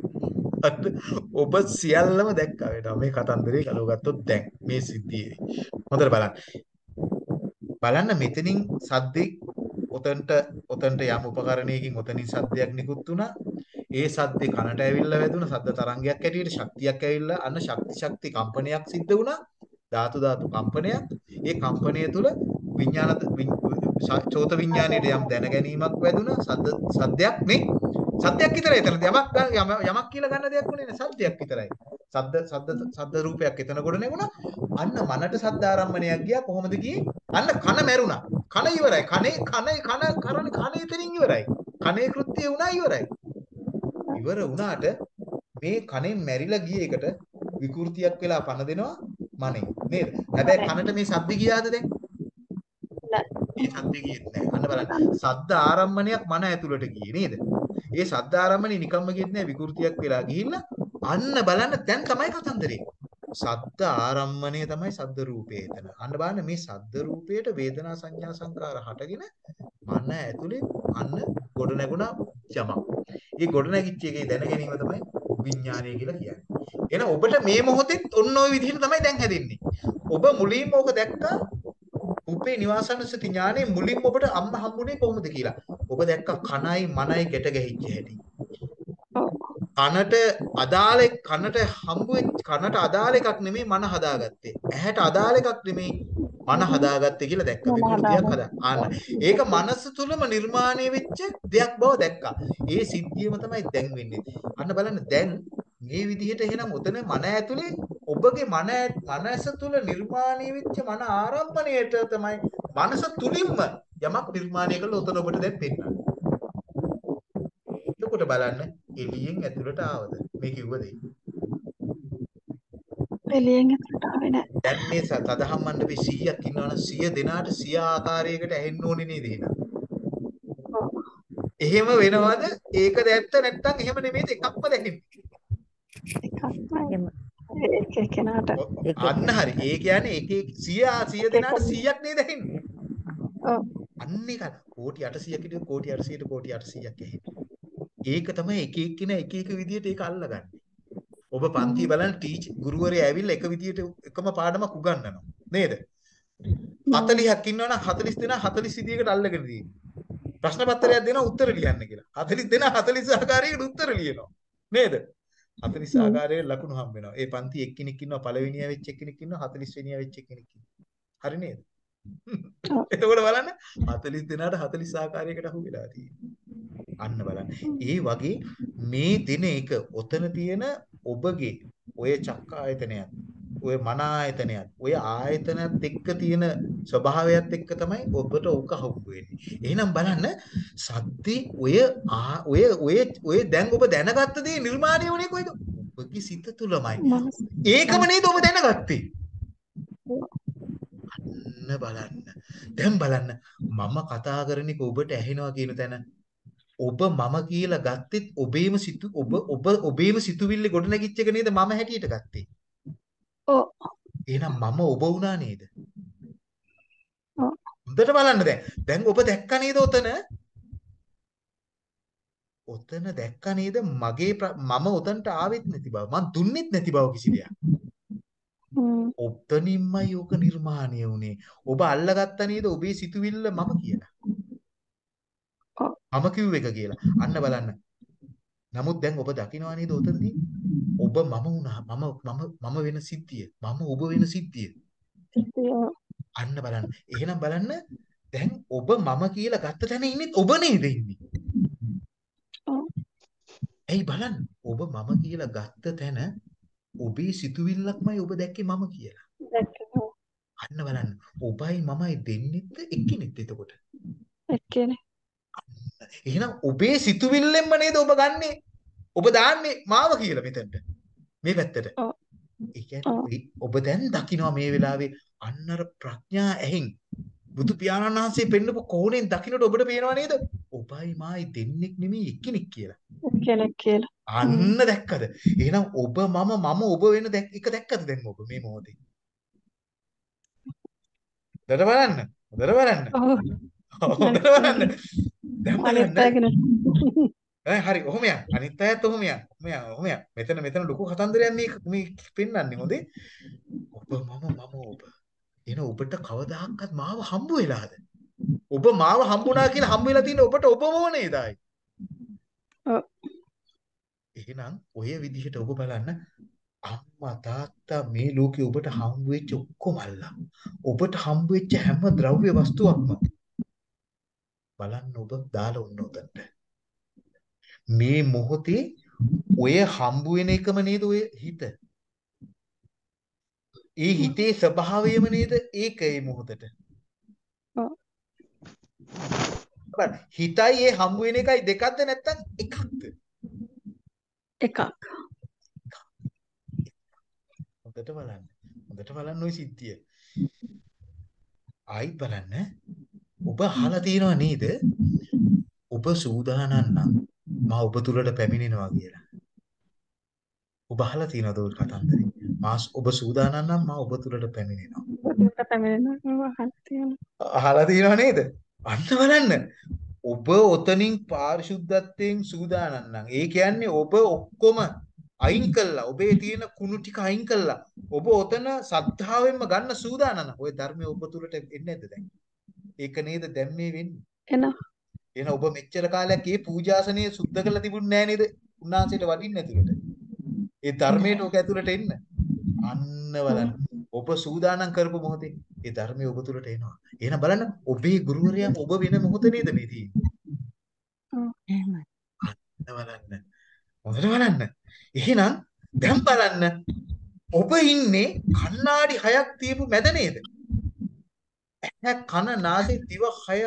ඔබ සියල්ලම දැක්කා වෙනවා මේ කතන්දරේ ගලව ගත්තොත් දැන් මේ සිද්ධියේ. හොඳට බලන්න. බලන්න මෙතනින් සද්දේ ඔතනට ඔතනට යම් උපකරණයකින් ඔතනින් සද්දයක් නිකුත් වුණා. ඒ සද්දේ කනට ඇවිල්ලා වැදුන සද්ද තරංගයක් ඇටියට ශක්තියක් ඇවිල්ලා අන්න ශක්ති ශක්ති කම්පනයක් සිද්ධ වුණා. ධාතු ධාතු කම්පනයක්. ඒ කම්පනය තුළ විඥාන චෝත විඥානයේ යම් දැන ගැනීමක් වැදුනා. සද්ද සද්දයක් නේ සද්දයක් විතරයි එතන යමක් යමක් කියලා ගන්න දෙයක් උනේ නෑ සද්දයක් විතරයි. සද්ද සද්ද සද්ද රූපයක් එතන ගොඩ නැගුණා. අන්න මනට සද්ද ආරම්මණයක් ගියා කොහොමද ගියේ? අන්න කන මැරුණා. කන ඉවරයි. කනේ කන කන කරන කන එතනින් ඉවරයි. කනේ කෘත්‍යය වුණා ඉවරයි. ඉවර වුණාට මේ කනෙන් මැරිලා ගිය එකට විකෘතියක් වෙලා පණ දෙනවා මනේ නේද? හැබැයි කනට මේ සද්ද ගියාද දැන්? නෑ. මේ සද්ද ගියෙත් නෑ. අන්න බලන්න. සද්ද ආරම්මණයක් මන ඇතුළට ගියේ නේද? ඒ සද්ද ආරම්මණය නිකම්ම ගියෙත් නෑ විකෘතියක් වෙලා ගිහිල්ලා අන්න බලන්න දැන් තමයි කතන්දරේ. සද්ද ආරම්මණය තමයි සද්ද රූපේ එතන. අන්න බලන්න මේ සද්ද රූපයට වේදනා සංඥා සංකාර හටගෙන මන ඇතුලේ අන්න ගොඩ නැගුණා යමක්. ඒ ගොඩ නැගිච්ච එකේ දැන ගැනීම තමයි විඥානය කියලා කියන්නේ. එහෙනම් ඔබට මේ මොහොතෙත් ඔන්න ඔය විදිහට තමයි දැන් හැදෙන්නේ. ඔබ මුලින්ම ඕක දැක්කා උපේ නිවාසනසති ඥානේ මුලින්ම ඔබට අම්මා හම්බුනේ කොහොමද කියලා. ඔබ දැක්කා කණයි මනයි ගැට ගැහිච්ච හැටි. කනට අදාළ කනට හම්බ වෙච්ච කනට අදාළ එකක් නෙමෙයි මන හදාගත්තේ. ඇහැට අදාළ එකක් නෙමෙයි මන හදාගත්තේ කියලා දැක්කා. විකෘතියක් හදා. ආන්න. ඒක මනස තුලම නිර්මාණය වෙච්ච දෙයක් බව දැක්කා. ඒ සිද්ධියම තමයි දැන් වෙන්නේ. අන්න බලන්න දැන් මේ විදිහට එහෙනම් උතන මන ඇතුලේ ඔබගේ මන මනස තුල නිර්මාණය වෙච්ච මන ආරම්භණයට තමයි මනස තුලින්ම යමක් නිර්මාණය කළ උතන ඔබට දැන් පෙන්වන්නේ. එතකොට බලන්න එළියෙන් ඇතුළට ආවද මේ කිව්ව දේ. එළියෙන් ඇතුළට ආවේ නැහැ. දැන් මේ සදහම් මණ්ඩපේ 100ක් ඉන්නවනම් 100 දෙනාට 100 ආකාරයකට ඇහෙන්න ඕනේ නේද එහෙනම්? ඔව් එහෙම වෙනවද? ඒකද ඇත්ත නැත්නම් එහෙම නෙමෙයිද එකක්ම දැනෙන්නේ. අන්න හරි. ඒ කියන්නේ එක එක 100 100 දෙනාට 100ක් නේද ඇහෙන්නේ? ඔව් අන්න ඒක කෝටි 800ක ඉඳන් කෝටි 800ට කෝටි 800ක් ඇහෙන්නේ. ඒක තමයි එක එක්කිනා එක එක විදියට ඒක අල්ලගන්නේ. ඔබ පන්ති බලන්න ටීච් ගුරුවරයා ඇවිල්ලා එක විදියට එකම පාඩමක් උගන්වනවා. නේද? 40ක් ඉන්නවනම් 40 දෙනා 40 විදියකට අල්ලගෙන තියෙනවා. ප්‍රශ්න පත්‍රයක් දෙනවා උත්තර ලියන්න කියලා. 40 දෙනා 40 ආකාරයකට උත්තර ලියනවා. නේද? 40 ආකාරයේ ලකුණු හම්බ වෙනවා. ඒ පන්ති එක්කෙනෙක් ඉන්නවා පළවෙනියා වෙච්ච එක්කෙනෙක් ඉන්නවා 40 වෙනියා වෙච්ච එක්කෙනෙක් ඉන්නවා. හරි නේද? එතකොට බලන්න 40 දෙනාට 40 ආකාරයකට අහු වෙලා තියෙනවා. අන්න බලන්න. ඒ වගේ මේ දින එක ඔතන තියෙන ඔබගේ ඔය චක්ක ආයතනයත් ඔය මන ආයතනයත් ඔය ආයතනත් එක්ක තියෙන ස්වභාවයත් එක්ක තමයි ඔබට ඕක හම්බ වෙන්නේ. එහෙනම් බලන්න සද්දේ ඔය ඔය ඔය ඔය දැන් ඔබ දැනගත්ත දේ නිර්මාණය වුණේ කොයිද? ඔබගේ සිත තුලමයි. ඒකම නේද ඔබ දැනගත්තේ? අන්න බලන්න. දැන් බලන්න මම කතා කරන්නේ ඔබට ඇහෙනවා කියන තැන ඔබ මම කියලා ගත්තෙත් ඔබේම සිතු ඔබ ඔබ ඔබේම සිතුවිල්ල ගොඩ නැගිච්ච එක නේද මම හැටියට ගත්තේ. ඔව් එහෙනම් මම ඔබ වුණා නේද? ඔව්. හොඳට බලන්න දැන්. දැන් ඔබ දැක්ක නේද ඔතන? ඔතන දැක්ක නේද මගේ මම ඔතනට ආවෙත් නැති බව. මං දුන්නෙත් නැති බව කිසි දෙයක්. ඔතනින්මයි ඕක නිර්මාණය වුණේ. ඔබ අල්ලගත්ත නේද ඔබේ සිතුවිල්ල මම කියලා. මම කිව්ව එක කියලා. අන්න බලන්න. නමුත් දැන් ඔබ දකිනවා නේද ඔතනදී ඔබ මම වුණා. මම මම මම වෙන සිද්ධිය. මම ඔබ වෙන සිද්ධිය. අන්න බලන්න. එහෙනම් බලන්න දැන් ඔබ මම කියලා ගත්ත තැන ඉන්නේ ඔබ නේද ඉන්නේ? ඇයි බලන්න. ඔබ මම කියලා ගත්ත තැන ඔබේ සිතුවිල්ලක්මයි ඔබ දැක්කේ මම කියලා. අන්න බලන්න. ඔබයි මමයි දෙන්නෙත් එක්කෙනෙක් එතකොට. එක්කෙනෙක් එහෙනම් ඔබේ සිතුවිල්ලෙන්ම නේද ඔබ ගන්නෙ? ඔබ දාන්නේ මාව කියලා මෙතනට. මේ පැත්තට. ඔව්. ඒ ඔබ දැන් දකිනවා මේ වෙලාවේ අන්නර ප්‍රඥා ඇහෙන් බුදු පියාණන් වහන්සේ පෙන්නපු කෝණයෙන් දකින්නට ඔබට පේනවා නේද? ඔබයි මායි දෙන්නෙක් නෙමෙයි එක්කෙනෙක් කියලා. එක්කෙනෙක් කියලා අන්න දැක්කද? එහෙනම් ඔබ මම මම ඔබ වෙන එක දැක්කද දැන් ඔබ මේ මොහොතේ? හොඳට බලන්න. හොඳට බලන්න. ඔව් හොඳට බලන්න. දැන් බලන්න. ඈ හරි ඔහොම යන්න. අනිත් අයත් ඔහොම යන්න. යන්න. ඔහොම යන්න. මෙතන මෙතන ලොකු කතන්දරයක් මේ මේ පෙන්වන්නේ හොඳේ. ඔබ මම මම ඔබ. එන ඔබට කවදාහක්වත් මාව හම්බ වෙලාද? ඔබ මාව හම්බුණා කියලා හම්බ වෙලා තියෙන ඔබට ඔබම නේද ආයි? එහෙනම් ඔය විදිහට ඔබ බලන්න අම්මා තාත්තා මේ ලෝකේ ඔබට හම්බ වෙච්ච ඔක්කොම අල්ලා. ඔබට හම්බ වෙච්ච හැම ද්‍රව්‍ය වස්තුවක්ම බලන්න ඔබ දාලා උන්න උතන්ට. මේ මොහොතේ ඔය හම්බ වෙන එකම නේද ඔය හිත. ඒ හිතේ ස්වභාවයම නේද ඒක ඒ මොහොතට. බලන්න හිතයි ඒ හම්බ වෙන එකයි දෙකක්ද නැත්නම් එකක්ද? එකක් හොඳට බලන්න. හොඳට බලන්න ওই සිද්ධිය. ආයිත් බලන්න. ඔබ අහලා තියෙනව නේද? ඔබ සූදානම් නම් මා ඔබ තුලට පැමිණෙනවා කියලා. ඔබ අහලා තියෙනවද ওই කතන්දරේ? මා ඔබ සූදානම් නම් මා ඔබ තුලට පැමිණෙනවා. ඔබට පැමිණෙනවා අහලා තියෙනවා අහලා තියෙනව නේද? අන්න බලන්න. ඔබ ඔතනින් පාරිශුද්ධත්වයෙන් සූදානම් නම් ඒ කියන්නේ ඔබ ඔක්කොම අයින් කළා. ඔබේ තියෙන කුණු ටික අයින් කළා. ඔබ ඔතන සද්ධාවෙන්ම ගන්න සූදානම්. ඔය ධර්මය ඔබ තුලට එන්නේ නැද්ද දැන්? ඒක නේද දැන් මේ වෙන්නේ. එනවා. එහෙනම් ඔබ මෙච්චර කාලයක් මේ පූජාසනය සුද්ධ කරලා තිබුණේ නැහැ නේද? උන්වහන්සේට වඩින්න ඇතුළට. ඒ ධර්මයට ඔක ඇතුළට එන්න. අන්න බලන්න. ඔබ සූදානම් කරපු මොහොතේ ඒ ධර්මය ඔබ තුළට එනවා. එහෙනම් බලන්න ඔබේ ගුරුවරයා ඔබ වෙන මොහොත නේද මේ තියෙන්නේ. එහෙමයි. බලන්න. හොඳට බලන්න. එහෙනම් දැන් බලන්න ඔබ ඉන්නේ කණ්ණාඩි හයක් තියපු මැද නේද? ඇහැ කන නාසය දිව හය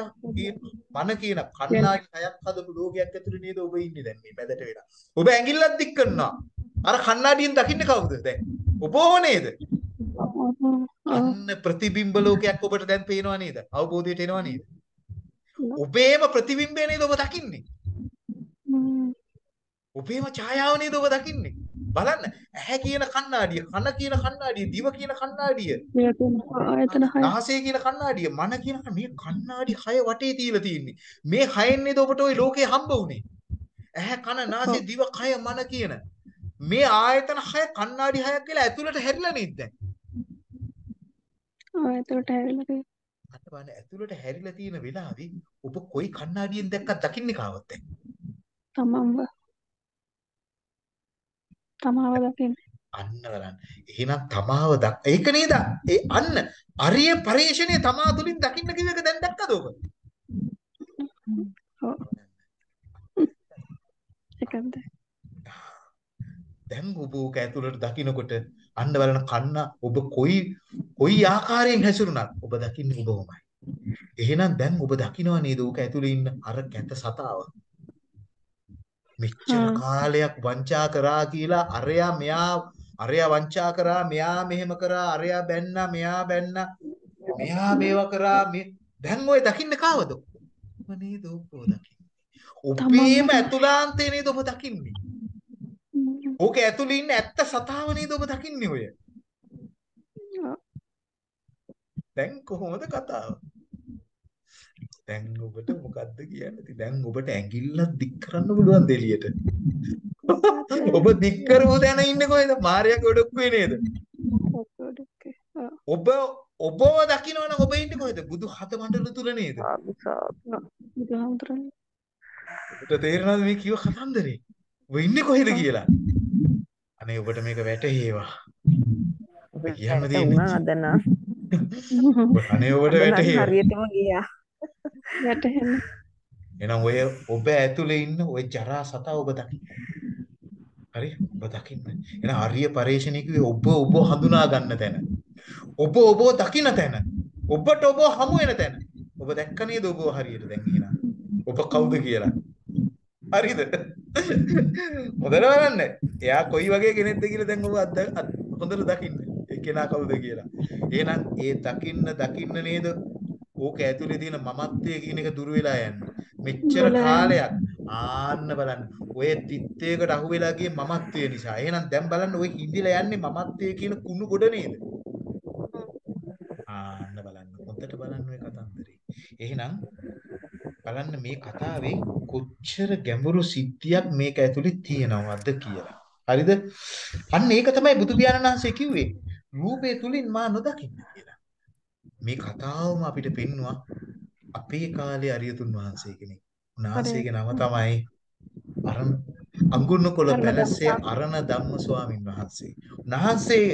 මන කියන කණ්ණාඩි හයක් හදපු ලෝකයක් ඇතුළේ නේද ඔබ ඉන්නේ දැන් මේ මැදට වෙලා. ඔබ ඇඟිල්ලක් දික් කරනවා. අර කණ්ණාඩියෙන් දකින්නේ කවුද දැන්? ඔබ නේද? අන්න ප්‍රතිබිම්බ ලෝකයක් ඔබට දැන් පේනවා නේද? අවබෝධයට එනවා නේද? ඔබේම ප්‍රතිබිම්බය නේද ඔබ දකින්නේ? ඔබේම ඡායාව නේද ඔබ දකින්නේ? බලන්න ඇහැ කියන කණ්ණාඩිය, කන කියන කණ්ණාඩිය, දිව කියන කණ්ණාඩිය, ආයතන හය නාසය කියන කණ්ණාඩිය, මන කියන මේ කණ්ණාඩි හය වටේ තියලා තියෙන්නේ. මේ හයෙන් නේද ඔබට ওই ලෝකේ හම්බ වුනේ. ඇහැ කන නාසය දිව කය මන කියන මේ ආයතන හය කණ්ණාඩි හයක් කියලා ඇතුළට හැරිලා නේද දැන්? ආයතනට ඇවිල්ලා තියෙනවා. අන්න බලන්න ඇතුළට හැරිලා තියෙන වෙලාවේ ඔබ කොයි කණ්ණාඩියෙන් දැක්කත් දකින්නේ කාවත් දැන්. තමන්ව තමාව දකින්න. අන්න බලන්න. එහෙනම් තමාව දක් ඒක නේද? ඒ අන්න අරිය පරිශ්‍රණය තමා තුලින් දකින්න කිව්ව එක දැන් දැක්කද ඔබ? ඒකද? දැන් ඔබ ඕක ඇතුළට දකින්නකොට අන්න බලන කන්න ඔබ කොයි කොයි ආකාරයෙන් හැසිරුණත් ඔබ දකින්නේ ඔබමයි. එහෙනම් දැන් ඔබ දකිනවා නේද ඕක ඇතුළේ ඉන්න අර කැත සතාව. මෙච්චර. කාලයක් වංචා කරා කියලා අරයා මෙයා අරයා වංචා කරා මෙයා මෙහෙම කරා අරයා බැන්නා මෙයා බැන්නා මෙයා මේවා කරා මේ දැන් ඔය දකින්න කාවද? ඔබ නේද ඔබ දකින්නේ. ඔබේම ඇතුළාන්තේ නේද ඔබ දකින්නේ. ඕක ඇතුළේ ඉන්න ඇත්ත සතාව නේද ඔබ දකින්නේ ඔය. දැන් කොහොමද කතාව? දැන් ඔබට මොකද්ද කියන්නේ? දැන් ඔබට ඇඟිල්ලක් දික් කරන්න පුළුවන් දෙලියට. ඔබ දික් කරපු තැන ඉන්නේ කොහෙද? මාර්යා ගොඩක්ුවේ නේද? ඔබ ඔබව දකින්නවනම් ඔබ ඉන්නේ කොහෙද? බුදු හත මණ්ඩල තුල නේද? ඔබට තේරෙනවද මේ කිව්ව කතන්දරේ? ඔබ ඉන්නේ කොහෙද කියලා? අනේ ඔබට මේක වැටහේවා. ඔබ කියන්න නම් අනේ ඔබට වැටහේවා. හරියටම ගියා. වැටහෙන්න. එහෙනම් ඔය ඔබ ඇතුලේ ඉන්න ඔය ජරා සතා ඔබ දකින්න. හරි? ඔබ දකින්න. එහෙනම් ආර්ය පරිශ්‍රණය කිව්වේ ඔබ ඔබ හඳුනා ගන්න තැන. ඔබ ඔබ දකින්න තැන. ඔබට ඔබ හමු වෙන තැන. ඔබ දැක්ක නේද ඔබ හරියට දැන් එහෙනම්. ඔබ කවුද කියලා. හරිද? හොඳට බලන්න. එයා කොයි වගේ කෙනෙක්ද කියලා දැන් ඔබ අත්- අත්- හොඳට දකින්න. ඒ කෙනා කවුද කියලා. එහෙනම් ඒ දකින්න දකින්න නේද ඕක ඇතුලේ තියෙන මමත්වය කියන එක දුර වෙලා යන්නේ. මෙච්චර. කාලයක් ආන්න බලන්න. ඔය තිත්තේකට අහු වෙලා ගියේ මමත්වය නිසා. එහෙනම් දැන් බලන්න ඔය හිඳිලා යන්නේ මමත්වය කියන කුණු ගොඩ නේද? ආන්න බලන්න. හොඳට බලන්න ඔය කතන්දරේ. එහෙනම් බලන්න මේ කතාවේ කොච්චර ගැඹුරු සිද්ධියක් මේක ඇතුලේ තියෙනවද කියලා. හරිද? අන්න ඒක තමයි බුදු පියාණන් වහන්සේ කිව්වේ. රූපය තුලින් මා නොදකින්න. මේ කතාවම අපිට පෙන්නවා අපේ කාලේ අරියතුන් වහන්සේ කෙනෙක්. උන්වහන්සේගේ නම තමයි අරණ පැලස්සේ ධම්ම. අරණ ධම්ම ස්වාමින් වහන්සේ. උන්වහන්සේ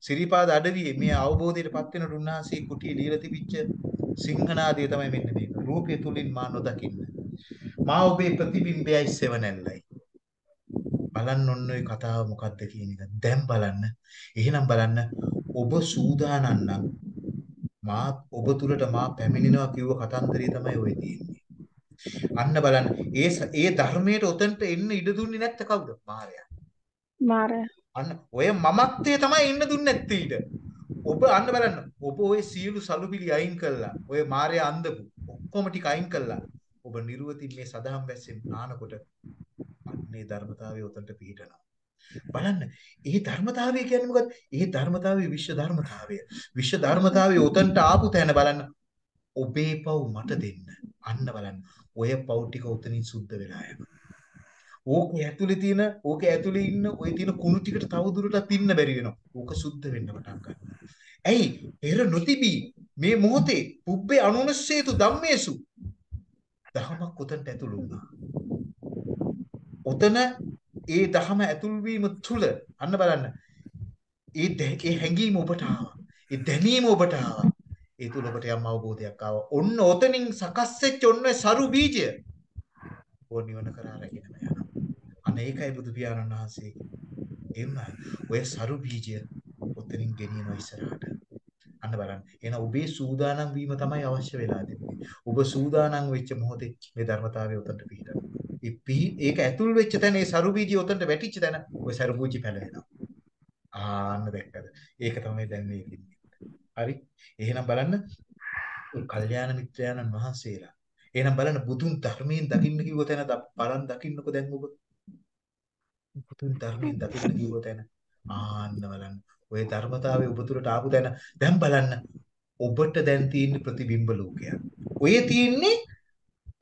සිරිපාද අඩවියේ මේ අවබෝධයට පත් වෙනට උන්වහන්සේ කුටිය লীලා තිබිච්ච සිංහනාදය තමයි මෙන්න මේක. රූපය තුලින් මා නොදකින්න. මා ඔබේ ප්‍රතිබිම්බයයි සෙවණැල්ලයි. බලන්න ඔන්න ඔය කතාව මොකද්ද කියන එක. දැන් බලන්න. එහෙනම් බලන්න ඔබ සූදානම් නම් මා ඔබ තුලට මා පැමිණෙනවා කිව්ව කතන්දරය තමයි ඔය තියෙන්නේ. අන්න බලන්න. ඒ ඒ ධර්මයට උතන්ට එන්න ඉඩ දුන්නේ නැත්te කවුද? මාරයා. මාරය. අන්න ඔය මමත්වයේ තමයි ඉන්න දුන්නේ නැත්තේ ඊට. ඔබ අන්න බලන්න. ඔබ ওই සියලු සලුබිලි අයින් කළා. ඔය මාරයා අන්දපු ඔක්කොම ටික අයින් කළා. ඔබ නිර්වතින් මේ සදහම් වැස්සෙන් නානකොට අන්නේ ධර්මතාවය උතන්ට පිහිටනවා. බලන්න. ඒ ධර්මතාවය කියන්නේ මොකක්ද? ඒ ධර්මතාවය විශ්ව ධර්මතාවය. විශ්ව ධර්මතාවය උතන්ට ආපු තැන බලන්න. ඔබේ පව් මට දෙන්න. අන්න බලන්න. ඔය පව් ටික උතනින් සුද්ධ වෙලා යනවා. ඕකේ ඇතුලේ තියෙන ඕකේ ඇතුලේ ඉන්න ওই තියෙන කුණු ටිකට තව දුරටත් ඉන්න බැරි වෙනවා. ඕක සුද්ධ වෙන්න පටන් ගන්නවා. ඇයි? පෙර නොතිබී මේ මොහොතේ පුබ්බේ අනුනස්සේතු ධම්මේසු දහමක් උතන්ට ඇතුළු වුණා. උතන ඒ දහම ඇතුල් වීම තුල අන්න බලන්න. ඒ ඒ හැඟීම ඔබට ආවා. ඒ දැනීම ඔබට ආවා. ඒ තුල ඔබට යම් අවබෝධයක් ආවා. ඔන්න ඔතනින් සකස් වෙච්ච ඔන්න සරු බීජය. ඕ නිවන කරා රැගෙනම යනවා. අන්න ඒකයි බුදු පියාණන් වහන්සේ එන්න ඔය සරු බීජය ඔතනින් ගෙනියනවා ඉස්සරහට. අන්න බලන්න. එහෙනම් ඔබේ සූදානම් වීම තමයි අවශ්‍ය වෙලා තිබෙන්නේ. ඔබ සූදානම් වෙච්ච මොහොතේ මේ ධර්මතාවය උතන්ට පිහිටනවා. ඒක ඇතුල් වෙච්ච තැන ඒ සරු බීජය උතන්ට වැටිච්ච තැන ඔය සරු බීජය පැලවෙනවා. ආන්න දැක්කද? ඒක තමයි දැන් මේ ඉන්නේ. හරි? එහෙනම් බලන්න කල්යාණ මිත්‍රයාණන් වහන්සේලා. එහෙනම් බලන්න බුදුන් ධර්මයෙන් දකින්න කිව්ව තැන බලන් දකින්නකො දැන් ඔබ. බුදුන් ධර්මයෙන් දකින්න කිව්ව තැන ආන්න බලන්න. ওই ධර්මතාවය ඔබ තුරට ආපු තැන දැන් බලන්න ඔබට දැන් තියෙන ප්‍රතිබිම්බ ලෝකයක්. ඔය තියෙන්නේ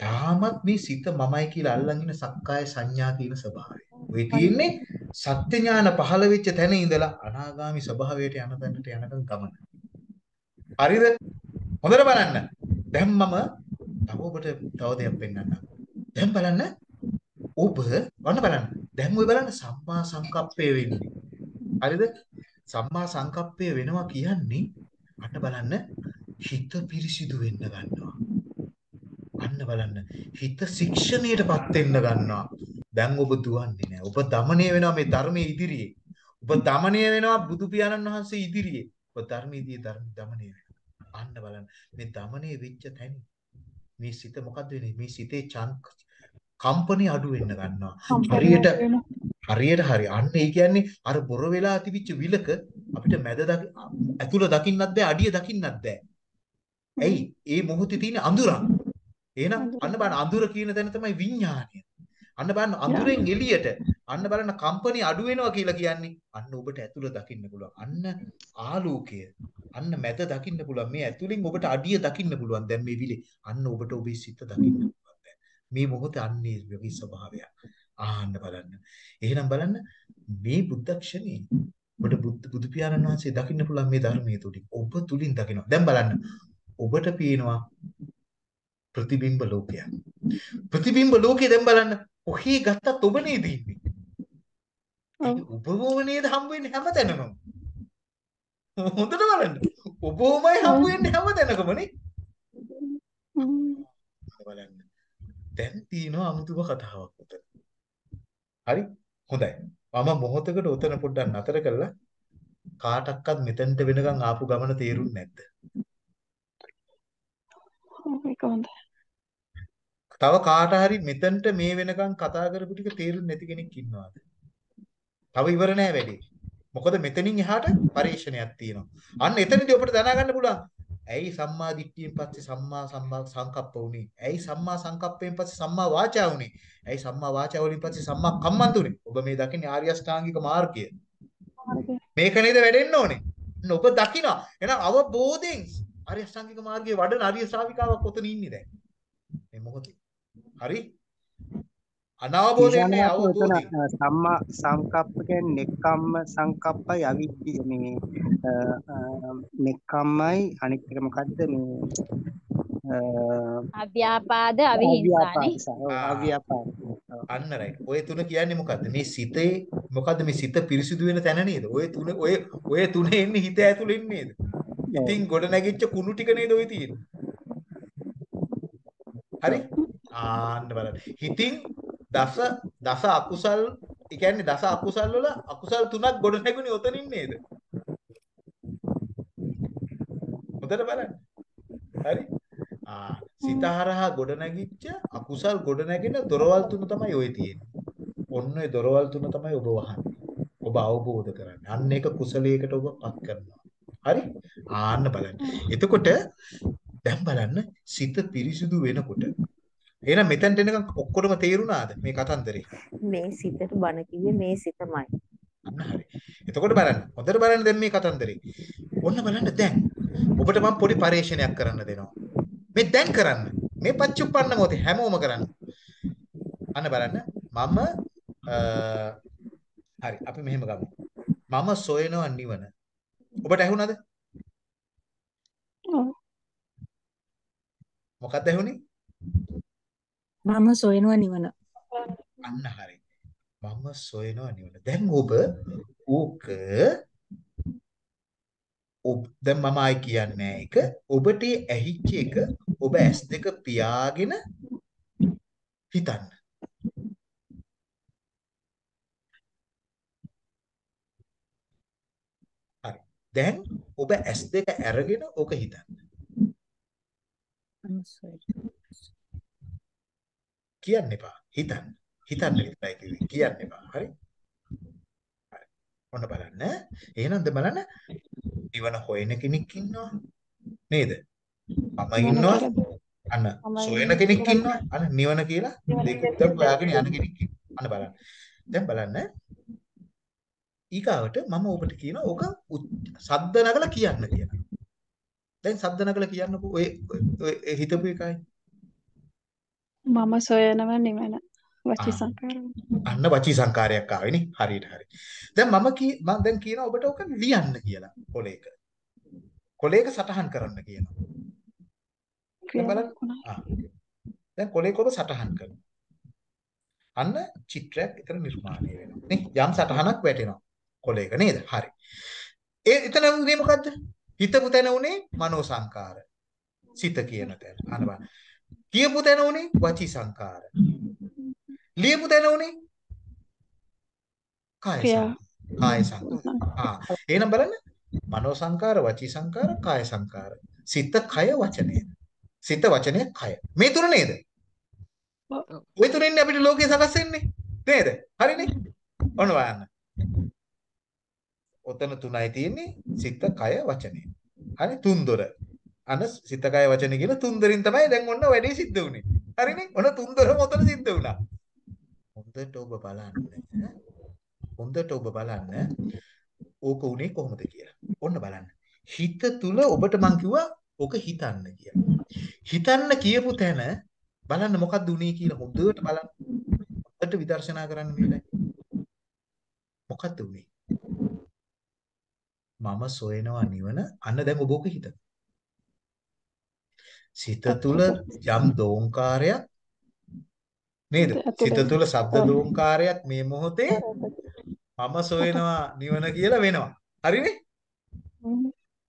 තාමත් මේ සිත මමයි කියලා අල්ලන් ඉන්න සක්කාය සංඥා තියෙන ස්වභාවය. ඔය තියෙන්නේ සත්‍ය ඥාන පහළ වෙච්ච තැන ඉඳලා අනාගාමි ස්වභාවයට යන තැනට යනකම් ගමන. හරිද? හොඳට බලන්න. දැන් මම තව ඔබට තව දෙයක් පෙන්වන්නම්. දැන් බලන්න ඔබ වන්න බලන්න. දැන් ඔය බලන්න සම්මා සංකප්පය වෙන්නේ. හරිද? සම්මා සංකප්පය වෙනවා කියන්නේ අන්න බලන්න හිත පිරිසිදු වෙන්න ගන්නවා. අන්න බලන්න හිත ශික්ෂණයටපත් වෙන්න ගන්නවා. දැන් ඔබ දුවන්නේ නැහැ. ඔබ দমনය වෙනවා මේ ධර්මයේ ඉදිරියේ. ඔබ দমনය වෙනවා බුදු පියාණන් වහන්සේ ඉදිරියේ. ඔබ ධර්මයේදී ධර්ම দমনය වෙනවා. අන්න බලන්න මේ দমনය වෙච්ච තැන මේ සිත මොකද්ද වෙන්නේ? මේ සිතේ කම්පනය අඩු වෙන්න ගන්නවා. හරියට හරියට හරි. අන්න ඒ කියන්නේ අර බොර වෙලා තිබිච්ච විලක අපිට මැද ඇතුළ දකින්නත් බෑ අඩිය දකින්නත් බෑ. ඇයි? ඒ මොහොතේ තියෙන අඳුරක්. එහෙනම් අන්න බලන්න අඳුර කියන තැන තමයි විඥානය. අන්න බලන්න අඳුරෙන් එළියට අන්න බලන්න කම්පණි අඩු වෙනවා කියලා කියන්නේ අන්න ඔබට ඇතුළ දකින්න පුළුවන්. අන්න ආලෝකය. අන්න මැද දකින්න පුළුවන්. මේ ඇතුළෙන් ඔබට අඩිය දකින්න පුළුවන්. දැන් මේ විලේ. අන්න ඔබට ඔබේ සිත දකින්න පුළුවන්. මේ මොහොතේ අන්නේ වගේ ස්වභාවයක්. ආන්න බලන්න. එහෙනම් බලන්න මේ බුද්ධක්ෂණේ ඔබට බුදු පියාණන් වහන්සේ දකින්න පුළුවන් මේ ධර්මයේ තුලින්. ඔබ තුලින් දකිනවා. දැන් බලන්න. ඔබට පේනවා ප්‍රතිබිම්බ ලෝකයක්. ප්‍රතිබිම්බ ලෝකේ දැන් බලන්න. ඔහේ ගත්තත් ඔබ නේද ඉන්නේ. ඔබවම නේද හම්බ වෙන්නේ හැමතැනම. හොඳට බලන්න. ඔබවමයි හම්බ වෙන්නේ හැමතැනකමනේ. බලන්න. දැන් තියෙනවා අමුතුම කතාවක් උතන. හරි? හොඳයි. මම මොහොතකට උතන පොඩ්ඩක් නතර කරලා කාටක්වත් මෙතනට වෙනකන් ආපු ගමන තේරුන්නේ නැද්ද? ඒක හොඳයි. තව කාට හරි මෙතනට මේ වෙනකන් කතා කරපු ටික තේරුන්නේ නැති කෙනෙක් ඉන්නවද? තව ඉවර නෑ වැඩි. මොකද මෙතනින් එහාට පරීක්ෂණයක් තියෙනවා. අන්න එතනදී ඔබට දැනගන්න පුළුවන් ඇයි සම්මා දිට්ඨියෙන් පස්සේ සම්මා සම්මා සංකප්ප වුනේ? ඇයි සම්මා සංකප්පයෙන් පස්සේ සම්මා වාචා වුනේ? ඇයි සම්මා වාචා වලින් පස්සේ සම්මා කම්මන්ත වුනේ? ඔබ මේ දකින්නේ ආර්ය අෂ්ටාංගික මාර්ගය. මේක නේද වැඩෙන්න ඕනේ. ඔබ දකිනවා. එහෙනම් අවබෝධයෙන් ආර්ය අෂ්ටාංගික මාර්ගයේ වඩන ආර්ය ශ්‍රාවිකාවක් ඔතන ඉන්නේ දැන්. මේ මොහොතේ. හරි? අනවබෝධයෙන් අවබෝධය සම්මා සංකප්ප කියන්නේ නෙක්ඛම්ම සංකප්පයි අවිද්‍ය මේ නෙක්ඛම්මයි. අනිත් එක මොකද්ද? මේ අව්‍යාපාද අවිහිංසානේ. අව්‍යාපාද අන්න රයිට් ඔය තුන කියන්නේ මොකද්ද? මේ සිතේ මොකද්ද මේ සිත පිරිසිදු වෙන තැන නේද? ඔය තුන ඔය ඔය තුනේ ඉන්නේ හිත ඇතුළේ නේද? ඉතින් ගොඩ නැගිච්ච කුණු ටික නේද ඔය තියෙන්නේ? හරි ආන්න බලන්න හිතින් දස දස අකුසල් ඒ කියන්නේ දස අකුසල් වල අකුසල් තුනක් ගොඩ නැගුණේ ඔතනින් නේද? හොඳට බලන්න. හරි? ආ සිතහරහා ගොඩ නැගිච්ච අකුසල් ගොඩ නැගෙන දොරවල් තුන තමයි ඔය තියෙන්නේ. ඔන්න ඔය දොරවල් තුන තමයි ඔබ වහන්නේ. ඔබ අවබෝධ කරන්නේ. අන්න ඒක කුසලයකට ඔබ පත් කරනවා. හරි? ආන්න බලන්න. එතකොට දැන් බලන්න සිත පිරිසිදු වෙනකොට එහෙනම් මෙතනට එනකන් ඔක්කොටම තේරුණාද මේ කතන්දරේ? මේ සිතට බන කිව්වේ මේ සිතමයි. අන්න හරි. එතකොට බලන්න. හොඳට බලන්න දැන් මේ කතන්දරේ. ඔන්න බලන්න දැන්. ඔබට මම පොඩි පරීක්ෂණයක් කරන්න දෙනවා. මේ දැන් කරන්න. මේ පච්චුප්පන්න මොතේ හැමෝම කරන්න. අන්න බලන්න. මම හරි අපි මෙහෙම ගමු. මම සොයනවා නිවන. ඔබට ඇහුණාද? මොකක්ද ඇහුනේ? මම සොයනවා නිවන. අන්න හරි. මම සොයනවා නිවන. දැන් ඔබ ඕක ඔබ දැන් මම ආයි කියන්නේ ඒක ඔබට ඇහිච්ච එක ඔබ S2 පියාගෙන හිතන්න. හරි. දැන් ඔබ S2 අරගෙන ඕක හිතන්න. කියන්න එපා. හිතන්න. හිතන්න විතරයි කිව්වේ. කියන්න එපා. හරි? හරි. ඔන්න බලන්න. එහෙනම් බලන්න. නිවන හොයන කෙනෙක් ඉන්නවා. නේද? මම ඉන්නවා. අන්න සොයන කෙනෙක් ඉන්නවා. අන්න නිවන කියලා දෙකක් හොයාගෙන යන කෙනෙක් ඉන්නවා. අන්න බලන්න. දැන් බලන්න. ඊගාවට මම ඔබට කියන ඕක සද්ද නගලා කියන්න කියලා. දැන් සද්ද නගලා කියන්නකෝ ඔය හිතපු එකයි. මම සොයනව නිවන වචී ආ. සංකාරය. අන්න වචී සංකාරයක් ආවෙනේ හරියට හරි. දැන් මම කී මම දැන් කියනවා ඔබට ඔක ලියන්න කියලා කොලේක. කොලේක සටහන් කරන්න කියනවා. බලන්න. දැන් කොලේක ඔබ සටහන් කරනවා. අන්න චිත්‍රයක් එතන නිර්මාණය වෙනවා. නේ? යම් සටහනක් වැටෙනවා. කොලේක නේද? හරි. ඒ එතන උනේ මොකද්ද? හිතපු තැන උනේ මනෝ සංකාර. සිත කියන තැන. බලන්න. කියපු තැන උනේ වචී සංකාර. ලියපු තැන උනේ කාය. සංකාර. කාය සංකාර. ආ එහෙනම් බලන්න මනෝ සංකාර වචී සංකාර කාය සංකාර. සිත කය වචනය. සිත වචනය කය. මේ තුන නේද? ඔය තුනෙන් අපිට ලෝකේ සකස් වෙන්නේ. නේද? හරිනේ? ඔන්න බලන්න. ඔතන තුනයි තියෙන්නේ සිත කය වචනය. හරි තුන්දොර. අන සිත කය වචනේ කියලා තුන්දරින් තමයි දැන් ඔන්න වැඩේ සිද්ධ වුනේ. හරිනේ? ඔන්න තුන්දොරම ඔතන සිද්ධ වුණා. හොඳට ඔබ බලන්න. හොඳට ඔබ බලන්න. ඕක උනේ කොහොමද කියලා. ඔන්න බලන්න. හිත තුල ඔබට මං කිව්වා ඕක හිතන්න කියලා. හිතන්න කියපු තැන බලන්න මොකක්ද උනේ කියලා හොඳට බලන්න. හොඳට විදර්ශනා කරන්න මේලයි. මොකක්ද උනේ? මම සොයනවා නිවන අන්න දැන් ඔබ ඕක හිතන. සිත තුල යම් දෝංකාරයක් නේද? සිත තුල ශබ්ද දෝංකාරයක් මේ මොහොතේ මම සොයනවා නිවන කියලා වෙනවා. හරිනේ?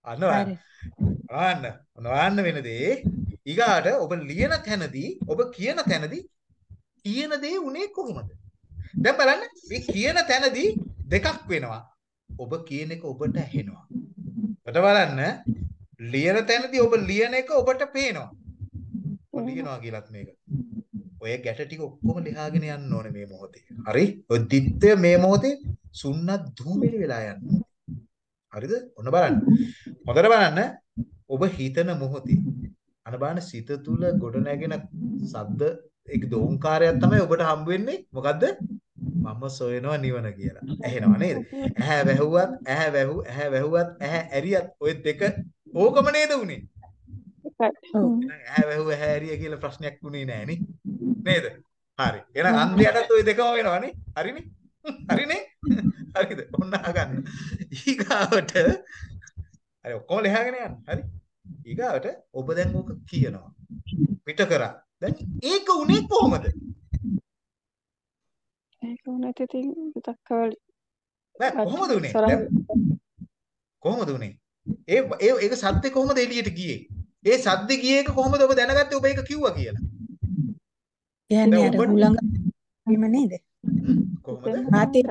බලන්න. ආන්න නොයන්න වෙන දේ ඊගාට ඔබ ලියන තැනදී ඔබ කියන තැනදී කියන දේ උනේ කොහොමද? දැන් බලන්න මේ කියන තැනදී දෙකක් වෙනවා. ඔබ කියන එක ඔබට ඇහෙනවා. ඔබට බලන්න ලියන තැනදී ඔබ ලියන එක ඔබට පේනවා. ඔබ ලියනවා කියලත් මේක. ඔය ගැට ටික ඔක්කොම ලියාගෙන යන්න ඕනේ මේ මොහොතේ. හරි? ඔය දිත්තය මේ මොහොතේ සුන්නත් ධූමිලි වෙලා යන්න. හරිද? ඔන්න බලන්න. හොඳට බලන්න. ඔබ හිතන මොහොතේ අන බලන්න සිත තුල ගොඩ නැගෙන ශබ්ද ඒක දෝංකාරයක් තමයි ඔබට හම්බ වෙන්නේ. මොකද්ද? මම සොයනවා නිවන කියලා. ඇහෙනවා නේද? ඇහැ වැහුවත්, ඇහැ වැහු, ඇහැ වැහුවත්, ඇහැ ඇරියත් ඔය දෙක ඕකම නේද උනේ? එහෙනම් ඇහැ වැහුව ඇහැ ඇරිය කියලා ප්‍රශ්නයක් උනේ නෑ නේ. නේද? හරි. එහෙනම් අන්ධයටත් ওই දෙකම වෙනවනේ. හරිනේ? හරිනේ? හරිද? ඔන්න අහගන්න. ඊගාවට හරි ඔක්කොම ලියාගෙන යන්න. හරි? ඊගාවට ඔබ දැන් ඕක කියනවා. පිට කරා. දැන් ඒක උනේ කොහොමද? ඒක උනත් ඉතින් විතක්කවලි. නෑ කොහොමද උනේ? දැන් කොහොමද උනේ? ඒ ඒ ඒක සද්දේ කොහොමද එළියට ගියේ? ඒ සද්දේ ගියේ එක කොහොමද ඔබ දැනගත්තේ ඔබ ඒක කිව්වා කියලා? කියන්නේ දැන් අර හුලඟ එහෙම නේද? හ්ම්? කොහොමද? ආතේ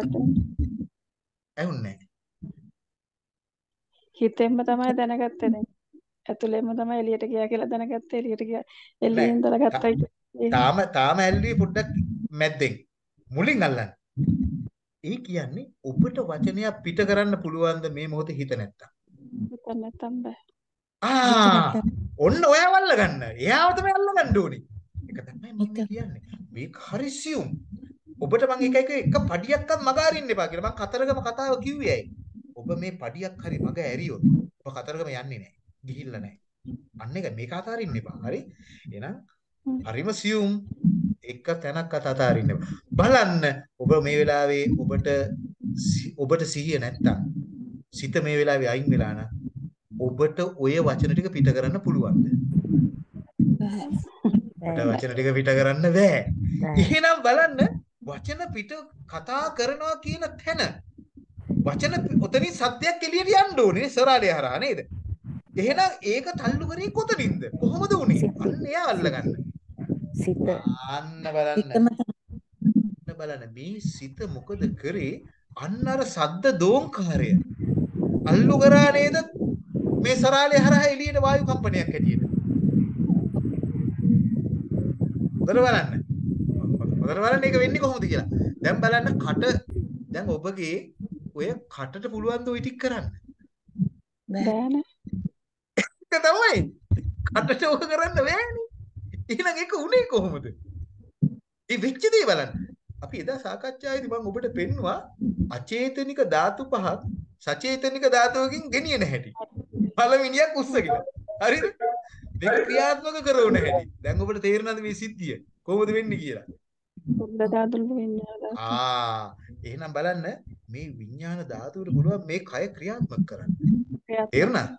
ඇහුන්නේ හිතෙන්ම තමයි දැනගත්තේ දැන්. ඇතුළෙන්ම තමයි එළියට ගියා කියලා දැනගත්තේ එළියට ගියා. එළියෙන් දැනගත්තයි නෑ. තාම තාම ඇල්ලුවේ පොඩ්ඩක් මැද්දෙන්. මුලින් අල්ලන්න. ඒ කියන්නේ ඔබට වචනයක් පිට කරන්න පුළුවන්ද මේ මොහොතේ හිත නැත්තම්? නැත්තම් බෑ. ආ ඔන්න ඔයාව අල්ලගන්න. එයාව තමයි අල්ලගන්න ඕනේ. ඒක තමයි මම කියන්නේ. මේක හරි සියුම්. ඔබට මම එක එක එක පඩියක්වත් මග අරින්න එපා කියලා මම කතරගම කතාව කිව්වේ ඇයි? ඔබ මේ පඩියක් හරි මග ඇරියොත් ඔබ කතරගම යන්නේ නැහැ. ගිහිල්ලා නැහැ. අන්න එක මේක අතාරින්න එපා. හරි? එහෙනම් හරිම සියුම් එක තැනක් අත අතාරින්න එපා. බලන්න ඔබ මේ වෙලාවේ ඔබට ඔබට සිහිය නැත්තම් සිත මේ වෙලාවේ අයින් වෙලා නම් ඔබට ඔය වචන ටික පිට කරන්න පුළුවන්ද? ඔබට වචන ටික පිට කරන්න බෑ. එහෙනම් බලන්න වචන පිට කතා කරනවා කියන තැන වචන ඔතනින් සද්දයක් එළියට යන්න ඕනේ සරාලය හරහා නේද? එහෙනම් ඒක තල්ලු කරේ කොතනින්ද? කොහොමද උනේ? අන්න එයා අල්ලගන්න. සිත අන්න බලන්න. බලන්න මේ සිත මොකද කරේ? අන්න අර සද්ද දෝංකාරය අල්ලු කරා නේද? මේ සරාලය හරහා එළියට වායු කම්පනයක් හැටියට. හොඳට බලන්න. හොඳට බලන්න ඒක වෙන්නේ කොහොමද කියලා. දැන් බලන්න කට දැන් ඔබගේ ඔය කටට පුළුවන් ද ওই ටික කරන්න? බෑනේ. ඒක තමයි. කටට ඕක කරන්න බෑනේ. එහෙනම් ඒක උනේ කොහොමද? ඒ වෙච්ච දේ බලන්න. අපි එදා සාකච්ඡාවේදී මම ඔබට පෙන්නවා අචේතනික ධාතු පහක් සචේතනික ධාතුවකින් ගෙනියන හැටි. පළවෙනියක් උස්සගෙන. හරිද? මේක ක්‍රියාත්මක කරන හැටි. දැන් ඔබට තේරෙනවද මේ සිද්ධිය? කොහොමද වෙන්නේ කියලා? ආ එහෙනම් බලන්න මේ විඥාන ධාතුවට පුළුවන් මේ කය ක්‍රියාත්මක කරන්න. තේරුණාද?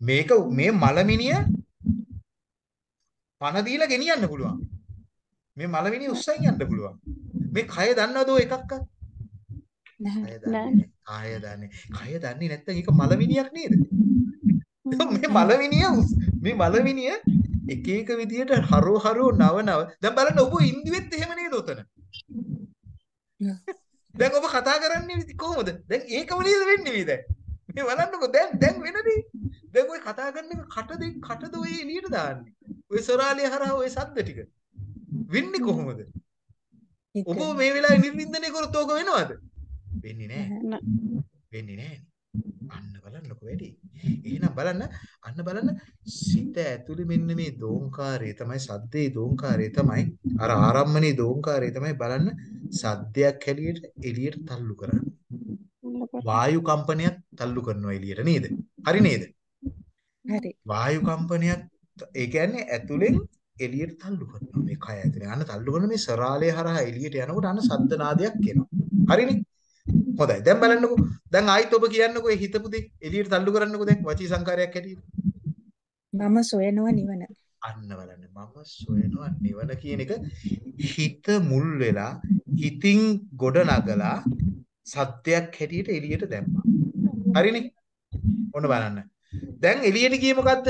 මේක මේ මලමිනිය පණ දීලා ගෙනියන්න පුළුවන්. මේ මලමිනිය උස්සන් යන්න පුළුවන්. මේ කය දන්නවද ඔය එකක්වත්? කය දන්නේ. කය දන්නේ. කය දන්නේ නැත්නම් ඒක මලමිනියක් නේද? මේ මලමිනිය උස්- මේ මලමිනිය එක එක විදියට හරෝ හරෝ නව නව දැන් බලන්න ඔබ ඉන්දුවෙත් එහෙම නේද උතන? දැන් ඔබ කතා කරන්නේ කොහොමද? දැන් ඒකම නේද වෙන්නේ මේ දැන්. මේ බලන්නකෝ දැන් දැන් වෙනදී. දැන් ඔය කතා කරන එක කට දෙක කටද ඔය එළියට දාන්නේ. ඔය සොරාලිය හරහා ඔය සද්ද ටික. වෙන්නේ කොහොමද? ඔබ මේ වෙලාවේ නිර්වින්දනය කරොත් ඕක වෙනවද? වෙන්නේ නැහැ. වෙන්නේ නැහැ. අන්න බලන්නකෝ වැඩි. එහෙනම් බලන්න අන්න බලන්න සිත ඇතුලේ මෙන්න මේ දෝංකාරය තමයි සද්දේ දෝංකාරය තමයි අර ආරම්මනේ දෝංකාරය තමයි බලන්න සද්දයක් හැලියට එළියට තල්ලු කරන්නේ. වායු කම්පනයක් තල්ලු කරනවා එළියට නේද? හරි නේද? හරි වායු කම්පනයක් ඒ කියන්නේ ඇතුලෙන් එළියට තල්ලු කරනවා මේ කය ඇතුලේ. අන්න තල්ලු කරන මේ සරාලය හරහා එළියට යනකොට අන්න සද්ද නාදයක් එනවා. හරිනේ? හොඳයි. දැන් බලන්නකෝ. දැන් ආයිත් ඔබ කියන්නකෝ ඒ හිතපු දේ එළියට තල්ලු කරන්නකෝ දැන් වචී සංකාරයක් හැටියට. මම සොයනවා නිවන අන්න බලන්න මම සොයනවා නිවන කියන එක හිත මුල් වෙලා හිතින් ගොඩ නගලා සත්‍යයක් හැටියට එළියට දැම්මා. හරිනේ? ඔන්න බලන්න. දැන් එළියට ගියේ මොකද්ද?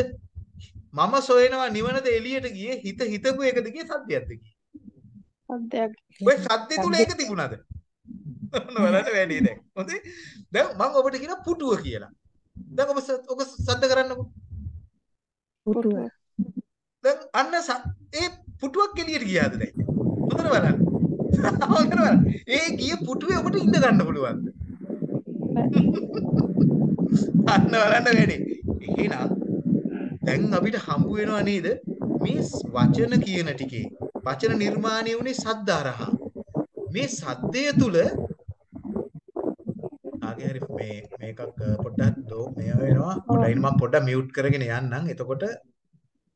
මම සොයනවා නිවනද එළියට ගියේ හිත හිතපු එකද ගියේ සත්‍යයක්ද ගියේ? සද්දයක්. ඔය සත්‍ය තුල ඒක තිබුණාද? බලන්න වැඩි දැන්. හොඳේ. දැන් මම ඔබට කියන පුටුව කියලා. දැන් ඔබ ඔබ සද්ද කරන්නකෝ. පුටුව දැන් අන්න ඒ පුටුවක් එළියට ගියාද දැන්? හොඳට බලන්න. හොඳට බලන්න. ඒ ගිය පුටුවේ ඔබට ඉඳ ගන්න පුළුවන්ද? අන්න බලන්න වැඩි. එහෙනම් දැන් අපිට හම්බ වෙනවා නේද මේ වචන කියන ටිකේ වචන නිර්මාණය වුණේ සද්ද හරහා. මේ සද්දය තුල ආගේ හරි මේ මේකක් අ, පොඩ්ඩක් දෝ මේ වෙනවා. පොඩ්ඩක් මම පොඩ්ඩක් මියුට් කරගෙන යන්නම්. එතකොට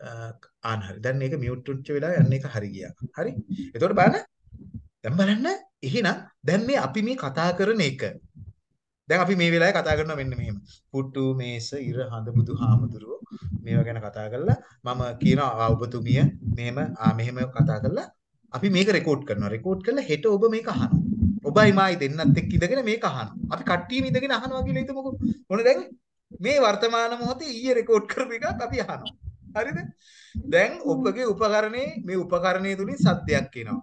අ, ආන් හරි. දැන් මේක මියුට් වෙච්ච වෙලාවේ යන්න එක හරි ගියා. හරි? එතකොට බලන්න. දැන් බලන්න. එහෙනම් දැන් මේ අපි මේ කතා කරන එක. දැන් අපි මේ වෙලාවේ කතා කරනවා මෙන්න මෙහෙම. පුටු මේස ඉර හඳ බුදු හාමුදුරුවෝ මේවා ගැන කතා කරලා මම කියනවා ආ ඔබතුමිය මෙහෙම ආ මෙහෙම කතා කරලා අපි මේක රෙකෝඩ් කරනවා. රෙකෝඩ් කරලා හෙට ඔබ මේක අහනවා. ඔබයි මායි දෙන්නත් එක්ක ඉඳගෙන මේක අහනවා අපි කට්ටියම ඉඳගෙන අහනවා කියලා හිතමුකෝ මොන දැන් මේ වර්තමාන මොහොතේ ඊයේ රෙකෝඩ් කරපු එකක් අපි අහනවා හරිද දැන් ඔබගේ උපකරණේ මේ උපකරණය තුලින් සද්දයක් එනවා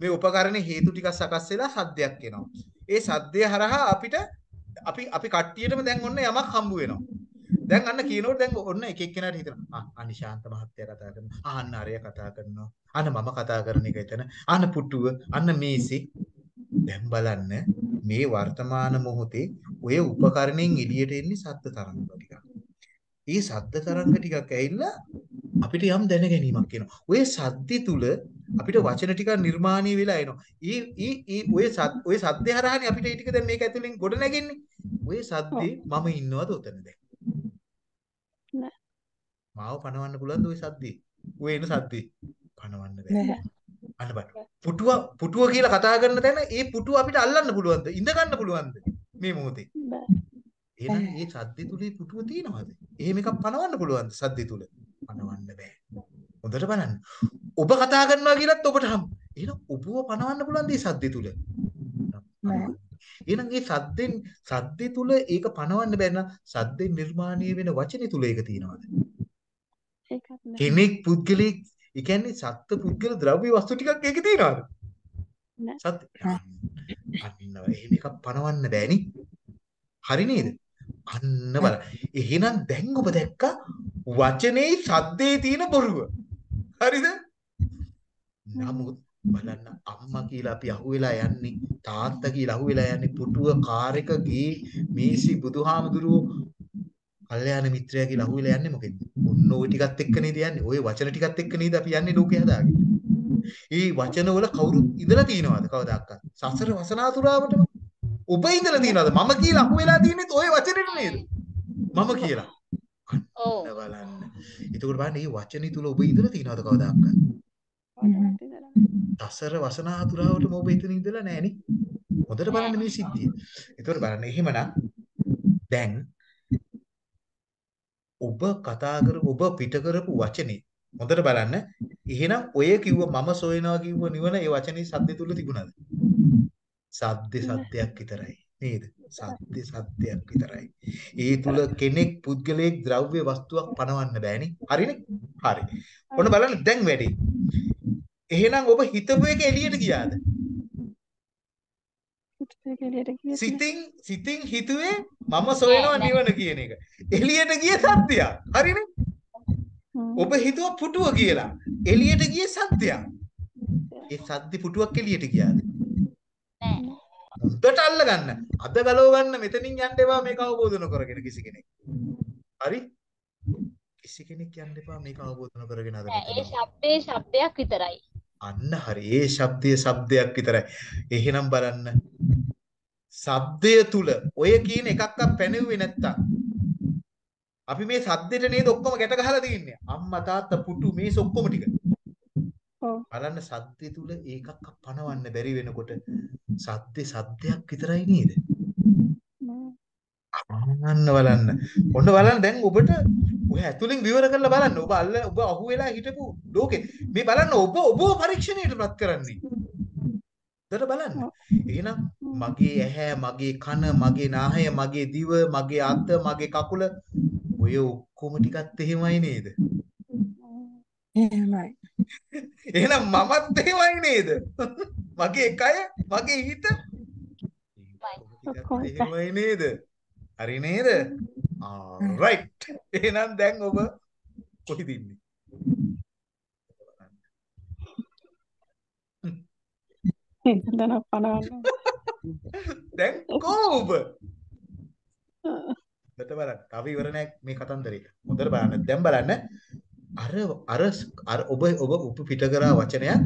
මේ උපකරණේ හේතු ටිකක් සකස් වෙලා සද්දයක් එනවා ඒ සද්දය හරහා අපිට අපි අපි කට්ටියටම දැන් ඔන්න යමක් හම්බ වෙනවා. දැන් අන්න කියනකොට දැන් ඔන්න එක එක්කෙනාට හිතෙනවා ආ අනිශාන්ත මහත්තයා කතා කරනවා. ආ අන්න අරය කතා කරනවා. අන්න මම කතා කරන එක එතන. අන්න පුටුව, අන්න මේසෙ. දැන් බලන්න මේ වර්තමාන මොහොතේ ඔය උපකරණෙන් එළියට එන්නේ ශබ්ද තරංග ටිකක්. ඒ ශබ්ද තරංග ටිකක් ඇවිල්ලා අපිට යම් දැනගැනීමක් එනවා. ඔය සද්දි තුල අපිට වචන ටිකක් නිර්මාණය වෙලා එනවා. ඊ ඊ ඊ ඔය සත් ඔය සද්දේ හරහානේ අපිට ටික දැන් මේක ඇතුලෙන් ගොඩ නැගෙන්නේ. ඔය සද්දේ මම ඉන්නවද උතන දැන්? නෑ. මාව පණවන්න පුළුවන්ද ඔය සද්දේ? ඔය එන සද්දේ? පණවන්න බෑ. අන්න බලන්න. පුටුව පුටුව කියලා කතා කරන තැන ඒ පුටුව අපිට අල්ලන්න පුළුවන්ද? ඉඳ ගන්න පුළුවන්ද? මේ මොහොතේ. බෑ. එහෙනම් මේ සද්දේ තුලේ පුටුව තියෙනවද? එහෙම එකක් පනවන්න පුළුවන්ද සද්දේ තුල? පනවන්න බෑ. හොඳට බලන්න. ඔබ කතා කරනවා කියලත් ඔබට හම්. එහෙනම් ඔබව පනවන්න පුළුවන්ද මේ සද්දේ තුල? බෑ. එහෙනම් මේ සද්දෙන් සද්දේ තුල ඒක පනවන්න බැරි නම් සද්දෙන් නිර්මාණය වෙන වචනේ තුල ඒක තියෙනවද? කෙනෙක් පුද්ගලෙක් ඒ කියන්නේ සත්ත්ව පුද්ගල ද්‍රව්‍ය වස්තු ටිකක් ඒකේ තියෙනවද? සත්‍ය අන්න එහෙම එකක් පනවන්න බෑනි. හරි නේද? අන්න බලන්න. එහෙනම් දැන් ඔබ දැක්ක වචනේ සද්දේ තියෙන බොරුව. හරිද? නමුත් බලන්න අම්මා කියලා අපි අහුවෙලා යන්නේ තාත්තා කියලා අහුවෙලා යන්නේ පුටුව කාර් එක ගේ මේසි බුදුහාමුදුරුවෝ කල්යාණ මිත්‍රයා කියලා අහුවෙලා යන්නේ මොකෙන්ද? ඔන්න ওই ටිකත් එක්ක නේද යන්නේ. ওই වචන ටිකත් එක්ක නේද අපි යන්නේ ලෝකේ හදාගෙන. ඒ වචන වල කවුරුත් ඉඳලා තියනවාද කවදාකවත්? සසර වසනාතුරාවටම ඔබ ඉඳලා තියනවාද? මම කියලා අහුවෙලා තියන්නේ ওই වචනෙට නේද? මම කියලා. ඔව් අන්න බලන්න. එතකොට බලන්න මේ වචනේ තුල ඔබ ඉඳලා තියනවාද කවදාකවත්? කවදාවත් ඉඳලා නෑ. සසර වසනාතුරාවටම ඔබ එතන ඉඳලා නෑනේ. හොඳට බලන්න මේ සිද්ධිය. එතකොට බලන්න එහෙමනම් දැන් ඔබ කතා කරපු ඔබ පිට කරපු වචනේ හොඳට බලන්න. එහෙනම් ඔය කිව්ව මම සොයනවා කිව්ව නිවන ඒ වචනේ සද්ද තුල තිබුණාද? සද්ද සද්දයක් විතරයි. නේද? සද්ද සද්දයක් විතරයි. ඒ තුල කෙනෙක් පුද්ගලයෙක් ද්‍රව්‍ය වස්තුවක් පනවන්න බෑනේ. හරිනේ? හරි. ඔන්න බලන්න දැන් වැඩි. එහෙනම් ඔබ හිතපු එක එළියට ගියාද? ඒක එළියට ගියෙත් නෑ. සිතින් සිතින් හිතුවේ මම සොයනවා නිවන කියන එක. එළියට ගිය සත්‍යයක්. හරිනේ? ඔබ හිතුවා පුටුව කියලා. එළියට ගිය සත්‍යයක්. ඒ සද්දි පුටුවක් එළියට ගියාද? නෑ හොඳට අල්ල ගන්න. අද ගලව ගන්න මෙතනින් යන්න එපා මේක අවබෝධ නොකරගෙන කිසි කෙනෙක්. හරි? කිසි කෙනෙක් යන්න එපා මේක අවබෝධ නොකරගෙන අද ඒ. ශබ්දේ ශබ්දයක් විතරයි අන්න හරි. ඒ ශබ්දයේ ශබ්දයක් විතරයි. එහෙනම් බලන්න. ශබ්දය තුල ඔය කියන එකක්වත් පැනෙව්වේ නැත්තම් අපි මේ සද්දෙට නේද ඔක්කොම ගැට ගහලා තින්නේ. අම්මා තාත්තා පුටු මේස ඔක්කොම ටික. ඔව්. බලන්න සද්දේ තුල ඒකක් පනවන්න බැරි වෙනකොට සද්දේ සද්දයක් විතරයි නේද? අන්න බලන්න. ඔන්න බලන්න දැන් ඔබට ඔය ඇතුලෙන් විවර කරලා බලන්න. ඔබ අල්ල ඔබ අහුවෙලා හිටපු ලෝකේ. මේ බලන්න ඔබ ඔබව පරීක්ෂණයටපත් කරන්නේ. දර බලන්න. එහෙනම් මගේ ඇහැ, මගේ කන, මගේ නාහය, මගේ දිව, මගේ අත, මගේ කකුල ඔය ඔක්කොම ටිකත් එහෙමයි නේද? එහෙමයි. එහෙනම් මමත් එහෙමයි නේද? මගේ කය, මගේ හිත. එහෙමයි නේද? හරි නේද? රයිට්. එහෙනම් දැන් ඔබ කොහෙද ඉන්නේ? ඉඳලා පනවන්න. දැන් කෝ ඔබ? හොඳට බලන්න. තව ඉවර නෑ මේ කතන්දරේ. හොඳට බලන්න. දැන් බලන්න. අර අර අර ඔබ ඔබ උප පිට කරා වචනයක්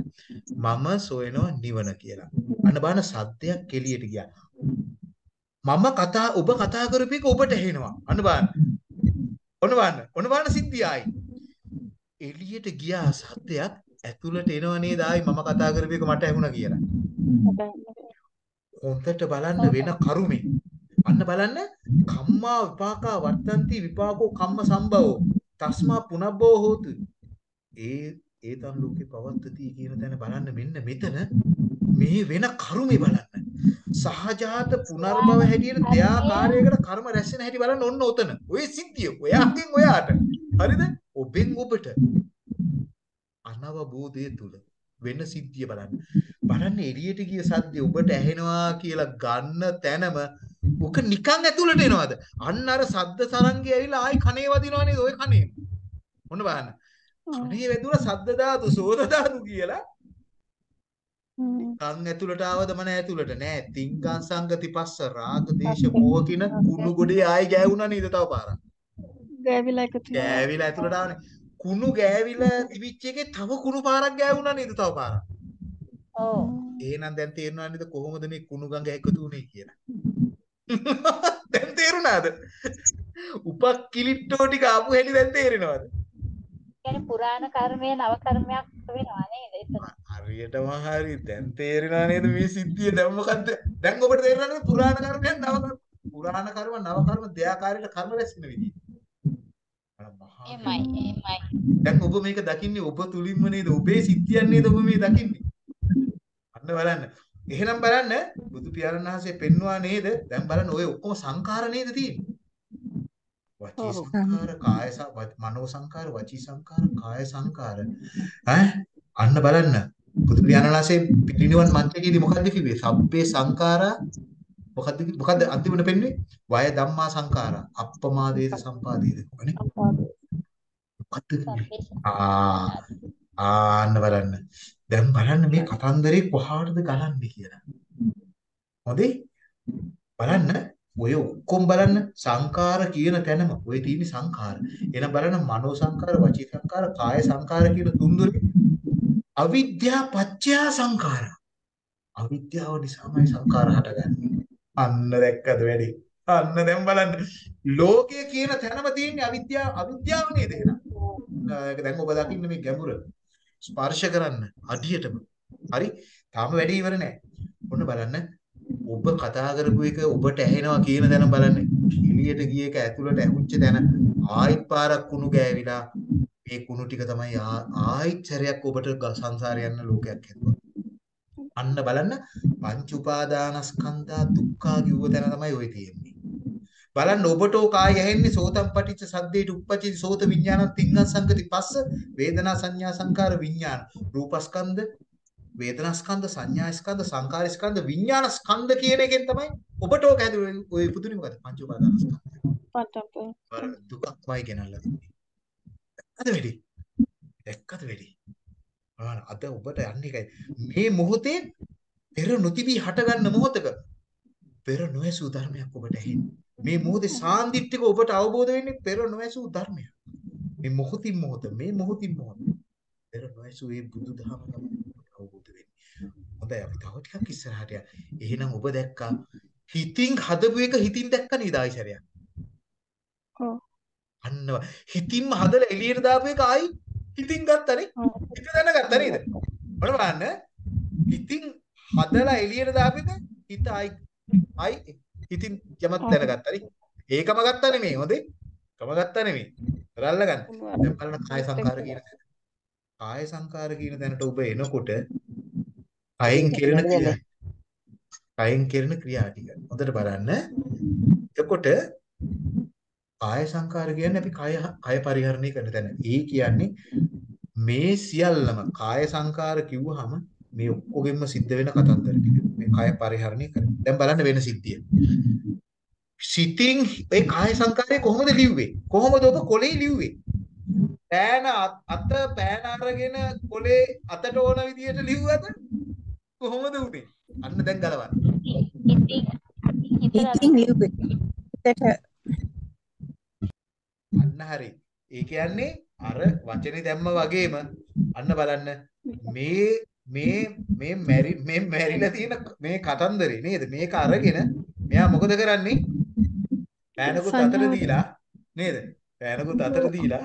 මම සොයනවා නිවන කියලා. අන්න බලන්න සද්දයක් එළියට ගියා. මම කතා ඔබ කතා කරපු එක ඔබට ඇහෙනවා. අන්න බලන්න. ඔන්න බලන්න. ඔන්න බලන්න සිද්ධිය ආයි. එළියට ගියා සද්දයක් ඇතුළට එනව නේද ආයි මම කතා කරපු එක මට ඇහුණා කියලා. හොඳට බලන්න වෙන කරුමේ. අන්න බලන්න කම්මා විපාකා වර්තන්ති විපාකෝ කම්ම සම්භවෝ තස්මා පුනබ්බෝ හෝතු. ඒ ඒතන් ලෝකේ පවත්තති කියන තැන බලන්න මෙන්න මෙතන මේ වෙන කරුමේ බලන්න. සහජාත පුනර්භව හැටියට දෙයාකාරයකට කර්ම රැස් වෙන හැටි බලන්න ඔන්න ඔතන. ඔය සිද්ධිය ඔයාගෙන් ඔයාට. හරිද? ඔබෙන් ඔබට අනවබෝධය තුල වෙන සිද්ධිය බලන්න. බලන්න එළියට ගිය සද්දේ ඔබට ඇහෙනවා කියලා ගන්න තැනම ඔක නිකන් ඇතුළට එනවද? අන්න අර සද්ද තරංගය ඇවිල්ලා ආයි කනේ වදිනවා නේද? ඔය කනේ. ඔන්න බලන්න. කනේ වැදුණා සද්ද ධාතු, සෝත ධාතු කියලා කන් ඇතුළට ආවද මන ඇතුළට නෑ. තිංගං සංගති පස්ස රාග දේශ මොහ කින කුණු ගොඩේ ආයි ගෑවුණා නේද තව පාරක්. ගෑවිලා එකතු. ගෑවිලා ඇතුළට ආවනේ. කුණු ගෑවිලා තිබිච්ච එකේ තව කුණු පාරක් ගෑවුණා නේද තව පාරක්. ඔව් එහෙනම් දැන් තේරෙනව නේද කොහොමද මේ කුණු ගඟ එකතු වුනේ කියලා. දැන් තේරුණාද? උපක් කිලිට්ටෝ ටික ආපු හැටි දැන් තේරෙනවද? කියන්නේ පුරාණ කර්මය නව කර්මයක් වෙනවා නේද එතන? හරියටම හරි දැන් තේරෙනවා නේද මේ සිද්ධිය දැන් මොකද්ද දැන් ඔබට තේරෙනවා නේද පුරාණ කර්මයන් නව කර්ම පුරාණ කර්ම නව කර්ම දෙයාකාරයට කර්ම රැස් වෙන විදිය එමයි එමයි. දැන් ඔබ මේක දකින්නේ ඔබ තුලින්ම නේද? ඔබේ සිද්ධියක් නේද ඔබ මේ දකින්නේ? අන්න බලන්න. එහෙනම් බලන්න බුදු පියාණන් වහන්සේ පෙන්වුවා නේද? දැන් බලන්න ඔය ඔක්කොම සංඛාර නේද තියෙන්නේ? වචී. සංඛාර කාය මනෝ සංඛාර වචී සංඛාර කාය සංඛාර. ඈ? අන්න බලන්න. බුදු පියාණන් වහන්සේ පිරිනිවන් මන්ත්‍රයේදී මොකද්ද කිව්වේ? සබ්බේ සංඛාරා මොකද්ද? මොකද්ද අන්තිමට පෙන්වන්නේ වය ධම්මා සංඛාරා. අප්පමාදේත සම්පාදේත. නේ අප්පාදේ. මොකද්ද කිව්වේ සබ්බේ ආ ආන්න බලන්න. දැන් බලන්න මේ කතන්දරේ කොහාටද ගලන්නේ කියලා. හොඳේ? බලන්න ඔය ඔක්කොම බලන්න සංකාර කියන තැනම ඔය තියෙන සංකාර. එන බලන්න මනෝ සංකාර, වචී සංකාර, කාය සංකාර කියන තුන්දොරේ අවිද්‍යා පත්‍ය සංකාර. අවිද්‍යාව නිසාමයි සංකාර හටගන්නේ. අන්න දැක්කද වැඩි. අන්න දැන් බලන්න. ලෝකය කියන තැනම තියෙන්නේ අවිද්‍යාව අවිද්‍යාව නේද එහෙනම්? ඒක දැන් ඔබ දකින්න මේ ගැඹුර. ස්පර්ශ කරන්න අඩියටම. හරි? තාම වැඩේ ඉවර නෑ. ඔන්න බලන්න. ඔබ කතා කරපු එක ඔබට ඇහෙනවා කියන තැන බලන්න. එළියට ගිය එක ඇතුළට ඇහුච්ච තැන ආයිත් පාරක් කුණු ගෑවිලා මේ කුණු ටික තමයි ආ- ආයිත් සැරයක් ඔබට ග- සංසාරේ යන ලෝකයක් හැදුවා. අන්න බලන්න. පංච උපාදානස්කන්ධා දුක්ඛා කිව්ව තැන තමයි ඔය තියෙන්නේ. බලන්න ඔබට ඕක ආය ඇහෙන්නේ සෝතම් පටිච්ච සද්දේට උප්පච්චි සෝත විඥානං තිංගං සංගති පස්ස වේදනා සංඥා සංකාර විඥාන. රූපස්කන්ධ වේදනාස්කන්ධ සංඥාස්කන්ධ සංකාරස්කන්ධ විඥානස්කන්ධ කියන එකෙන් තමයි ඔබට ඕක හැදුවේ ඔය පුදුනේ මොකද පංච උපාදානස්කන්ධ. පටප. බලන්න දුකක්මයි ගෙනල්ලා දුන්නේ. අද වැඩි? දැක්කද වැඩි? අද ඔබට යන්නේ එකයි. මේ මොහොතේ පෙර නොතිබී හටගන්න මොහොතක පෙර නොඇසූ ධර්මයක් ඔබට ඇහෙන්නේ මේ මොහොතේ සාන්දිටික ඔබට අවබෝධ වෙන්නේ පෙර නොඇසූ ධර්මයක් මේ මොහොතින් මොහොත මේ මොහොතින් මොහොත පෙර නොඇසූ ඒ බුදුදහම අවබෝධ වෙන්නේ. හොඳයි අපි තව ටිකක් ඉස්සරහට යමු එහෙනම් ඔබ දැක්කා හිතින් හදපු එක හිතින් දැක්ක නේද ආයිසරයක් ඔව්. අන්න ව- හිතින්ම හදලා එළියට දාපු එක ආයි හිතින් ගත්තනේ. හිත දැනගත්තා නේද? බලන්න හිතින් හදලා එළියට දාපු එක හිත ආයි ආයි හිතින් යමක්. දැනගත්තා ඒකම ගත්තා නෙමෙයි හොඳේ. කම ගත්තා නෙමෙයි. රල්ල ගන්න. දැන් බලන්න කාය සංකාර කියන තැන. කාය සංකාර කියන තැනට ඔබ එනකොට කයෙන් කෙරෙන ක්‍රියා. කයෙන් කෙරෙන ක්‍රියා ටික. හොඳට බලන්න. එතකොට කාය සංකාර කියන්නේ අපි කය කය පරිහරණය කරන තැන. ඒ කියන්නේ මේ සියල්ලම කාය සංකාර කිව්වහම මේ ඔක්කොගෙම සිද්ධ වෙන කතන්දර ටික. මේ කය පරිහරණය කරන. දැන් බලන්න වෙන සිද්ධිය. සිතින් ඒ කාය සංකාරය කොහොමද ලිව්වේ? කොහොමද ඔබ කොලේ ලිව්වේ? පෑන අත්- පෑන අරගෙන කොලේ අතට ඕන විදියට ලිව්වද? කොහොමද උනේ? අන්න දැන් ගලවන්න. ඉතින් ලිව්වේ අන්න හරි. ඒ කියන්නේ අර වචනේ දැම්ම වගේම අන්න බලන්න මේ මේ මේ මැරි මේ මැරිලා තියෙන මේ කතන්දරේ නේද? මේක අරගෙන මෙයා මොකද කරන්නේ? පෑනකුත් අතට. දීලා නේද? පෑනකුත් අතට දීලා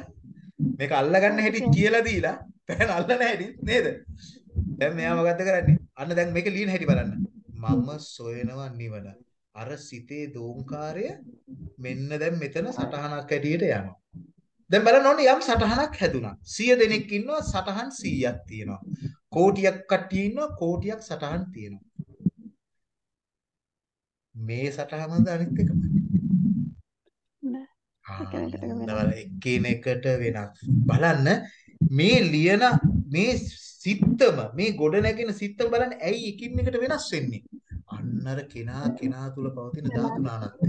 මේක අල්ලගන්න හැටි කියලා දීලා පෑන අල්ලන හැටි නේද? දැන් මෙයා මොකද්ද කරන්නේ? අන්න දැන් මේක ලියන හැටි බලන්න. මම සොයනවා නිවන. අර සිතේ දෝංකාරය මෙන්න දැන් මෙතන සටහනක් හැටියට යනවා. දැන් බලන්න ඕනේ යම් සටහනක් හැදුනා. 100 දෙනෙක් ඉන්නවා සටහන් 100ක් තියෙනවා. කෝටියක් කට්ටිය ඉන්නවා කෝටියක් සටහන් තියෙනවා. මේ සටහනද අනිත් එකම? නෑ. එකිනෙකට වෙනස්. බලන්න, මේ ලියන මේ සිත්තම මේ ගොඩ නැගෙන සිත්තම බලන්න ඇයි එකින් එකට වෙනස් වෙන්නේ? අන්න අර කෙනා කෙනා තුල පවතින ධාතු නානත්වය.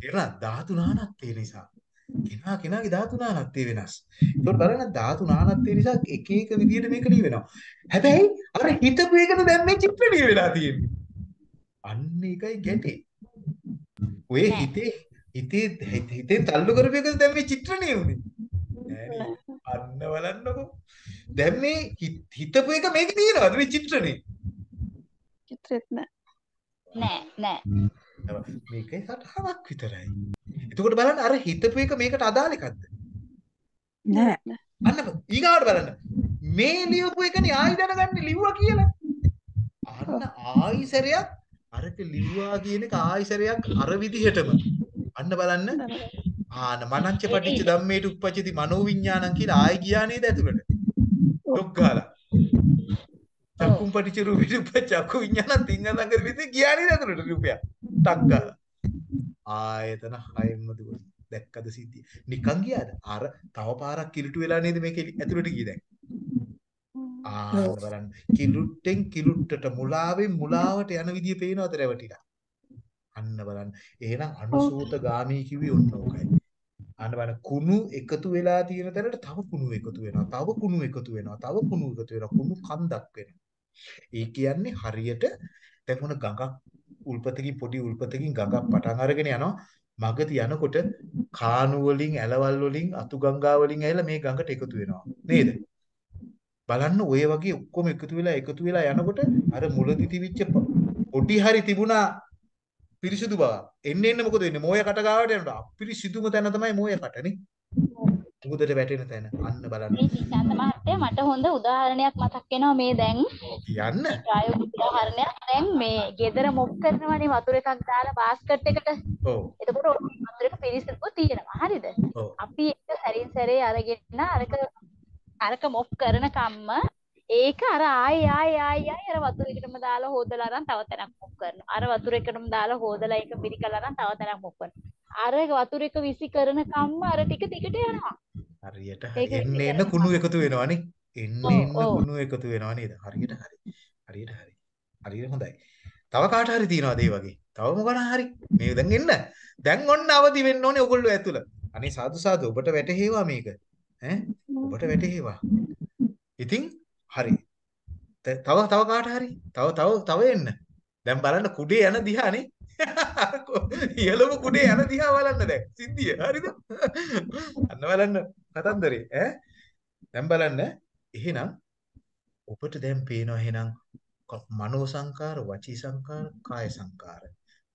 තේරුණා ධාතු නානත්වය නිසා කෙනා කෙනාගේ ධාතු නානත්වය වෙනස්. ඒකට බලන්න ධාතු නානත්වය නිසා එක එක විදිහට මේක ලිය වෙනවා. හැබැයි අර හිතපු එකට දැන් මේ චිත්‍ර ලිය වෙලා තියෙන්නේ. අන්න ඒකයි ගැටේ. ඔය. හිතේ හිතේ හිත- තල්ලු කරපු එකද දැන් මේ චිත්‍ර ලියුනේ. නෑනේ. නෑ. අන්න බලන්නකෝ. දැන් මේ හිත- හිතපු එක මේකේ තියෙනවද මේ චිත්‍රනේ? චිත්‍රෙත් නෑ. නෑ නෑ මේකේ සටහනක් විතරයි. එතකොට බලන්න අර හිතපු එක මේකට අදාළ එකක්ද? නෑ අන්න ඊගාවට බලන්න. මේ ලියපු එකනේ ආයි දැනගන්නේ ලිව්වා කියලා. අන්න ආයි සැරයක් අරක ලිව්වා කියන එක ආයි සැරයක් අර විදිහටම. අන්න බලන්න. ආන මනංච පටිච්ච ධම්මේට උප්පජ්ජති මනෝවිඤ්ඤාණං කියලා ආයි ගියා නේද ඇතුළට? ඩොක් ගාලා. චක්කුම් පටිච්ච රූපේ උප්පජ්ජක්කු විඤ්ඤාණං තිංගලංග විදිහ ගියා නේද ඇතුළට රූපයක්. ටක් ගාලා. ආයතන හයෙන්ම දුවන. දැක්කද සිද්ධිය? නිකන් ගියාද? අර තව පාරක් කිලුට වෙලා නේද මේක ඇතුළට ගියේ දැන්. ආ බලන්න. කිලුට්ටෙන් කිලුට්ටට මුලාවෙන් මුලාවට යන විදිය පේනවද රැවටිලා? අන්න බලන්න. එහෙනම් අනුසූත ගාමී කිව්වේ ඔන්න ඕකයි. අන්න බලන්න කුණු එකතු වෙලා තියෙන තැනට තව කුණු එකතු වෙනවා. තව කුණු එකතු වෙනවා. තව කුණු එකතු වෙනවා. කුණු කන්දක් වෙනවා. ඒ කියන්නේ හරියට දැන් මොන ගඟක් උල්පතකින් පොඩි උල්පතකින් ගඟක් පටන් අරගෙන යනවා. මගදී යනකොට කානු වලින් ඇලවල් වලින් අතු ගංගා වලින් ඇවිල්ලා මේ ගඟට එකතු වෙනවා. නේද? බලන්න ඔය වගේ ඔක්කොම එකතු වෙලා එකතු වෙලා යනකොට අර මුලදි තිබිච්ච පොඩි හරි තිබුණා පිරිසිදු බව. එන්න එන්න මොකද වෙන්නේ? මෝය කට ගාවට යනකොට අපිරිසිදුම තැන තමයි මෝය කටනේ. මුහුදට වැටෙන තැන. අන්න බලන්න. මේ ශාන්ත මහත්තයා මට හොඳ උදාහරණයක් මතක් වෙනවා මේ දැන් කියන්න. ප්‍රායෝගික උදාහරණයක් දැන් මේ ගෙදර මොක් කරනවනේ වතුර එකක් දාලා බාස්කට් එකට ඔව්. එතකොට වතුර එක පිරිසිදුව තියෙනවා හරිද. අපි ඒක සැරින් සැරේ අරගෙන අරක අරක මොප් කරන කම්ම ඒක අර ආයි ආයි ආයි ආයි අර වතුර එකටම දාලා හොදලා අරන් තව තැනක් මොප් කරනවා අර වතුර එකටම දාලා හොදලා ඒක පිරිකලා අරන් තව තැනක් මොප් කරනවා අර වතුර එක විසි කරන කම්ම අර ටික ටිකට යනවා හරියට එන්න එන්න කුණු එකතු. එන්න ඔව්, එන්න ඔව්. කුණු එකතු වෙනවා නේද? හරියට හරි. හරියට හරි. හරියට හොඳයි. තව කාට හරි තියනවාද ඒ වගේ? තව මොකන හරි. මේ දැන් එන්න. දැන් ඔන්න අවදි වෙන්න ඕනේ ඔයගොල්ලෝ ඇතුළ. අනේ සාදු සාදු ඔබට වැටහෙවා මේක. ඈ ඔබට වැටහෙවා. ඉතින් හරි. ත- තව තව කාට හරි. තව තව තව එන්න. දැන් බලන්න කුඩේ යන දිහානේ. ඉහළම කුඩේ යන දිහා බලන්න දැන්. සිද්ධිය. හරිද? අන්න බලන්න කතන්දරේ ඈ. දැන් බලන්න එහෙනම් ඔබට දැන් පේනවා එහෙනම් ක- මනෝ සංකාර, වචී සංකාර, කාය සංකාර.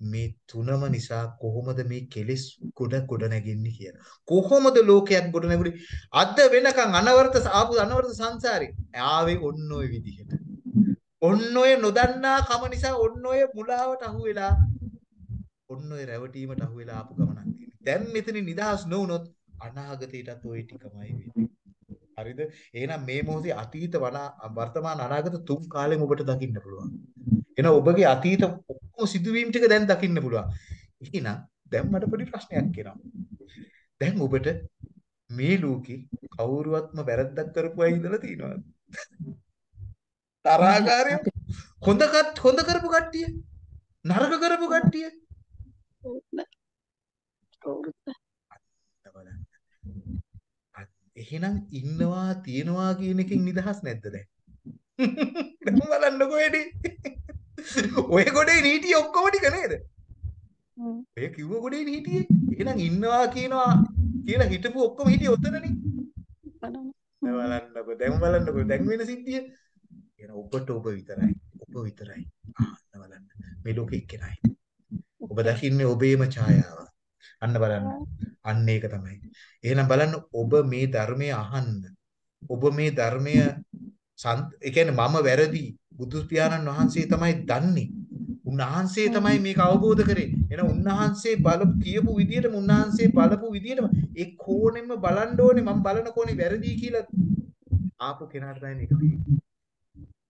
මේ තුනම නිසා කොහොමද මේ කෙලෙස් ගොඩ ගොඩ නැගින්නේ කියලා. කොහොමද ලෝකයක් ගොඩ නැගුනේ? අද වෙනකන් අනවරත ආපු අනවරත සංසාරේ ආවේ ඔන්න ඔය විදිහට. ඔන්න ඔය නොදන්නා කම නිසා ඔන්න ඔය මුලාවට අහු වෙලා ඔන්න ඔය රැවටීමට අහු වෙලා ආපු ගමනක් තියෙනවා. දැන් මෙතන නිදහස් නොවුනොත් අනාගතයටත් ওই ටිකමයි වෙන්නේ. හරිද? එහෙනම් මේ මොහොතේ අතීත වනා වර්තමාන අනාගත තුන් කාලෙම ඔබට දකින්න පුළුවන්. එහෙනම් ඔබගේ අතීත ඔක්කොම සිදුවීම් ටික දැන් දකින්න පුළුවන්. එහෙනම් දැන් මට පොඩි ප්‍රශ්නයක් එනවා. දැන් ඔබට මේ ලෝකේ කවුරුවත්ම වැරද්දක් කරපු අය ඉඳලා තියෙනවද? තරහකාරය හොඳ කත් හොඳ කරපු කට්ටිය නරක කරපු කට්ටිය කවුරුත් බලන්න. අ- එහෙනම් ඉන්නවා තියනවා කියන එකෙන් නිදහස් නැද්ද දැන්? දැන් බලන්නකෝ එඩි. ඔය ගොඩේ නීතිය ඔක්කොම ටික නේද? ඔය කිව්ව ගොඩේ නීතිය. එහෙනම් ඉන්නවා කියනවා කියලා හිටපු ඔක්කොම හිටියේ ඔතනනේ. බලන්නකෝ දැන් බලන්නකෝ දැන් වෙන සිද්ධිය. එහෙනම් ඔබට ඔබ විතරයි. ඔබ විතරයි. ආන්න බලන්න. මේ ලෝකෙ එක්කෙනයි. ඔබ දකින්නේ ඔබේම ඡායාව. අන්න බලන්න. අන්න ඒක තමයි. එහෙනම් බලන්න ඔබ මේ ධර්මය අහන්න. ඔබ මේ ධර්මය ඒ කියන්නේ මම වැරදි බුදු පියාණන් වහන්සේ තමයි දන්නේ. උන්වහන්සේ තමයි මේක අවබෝධ කරේ. එහෙනම් උන්වහන්සේ බල කියපු විදිහටම උන්වහන්සේ බලපු විදිහටම ඒ කෝණෙම බලන්න ඕනේ මම බලන කෝණේ වැරදි කියලා ආපු කෙනාට තමයි මේක තේරෙන්නේ.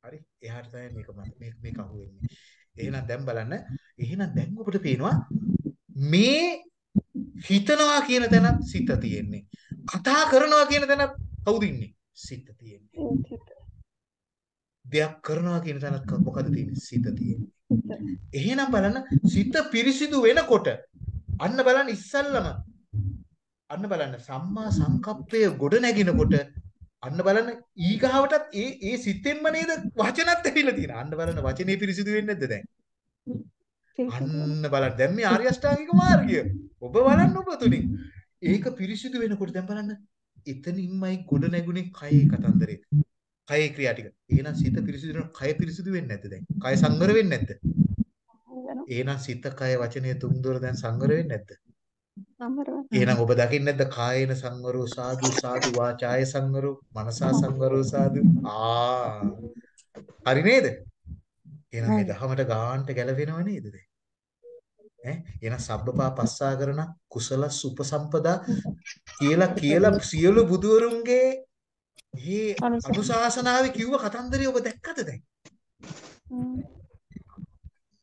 හරි? එයාට තමයි මේක මත- මේක මේක අහුවෙන්නේ. එහෙනම් දැන් බලන්න. එහෙනම් දැන් ඔබට පේනවා මේ හිතනවා කියන තැනත් සිත තියෙන්නේ. කතා කරනවා කියන තැනත් කවුද ඉන්නේ? සිත තියෙන්නේ. දෙයක් කරනවා කියන තැනත් මොකද තියෙන්නේ? සිත තියෙන්නේ. එහෙනම් බලන්න සිත පිරිසිදු වෙනකොට අන්න බලන්න ඉස්සල්ලම අන්න බලන්න සම්මා සංකප්පය ගොඩ නැගිනකොට අන්න බලන්න ඊගාවටත් ඒ ඒ සිතෙන්ම නේද වචනත් ඇවිල්ලා තියෙනවා. අන්න බලන්න වචනේ පිරිසිදු වෙන්නේ නැද්ද දැන්? අන්න බලන්න දැන් මේ ආර්ය අෂ්ටාංගික මාර්ගය ඔබ බලන්න ඔබ තුලින් ඒක පිරිසිදු වෙනකොට දැන් බලන්න එතනින්මයි ගොඩ නැගුණේ කයේ කතන්දරේ කයේ ක්‍රියා ටික. එහෙනම් සිත පිරිසිදු වෙන කය පිරිසිදු වෙන්නේ නැද්ද දැන්? කය සංවර වෙන්නේ නැද්ද? එහෙනම් සිත කය වචනය තුන් දොර දැන් සංවර වෙන්නේ නැද්ද? එහෙනම් ඔබ දකින්නේ නැද්ද? කායේන සංවරෝ සාදු සාදු වාචාය සංවරෝ මනසා සංවරෝ සාදු. ආ. හරි නේද? එහෙනම් මේ දහමට ගාන්ට ගැලවෙනව නේද දැන්? ඈ? එහෙනම් සබ්බපා පස්සා කරන කුසල සුපසම්පදා කියලා කියලා සියලු බුදුවරුන්ගේ මේ. අනුශාසනාවේ කිව්ව කතන්දරය ඔබ දැක්කද දැන්.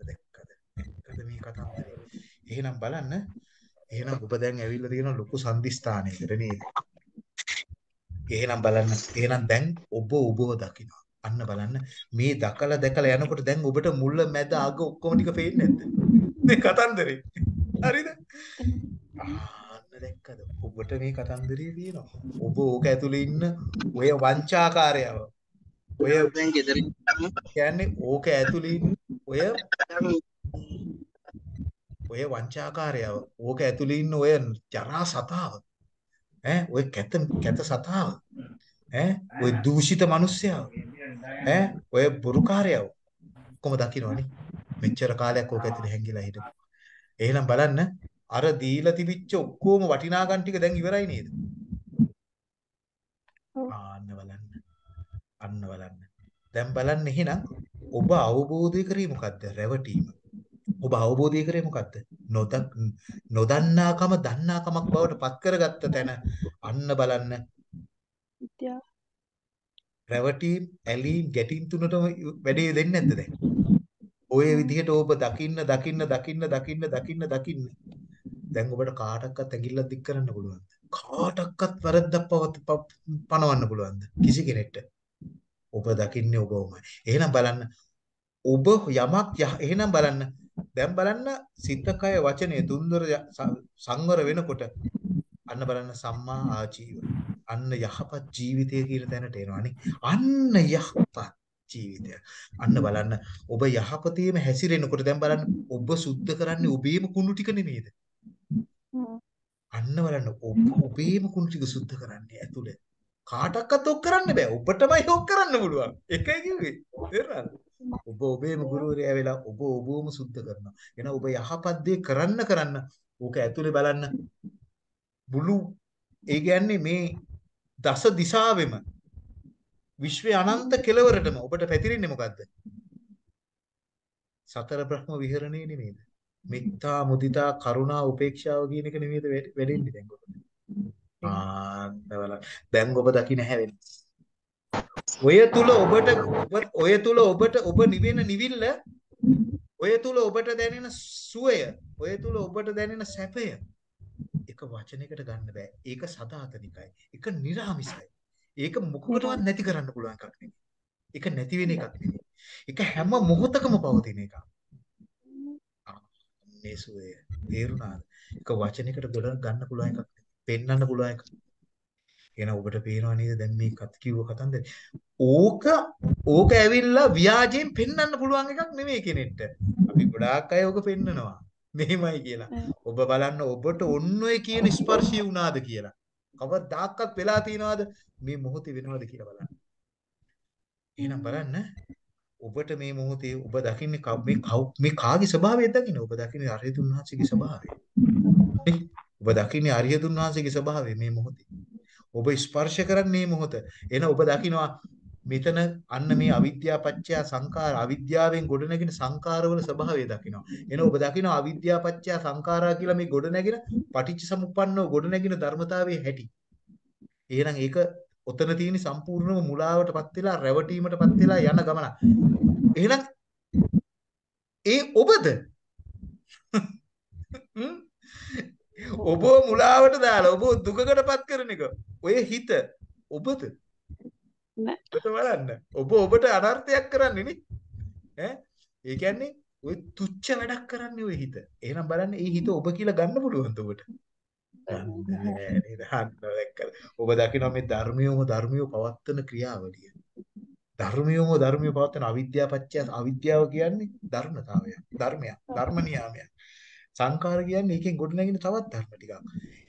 දැක්කද? දැක්කද මේ කතන්දරය එහෙනම් බලන්න. එහෙනම් ඔබ දැන් ඇවිල්ලා තියෙන ලොකු සම්දිස්ථානයකට නේද? එහෙනම් බලන්න. එහෙනම් දැන් ඔබ ඔබව දකිනවා අන්න බලන්න. මේ දකලා දැකලා යනකොට දැන් ඔබට මුල මැද අග ඔක්කොම ටික පේන්නේ නැද්ද? මේ කතන්දරේ. හරිද? ආන්න දැක්කද? ඔබට මේ කතන්දරේ තියෙනවා. ඔබ ඕක ඇතුලේ ඉන්න ඔය වංචාකාරයව. ඔය දැන් ගෙදරින් කියන්නේ ඕක ඇතුලේ ඉන්න ඔය ඔය වංචාකාරයව. ඕක ඇතුලේ ඉන්න ඔය ජරා සතාව. ඈ? ඔය කැත කැත සතාව. ඈ? ඔය දූෂිත මිනිස්සයව. ඈ? ඔය බොරුකාරයව. කොහොම දකින්නවනේ මෙච්චර කාලයක් ඕක ඇතුලේ හැංගිලා හිටපු. එහෙනම් බලන්න අර දීලා තිබිච්ච ඔක්කොම වටිනාකම් ටික දැන් ඉවරයි නේද. ආන්න බලන්න. අන්න බලන්න. දැන් බලන්න එහෙනම් ඔබ අවබෝධය කරේ මොකද්ද? රැවටීම. ඔබ අවබෝධය කරේ මොකද්ද? නොදන්නාකම දන්නාකමක් බවට පත් කරගත්ත තැන. අන්න බලන්න. රැවටීම් ඇලීම් ගැටීම් තුනටම වැඩේ දෙන්නේ නැද්ද දැන්? ඔය විදිහට ඔබ දකින්න දකින්න දකින්න දකින්න දකින්න දකින්න දැන් ඔබට කාටවත් ඇඟිල්ලක් දික් කරන්න පුළුවන්ද? කාටවත් වැරද්දක් පවත් ප- පනවන්න පුළුවන්ද? කිසි කෙනෙක්ට. ඔබ දකින්නේ ඔබවමයි එහෙනම් බලන්න. ඔබ යමක් යහ- එහෙනම් බලන්න. දැන් බලන්න සිත කය වචනය තුන්දර ය- ස- සංවර වෙනකොට අන්න බලන්න සම්මා ආජීව. අන්න යහපත් ජීවිතය කියන තැනට එනවානේ අන්න යහපත් ජීවිතය. අන්න බලන්න. ඔබ යහපතේම හැසිරෙනකොට දැන් බලන්න. ඔබ සුද්ධ කරන්නේ ඔබේම කුණු ටික නෙමෙයිද හ්ම්. අන්න බලන්න ඔබ ඔබේම කුණු ටික සුද්ධ කරන්නේ ඇතුළේ කාටවත් ඔක් කරන්න බෑ. ඔබටමයි ඔක් කරන්න පුළුවන්. එකයි කිව්වේ. තේරුණාද? ඔබ ඔබේම ගුරුවරයා වෙලා ඔබ ඔබවම සුද්ධ කරනවා. එහෙනම් ඔබ යහපත් දේ කරන්න කරන්න ඕක ඇතුලේ බලන්න. මුළු ඒ කියන්නේ මේ දස දිශාවෙම විශ්වයේ අනන්ත කෙලවරටම ඔබට පැතිරෙන්නේ මොකද්ද? සතර බ්‍රහ්ම විහරණය නෙමෙයිද? මෙත්තා මුදිතා කරුණා උපේක්ෂාව කියන එක නෙමෙයිද වැඩ- වැඩෙන්නේ දැන් ඔබට? ආන්න බලන්න දැන් ඔබ දකින්න හැවෙන ඔය තුල ඔබට ඔබ- ඔය තුල ඔබට ඔබ නිවෙන නිවිල්ල ඔය තුල ඔබට දැනෙන සුවය ඔය තුල ඔබට දැනෙන සැපය එක වචනයකට ගන්න බෑ. ඒක සදාතනිකයි. ඒක නිර්ාමිසයි ඒක මොකකටවත් නැති කරන්න පුළුවන් එකක් නෙමෙයි. ඒක නැති වෙන එකක් නෙමෙයි. ඒක හැම මොහොතකම පවතින එකක්. මේ සුවය තේරුණාද? ඒක වචනයකට ගොඩ ගන්න පුළුවන් එකක් නෙමෙයි. පෙන්වන්න පුළුවන් එකක් එහෙනම් ඔබට පේනව නේද? දැන් මේ කත් කිව්ව කතන්දරේ. ඕක ඕක ඇවිල්ලා ව්‍යාජයෙන් පෙන්වන්න පුළුවන් එකක් නෙමෙයි කෙනෙක්ට. අපි ගොඩාක් අය ඕක පෙන්නනවා. මෙහෙමයි කියලා. ඔබ බලන්න ඔබට ඔන්න ඔය කියන ස්පර්ශය වුණාද කියලා. කවදාක්වත් වෙලා තියනවාද? මේ මොහොතේ වෙනවද කියලා බලන්න. එහෙනම් බලන්න ඔබට මේ මොහොතේ ඔබ දකින්නේ කව- මේ කව්- මේ කාගේ ස්වභාවයද දකින්නේ? ඔබ දකින්නේ අරියතුන් වහන්සේගේ ස්වභාවය. නේ? ඔබ දකින්නේ අරියතුන් වහන්සේගේ ස්වභාවය මේ මොහොතේ. ඔබ ස්පර්ශ කරන්නේ මේ මොහොත. එන ඔබ දකිනවා මෙතන අන්න මේ අවිද්‍යා පත්‍ය සංකාර අවිද්‍යාවෙන් ගොඩනැගෙන සංකාරවල ස්වභාවය දකිනවා. එන ඔබ දකිනවා අවිද්‍යා පත්‍ය සංකාරා කියලා මේ ගොඩනැගෙන පටිච්ච සමුප්පන්නව ගොඩනැගෙන ධර්මතාවයේ හැටි. එහෙනම් ඒක ඔතන තියෙන සම්පූර්ණම මුලාවටපත් වෙලා රැවටීමටපත් වෙලා යන ගමන එහෙනම් ඒ ඔබද? ඔබ මුලාවට දාලා ඔබ දුකකටපත් කරන එක ඔය හිත ඔබද? නෑ. බලන්න. ඔබ ඔබට අනර්ථයක් කරන්නේ නේ. ඈ? ඒ කියන්නේ ඔය තුච්ච වැඩක් කරන්නේ ඔය හිත. එහෙනම් බලන්න ඒ හිත ඔබ කියලා ගන්න පුළුවන්ද ඔබට ඔබ දකිනවා මේ ධර්මියෝම ධර්මියෝ පවත්තන ක්‍රියාවලිය. ධර්මියෝම ධර්මියෝ පවත්තන අවිද්‍යාව පත්‍ය අවිද්‍යාව කියන්නේ ධර්මතාවය. ධර්මයක්. ධර්ම නියාමයක්. සංකාර කියන්නේ ඒකෙන් ගොඩනැගෙන තවත් ධර්ම ටිකක්.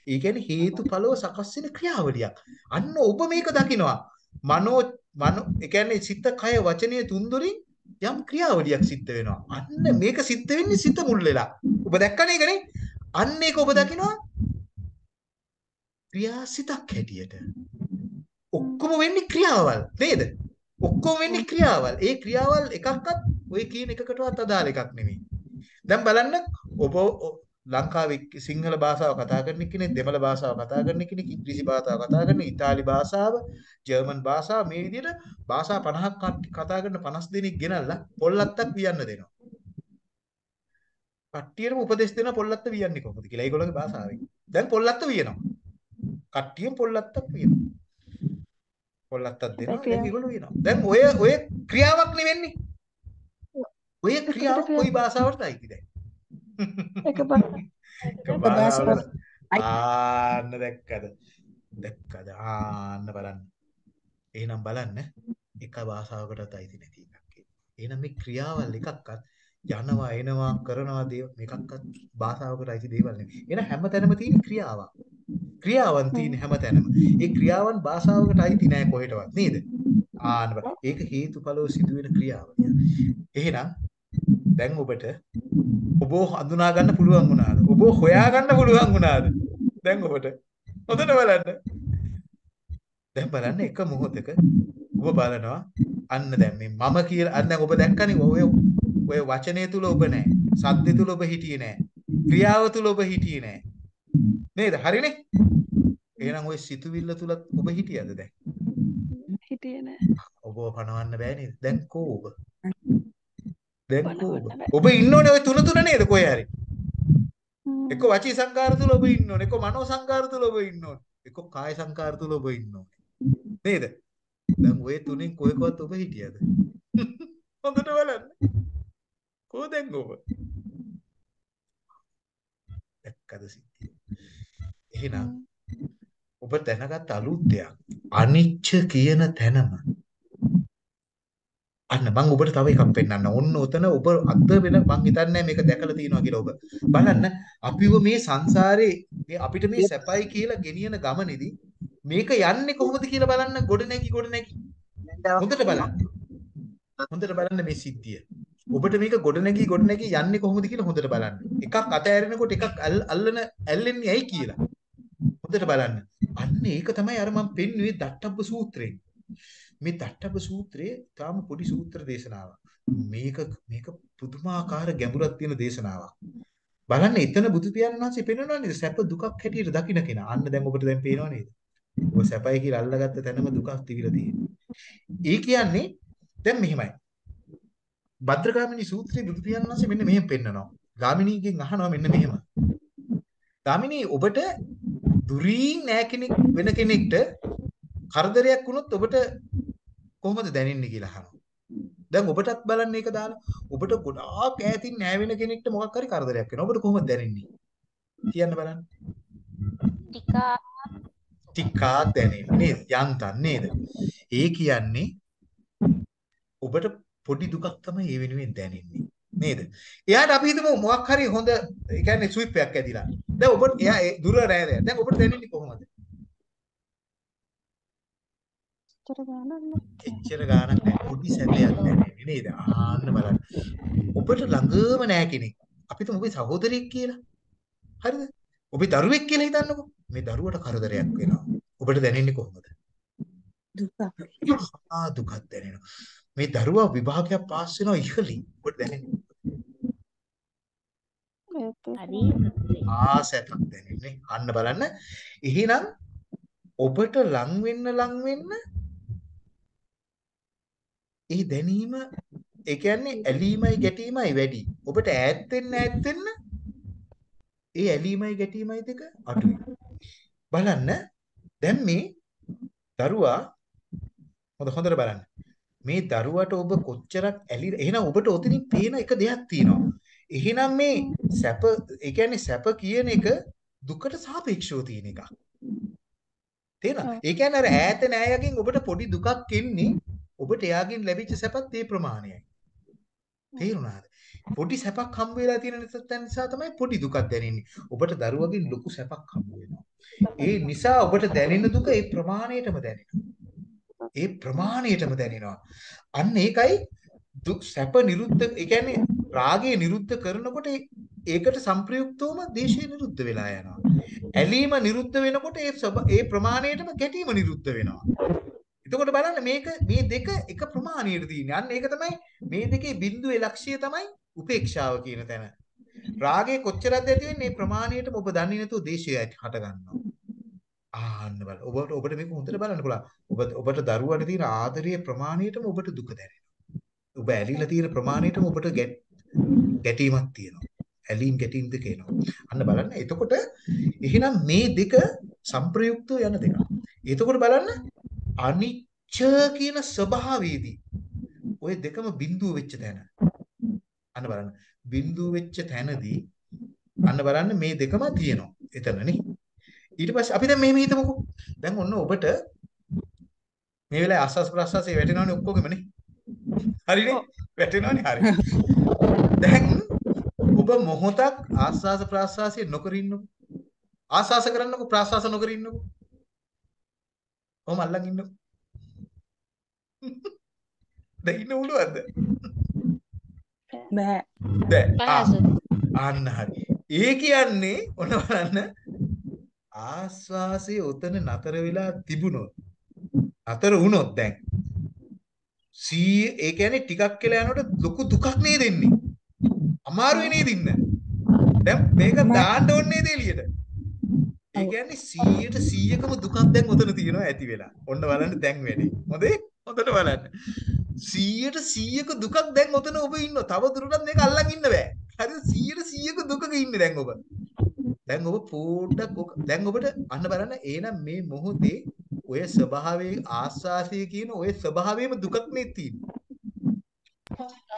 ඒ කියන්නේ හේතුඵලව සකස් වෙන ක්‍රියාවලියක්. අන්න ඔබ මේක දකිනවා. මනෝ මනෝ ඒ කියන්නේ සිත කය වචනය තුන්දොරින් යම් ක්‍රියාවලියක් සිද්ධ වෙනවා. අන්න මේක සිද්ධ වෙන්නේ සිත මුල් වෙලා. ඔබ දැක්කනේ ඒකනේ? අන්න ඒක ඔබ දකිනවා ක්‍රියාසිතක් හැටියට. ඔක්කොම වෙන්නේ ක්‍රියාවල් නේද? ඔක්කොම වෙන්නේ ක්‍රියාවල්. ඒ ක්‍රියාවල් එකක්වත් ඔය කියන එකකටවත් අදාළ එකක් නෙමෙයි. දැන් බලන්න ඔබ ලංකාවේ සිංහල භාෂාව කතා කරන කෙනෙක් දෙමළ භාෂාව කතා කරන කෙනෙක් ඉංග්‍රීසි භාෂාව කතා කරන ඉතාලි භාෂාව ජර්මන් භාෂාව මේ විදිහට භාෂා 50ක් කතා කරන 50 දෙනෙක් ගෙනල්ලා පොල්ලත්තක් වියන්න දෙනවා. කට්ටියටම උපදෙස් දෙන පොල්ලත්ත වියන්නේ කොහොමද කියලා ඒගොල්ලෝගේ භාෂාවෙන්. දැන් පොල්ලත්ත වියනවා. කට්ටියම පොල්ලත්තක් වියනවා. පොල්ලත්තක් දෙනවා දැන් ඒගොල්ලෝ වියනවා. දැන් ඔය ඔය ක්‍රියාවක් නෙවෙන්නේ. ඔය ක්‍රියාව කොයි භාෂාවටද අයිති දැන්? එක භාෂාවට ආන්න දැක්කද? දැක්කද? ආන්න බලන්න. එහෙනම් බලන්න එක භාෂාවකටත් අයිති නැති එකක්. එහෙනම් මේ ක්‍රියාවල් එකක්වත් යනවා එනවා කරනවා දේව මේකක්වත් භාෂාවකට අයිති දේවල් නෙමෙයි. එන හැමතැනම තියෙන ක්‍රියාවක්. ක්‍රියාවන් තියෙන හැමතැනම. ඒ ක්‍රියාවන් භාෂාවකට අයිති නෑ කොහෙටවත් නේද? ආන්න බලන්න. ඒක හේතුඵලව සිදුවෙන ක්‍රියාව. එහෙනම් දැන් ඔබට ඔබ හඳුනා ගන්න පුළුවන් වුණාද? ඔබ හොයා ගන්න පුළුවන් වුණාද? දැන් ඔබට හොඳට බලන්න. දැන් බලන්න එක මොහොතක ඔබ බලනවා අන්න දැන් මේ මම කියලා අන්න දැන් ඔබ දැක්කනේ ඔය ඔය වචනය තුල ඔබ නැහැ. සද්ද තුල ඔබ හිටියේ නැහැ. ක්‍රියාව තුල ඔබ හිටියේ නැහැ. නේද? හරිනේ. එහෙනම් ওই සිතුවිල්ල තුලත් ඔබ හිටියද දැන්? හිටියේ නෑ. ඔබව පණවන්න බෑ නේද? දැන් කෝ ඔබ? දැන් කෝ ඔබ? ඔබ ඉන්නෝනේ ওই තුන තුන නේද කොහේ හරි? එක්ක වචී සංකාර තුල ඔබ ඉන්න ඕනේ. එක්ක මනෝ සංකාර තුල ඔබ ඉන්න ඕනේ. එක්ක කාය සංකාර තුල ඔබ ඉන්න ඕනේ. නේද? දැන් ওই තුනෙන් කොහෙකවත් ඔබ හිටියද? හොඳට බලන්න. කොහෙන්ද ඔබ? දැක්කද සිත? එහෙනම් ඔබ දැනගත් අලුත් දෙයක් අනිච්ච කියන තැනම අන්න මම ඔබට තව එකක් පෙන්නන්න. ඔන්න ඔතන ඔබ අද වෙන මං හිතන්නේ මේක දැකලා තියෙනවා කියලා ඔබ. බලන්න අපිව මේ සංසාරේ මේ අපිට මේ සැපයි කියලා ගෙනියන ගමනේදී මේක යන්නේ කොහොමද කියලා බලන්න ගොඩ නැගි ගොඩ නැගි. හොඳට බලන්න. හොඳට බලන්න මේ සිද්ධිය. ඔබට මේක ගොඩ නැගි ගොඩ නැගි යන්නේ කොහොමද කියලා හොඳට බලන්න. එකක් අතෑරෙනකොට එකක් අල්ලන ඇල්ලෙන්නේ ඇයි කියලා. හොඳට බලන්න. අන්න ඒක තමයි අර මම පෙන්වුවේ දට්ටබ්බ සූත්‍රයෙන්. මේ දට්ටබ්බ සූත්‍රයේ තාම පොඩි සූත්‍ර දේශනාවක්. මේක මේක පුදුමාකාර ගැඹුරක් තියෙන දේශනාවක්. බලන්න එතන බුදු පියාණන් වහන්සේ පෙන්වනවා නේද සැප දුකක් හැටියට දකින්න කෙනා. අන්න දැන් ඔබට දැන් පේනවා නේද? ඔබ සැපයි කියලා අල්ලගත්ත තැනම දුකක් තිබිලා තියෙනවා. ඒ කියන්නේ දැන් මෙහෙමයි. භද්‍රගාමිනී සූත්‍රයේ බුදු පියාණන් වහන්සේ මෙන්න මෙහෙම පෙන්නනවා. ගාමිනීගෙන් අහනවා මෙන්න මෙහෙම. ගාමිනී ඔබට දුරින් නෑ කෙනෙක් වෙන කෙනෙක්ට කරදරයක් වුණොත් ඔබට කොහොමද දැනෙන්නේ කියලා අහනවා. දැන් ඔබටත් බලන්න ඒක දාලා ඔබට ගොඩාක් ඈතින් නෑ වෙන කෙනෙක්ට මොකක් හරි කරදරයක් වෙනවා. ඔබට කොහොමද දැනෙන්නේ? කියන්න බලන්න. ටිකක් ටිකක් දැනෙන්නේ? යන්තම් නේද? ඒ කියන්නේ ඔබට පොඩි දුකක් තමයි ඒ වෙනුවෙන් දැනෙන්නේ. නේද? එයාට අපි හිතමු මොකක් හරි හොඳ ඒ කියන්නේ ස්විප් එකක් ඇදිලා. දැන් ඔබට එයා දුර නෑ දැන්. දැන් ඔබට දැනෙන්නේ කොහොමද? එච්චර ගානක් නෑ. එච්චර ගාණක් නෑ. පොඩි සැපයක් දැනෙන්නේ නේද? ආන්න බලන්න. ඔබට ළඟම නෑ කෙනෙක්. අපි හිතමු ඔබේ සහෝදරයෙක් කියලා. හරිද? ඔබේ දරුවෙක් කියලා හිතන්නකෝ. මේ දරුවට කරදරයක් වෙනවා. ඔබට දැනෙන්නේ කොහොමද? දුක ආ දුකක් දැනෙනවා. මේ දරුවා විභාගයක් පාස් වෙනවා ඉහළින්. ඔබට දැනෙන්නේ ඒත් ඒක හරි ආ සැපක් දැනෙන්නේ. අන්න බලන්න. එහෙනම් ඔබට ලං වෙන්න ලං වෙන්න ඒ දැනීම ඒ කියන්නේ ඇලීමයි ගැටීමයි වැඩි. ඔබට ඈත් වෙන්න ඈත් වෙන්න ඒ ඇලීමයි ගැටීමයි දෙක අඩුයි. බලන්න දැන් මේ දරුවා හොඳ හොඳට බලන්න. මේ දරුවට ඔබ කොච්චරක් ඇලි එහෙනම් ඔබට ඔතනින් පේන එක දෙයක් තියෙනවා. එහෙනම් මේ සැප ඒ කියන්නේ සැප කියන එක දුකට සාපේක්ෂව තියෙන එකක්. තේරෙනවද? ඒ කියන්නේ අර ඈත නෑයකින් ඔබට පොඩි දුකක් එන්නේ ඔබට එයාගෙන් ලැබිච්ච සැපත් ඒ ප්‍රමාණයයි. තේරුණාද? පොඩි සැපක් හම්බ වෙලා තියෙන නිසා තමයි පොඩි දුකක් දැනෙන්නේ. ඔබට දරුවගෙන් ලොකු සැපක් හම්බ වෙනවා. ඒ නිසා ඔබට දැනෙන දුක ඒ ප්‍රමාණයටම දැනෙනවා. ඒ ප්‍රමාණයටම දැනෙනවා. අන්න ඒකයි දුක් සැප නිරුද්ධ ඒ කියන්නේ රාගය නිරුද්ධ කරනකොට ඒකට සංප්‍රයුක්තවම දේශය නිරුද්ධ වෙලා යනවා. ඇලීම නිරුද්ධ වෙනකොට ඒ ස්වභා- ඒ ප්‍රමාණයටම ගැටීම නිරුද්ධ වෙනවා. එතකොට බලන්න මේක මේ දෙක එක ප්‍රමාණයට තියෙන්නේ. අන්න ඒක තමයි මේ දෙකේ බිඳුවේ ලක්ෂ්‍යය තමයි උපේක්ෂාව කියන තැන. රාගය කොච්චරද ඇති වෙන්නේ මේ ප්‍රමාණයටම ඔබ දන්නේ නැතුව දේශය හට ගන්නවා. ආන්න බලන්න. ඔබට ඔබට මේක හොඳට බලන්න පුළුවන්. ඔබ ඔබට දරුවට තියෙන ආදරයේ ප්‍රමාණයටම ඔබට දුක දැනෙනවා. ඔබ ඇලිලා තියෙන ප්‍රමාණයටම ඔබට ගැට- ගැටීමක් තියෙනවා. ඇලීම් ගැටීම් දෙක එනවා. අන්න බලන්න. එතකොට එහෙනම් මේ දෙක සංප්‍රයුක්තව යන දෙකක්. එතකොට බලන්න අනිච්ච කියන ස්වභාවයේදී ওই දෙකම බිඳුව වෙච්ච තැන. අන්න බලන්න. බිඳුව වෙච්ච තැනදී අන්න බලන්න මේ දෙකම තියෙනවා. එතනනේ. ඊට පස්සේ අපි දැන් මෙහෙම හිතමුකෝ. දැන් ඔන්න ඔබට මේ වෙලාවේ ආස්වාස් ප්‍රාස්වාසයේ වැටෙනවනේ ඔක්කොගෙමනේ. හරිනේ? වැටෙනවනේ හරි. දැන් ඔබ මොහොතක් ආස්වාස ප්‍රාස්වාසයේ නොකර ඉන්නකො. ආස්වාස කරන්නකො ප්‍රාස්වාස නොකර ඉන්නකො. ඔහම අල්ලන් ඉන්නකො. දැන් ඉන්න උළුවද්ද? බෑ පහසු අන්න හරි. ඒ කියන්නේ ඔන්න බලන්න ආස්වාසයේ උතන නතර වෙලා තිබුණොත් නතර වුණොත් දැන් සී ඒ කියන්නේ ටිකක් කියලා යනකොට ලොකු දුකක් නේද එන්නේ. අමාරුයි නේද ඉන්න. දැන් මේක දාන්න ඕනේ නේද එළියට. ඒ කියන්නේ 100ට 100කම දුකක් දැන් උතන තියෙනවා ඇති වෙලා. ඔන්න බලන්න දැන් වැඩි. හොඳේ? හොඳට බලන්න. 100ට 100ක දුකක් දැන් ඔතන ඔබ ඉන්නවා. තව දුරටත් මේක අල්ලන් ඉන්න බෑ. හරිද? 100ට 100ක දුකක ඉන්නේ දැන් ඔබ. දැන් ඔබ පොඩ්ඩක් දැන් ඔබට අන්න බලන්න එහෙනම් මේ මොහොතේ ඔය ස්වභාවයේ ආස්වාසය කියන ඔය ස්වභාවයේම දුකක් නේ තියෙන්නේ.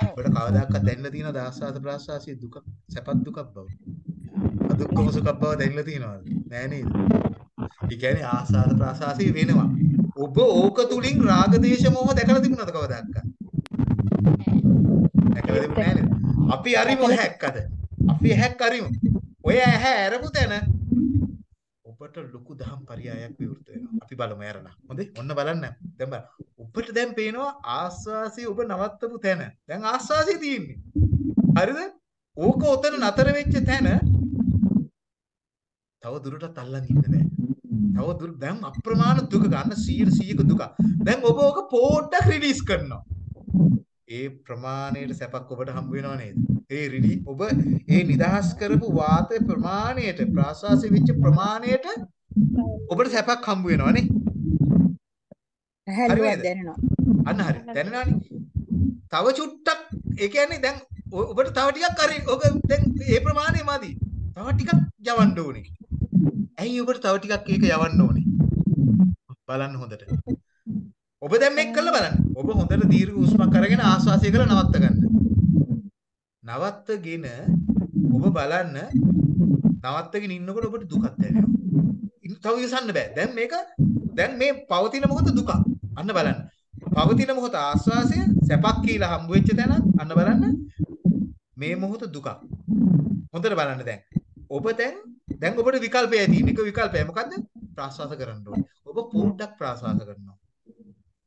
ඔබට කවදාකවත් දැනලා තියෙනවද ආස්වාද ප්‍රාස්වාසයේ දුක සැපත් දුකක් බව? අදුක්කම සුඛක් බව දැනලා තියෙනවද? නෑ නේද? ඒ කියන්නේ ආස්වාද ප්‍රාස්වාසයේ වෙනවා. ඔබ ඕක තුලින් රාග දේශ මොහ දැකලා තිබුණාද කවදාකවත්? දැකලා තිබුණේ නෑ නේද? අපි අරිමු හැක්කද? අපි හැක් අරිමු. ඔය ඇහැ ඇරපු තැන ඔබට ලොකු දහම් පරයයක් විවෘත වෙනවා. අපි බලමු ඇරලා. හොඳේ? ඔන්න බලන්න. දැන් බලන්න. ඔබට දැන් පේනවා ආස්වාසිය ඔබ නවත්තපු තැන. දැන් ආස්වාසිය තියෙන්නේ. හරිද? ඕක උතන නතර වෙච්ච තැන තව දුරටත් අල්ලන් ඉන්න බෑ. තව දුර දැන් අප්‍රමාණ දුක ගන්න 100 100ක දුක. දැන් ඔබ ඕක පොඩ්ඩක් රිලීස් කරනවා. ඒ ප්‍රමාණයට සැපක් ඔබට හම්බ වෙනව නේද? ඒ රිලි ඔබ ඒ නිදහස් කරපු වාතය ප්‍රමාණයට ප්‍රාශ්වාසය වෙච්ච ප්‍රමාණයට ඔබට සැපක් හම්බ වෙනවනේ. හැලුවක්? දැනෙනවා අන්න හරි. දැනෙනවනේ. තව චුට්ටක් ඒ කියන්නේ දැන් ඔබට තව ටිකක් හරි ඔබ දැන් ඒ ප්‍රමාණය මදි. තව ටිකක් යවන්න ඕනේ. ඇයි ඔබට තව ටිකක් ඒක යවන්න ඕනේ? බලන්න හොඳට. ඔබ දැන් මේක කරලා බලන්න. ඔබ හොඳට දීර්ඝ හුස්මක් අරගෙන ආශ්වාසය කරලා නවත්ත ගන්න. නවත්තගෙන ඔබ බලන්න නවත්තගෙන ඉන්නකොට ඔබට දුකක් දැනෙනවා. ඉන්- තව ඉවසන්න බෑ. දැන් මේක දැන් මේ පවතින මොහොත දුක. අන්න බලන්න. පවතින මොහොත ආස්වාසය සැපක් කියලා හම්බ වෙච්ච තැන අන්න බලන්න මේ මොහොත දුකක්. හොඳට බලන්න දැන්. ඔබ දැන් දැන් ඔබට විකල්පය තියෙන එක විකල්පය මොකද්ද? ප්‍රාශ්වාස කරන්න ඕනේ. ඔබ පොඩ්ඩක් ප්‍රාශ්වාස කරනවා.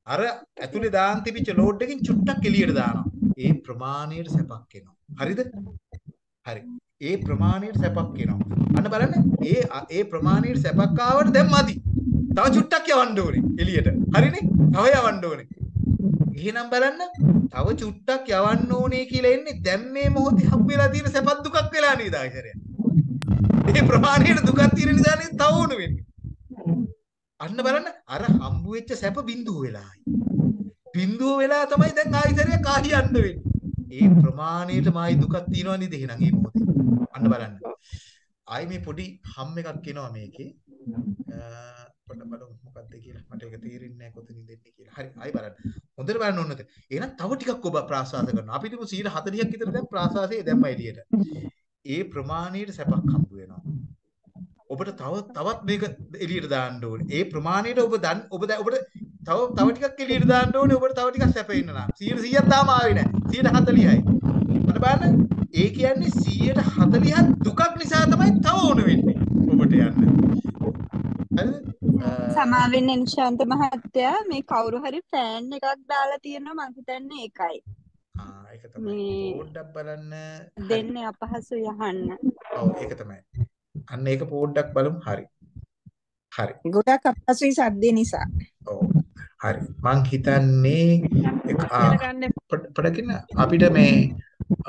අර ඇතුලේ දාන් තිබිච්ච ලෝඩ් එකකින් චුට්ටක් එළියට දානවා. ඒ ප්‍රමාණයට සැපක් එනවා. හරිද? හරි. ඒ ප්‍රමාණයට සැපක් එනවා. අන්න බලන්න. ඒ ඒ ප්‍රමාණයට සැපක් ආවට දැන් මදි. තව චුට්ටක් යවන්න ඕනේ එළියට. හරිනේ? තව යවන්න ඕනේ. එහෙනම් බලන්න තව චුට්ටක් යවන්න ඕනේ කියලා එන්නේ දැන් මේ මොහොතේ හම්බ වෙලා තියෙන සැපත් දුකක් වෙලා නේද ආයතරය. මේ ප්‍රමාණයට දුකක් තියෙන නිසා නේද තව උණු වෙන්නේ. අන්න බලන්න අර හම්බ වෙච්ච සැප බිඳුව වෙලායි. බිඳුව වෙලා තමයි දැන් ආයතරය කාහියන්න වෙන්නේ. ඒ ප්‍රමාණයටමයි දුකක් තියෙනවා නේද එහෙනම් මේ මොහොතේ. අන්න බලන්න. ආයි මේ පොඩි හම් එකක් එනවා මේකේ. පොඩ්ඩක් බලමු මොකක්ද කියලා. මට ඒක තේරෙන්නේ නැහැ කොතනින්ද එන්නේ කියලා. හරි ආයි බලන්න. හොඳට බලන්න ඕනද? එහෙනම් තව ටිකක් ඔබ ප්‍රාසාස කරනවා. අපි හිතමු 140ක් විතර දැන් ප්‍රාසාසයේ දැම්ම එළියට. ඒ ප්‍රමාණයට සැපක් හම්බ වෙනවා. ඔබට තව තවත් මේක එළියට දාන්න ඕනේ. ඒ ප්‍රමාණයට ඔබ දන් ඔබ ඔබට තව තව ටිකක් එළියට දාන්න ඕනේ. ඔබට තව ටිකක් සැපෙන්න නම්. 100ක් තාම ආවේ නැහැ. 140යි. මට බලන්න. ඒ කියන්නේ 140ක් දුකක් නිසා තමයි තව ඕන වෙන්නේ. ඔබට යන්න. හරිද? අ, සමාවෙන්න නිශාන්ත මහත්තයා මේ කවුරු හරි ෆෑන් එකක් දාලා තියෙනවා මං හිතන්නේ ඒකයි. ආ ඒක තමයි. මේ පොඩ්ඩක් බලන්න. දෙන්නේ අපහසු යහන්න. ඔව් ඒක තමයි. අන්න ඒක පොඩ්ඩක් බලමු. හරි. හරි. ගොඩක් අපහසුයි සද්දේ නිසා. ඔව්. හරි. මං හිතන්නේ පොඩකින් අපිට මේ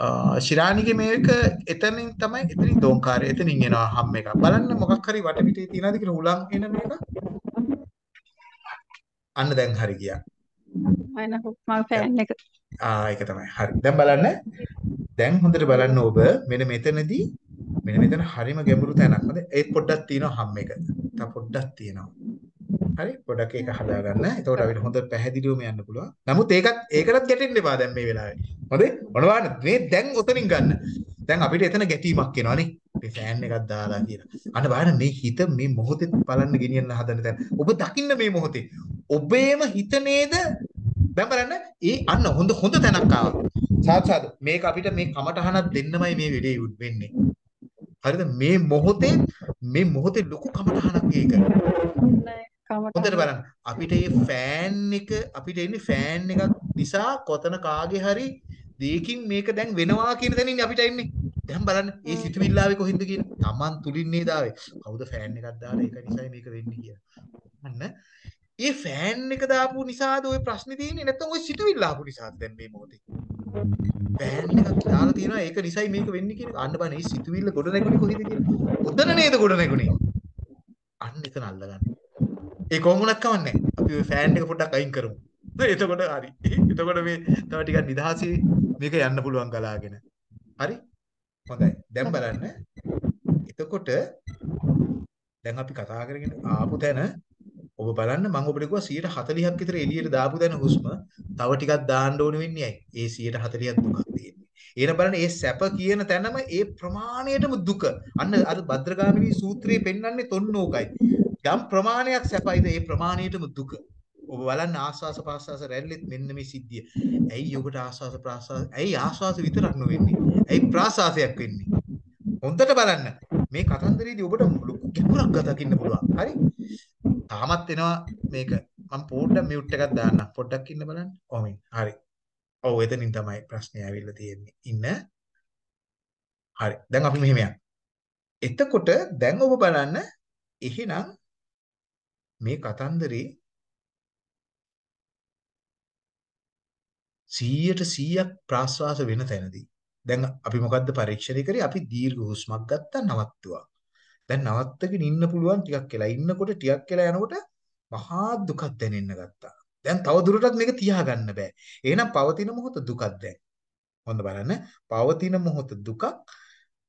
අ, ශිරානිගේ මේක එතනින් තමයි එතනින් දෝංකාරය එතනින් එනවා හම් එකක්. බලන්න මොකක් හරි වටපිටේ තියනවාද කියලා හුලං එන මේක. අන්න දැන් හරි ගියා. මම ෆෑන් එක ආ ඒක තමයි. හරි. දැන් බලන්න. දැන් හොඳට බලන්න ඔබ මෙන්න මෙතනදී මෙන්න මෙතන හරිම ගැඹුරු තැනක්. හොඳ ඒ පොඩ්ඩක් තියෙනවා හම් එක. තව පොඩ්ඩක් තියෙනවා. හරි පොඩ්ඩක් ඒක හදාගන්න. එතකොට අපිට හොඳ පැහැදිලිවම යන්න පුළුවන්. නමුත් ඒකත් ඒකටත් ගැටෙන්න එපා දැන් මේ වෙලාවේ. හොඳේ? මොනවාද මේ දැන් ඔතනින් ගන්න. දැන් අපිට එතන ගැටීමක් එනවනේ. මේ ෆෑන් එකක් දාලා කියලා. අන්න බලන්න මේ හිත මේ මොහොතේ බලන්න ගෙනියන්න හදන තැන. ඔබ දකින්න මේ මොහොතේ. ඔබේම හිත නේද? දැන් බලන්න ඒ අන්න හොඳ හොඳ තැනක් ආවා. සාදු සාදු. මේක අපිට මේ කමටහනක් දෙන්නමයි මේ වෙලේ වෙන්නේ. හරිද? මේ මොහොතේ මේ මොහොතේ ලොකු කමටහනක් ඒක. කමට හොඳට බලන්න. අපිට මේ ෆෑන් එක අපිට එන්නේ ෆෑන් එකක් නිසා කොතන කාගේ හරි දෙයකින් මේක දැන් වෙනවා කියන තැනින් අපිට එන්නේ. දැන් බලන්න මේ සිතුවිල්ල ආවේ කොහින්ද කියන. Taman තුලින් නේද ආවේ. කවුද ෆෑන් එකක් දාලා ඒක නිසායි මේක වෙන්නේ කියලා. අන්න ඒ ෆෑන් එක දාපු නිසාද ওই ප්‍රශ්නේ තියෙන්නේ නැත්නම් ওই සිතුවිල්ල ආපු නිසාද දැන් මේ මොහොතේ. ෆෑන් එකක් දාලා තියෙනවා ඒක නිසායි මේක වෙන්නේ කියන අන්න බලන්න මේ සිතුවිල්ල ගොඩ නැගුණේ කොහෙද කියලා. උතන නේද ගොඩ නැගුණේ. අන්න එතන අල්ලගන්න. ඒ කොහොම වුණත් කමන්නේ. අපි ওই ෆෑන් එක පොඩ්ඩක් අයින් කරමු. එතකොට හරි. එතකොට මේ තව ටිකක් නිදහසේ මේක යන්න පුළුවන් ගලාගෙන. හරි? හොඳයි. දැන් බලන්න. එතකොට දැන් අපි කතා කරගෙන ආපු තැන ඔබ බලන්න මම ඔබට කිව්වා 140ක් විතර එළියට දාපු තැන හුස්ම තව ටිකක් දාන්න ඕන වෙන්නේ ඇයි? ඒ 140ක් දුකක් තියෙන්නේ. එහෙනම් බලන්න මේ සැප කියන තැනම ඒ ප්‍රමාණයටම දුක. අන්න අර භද්‍රගාමිනී සූත්‍රයේ පෙන්වන්නේ තොන්නෝකයි. යම් ප්‍රමාණයක් සැපයිද ඒ ප්‍රමාණයටම දුක. ඔබ බලන්න ආස්වාස ප්‍රාස්වාස රැල්ලෙත් මෙන්න මේ සිද්ධිය. ඇයි ඔබට ආස්වාස ප්‍රාස්වාස ඇයි ආස්වාස විතරක් නොවෙන්නේ? ඇයි ප්‍රාස්වාසයක් වෙන්නේ? හොඳට බලන්න. මේ කතන්දරේදී ඔබට ලොකු ගැඹුරක් දකින්න පුළුවන්. හරි? තාමත් එනවා මේක. මම පොඩ්ඩක් මියුට් එකක් දාන්නම්. පොඩ්ඩක් ඉන්න බලන්න. කොහොමින්. හරි. ඔව් එතනින් තමයි ප්‍රශ්නේ ඇවිල්ලා තියෙන්නේ. ඉන්න. හරි. දැන් අපි මෙහෙම යන්න. එතකොට දැන් ඔබ බලන්න එහෙනම් මේ කතන්දරේ 100ට 100ක් ප්‍රාශ්වාස වෙන තැනදී. දැන් අපි මොකද්ද පරීක්ෂණය කරේ? අපි දීර්ඝ හුස්මක් ගත්තා නවත්තුවා. දැන් නවත්තගෙන ඉන්න පුළුවන් ටිකක් වෙලා ඉන්නකොට ටිකක් වෙලා යනකොට මහා දුකක් දැනෙන්න ගත්තා. දැන් තව දුරටත් මේක තියාගන්න බෑ. එහෙනම් පවතින මොහොත දුකක් දැන්. හොඳ බලන්න. පවතින මොහොත දුකක්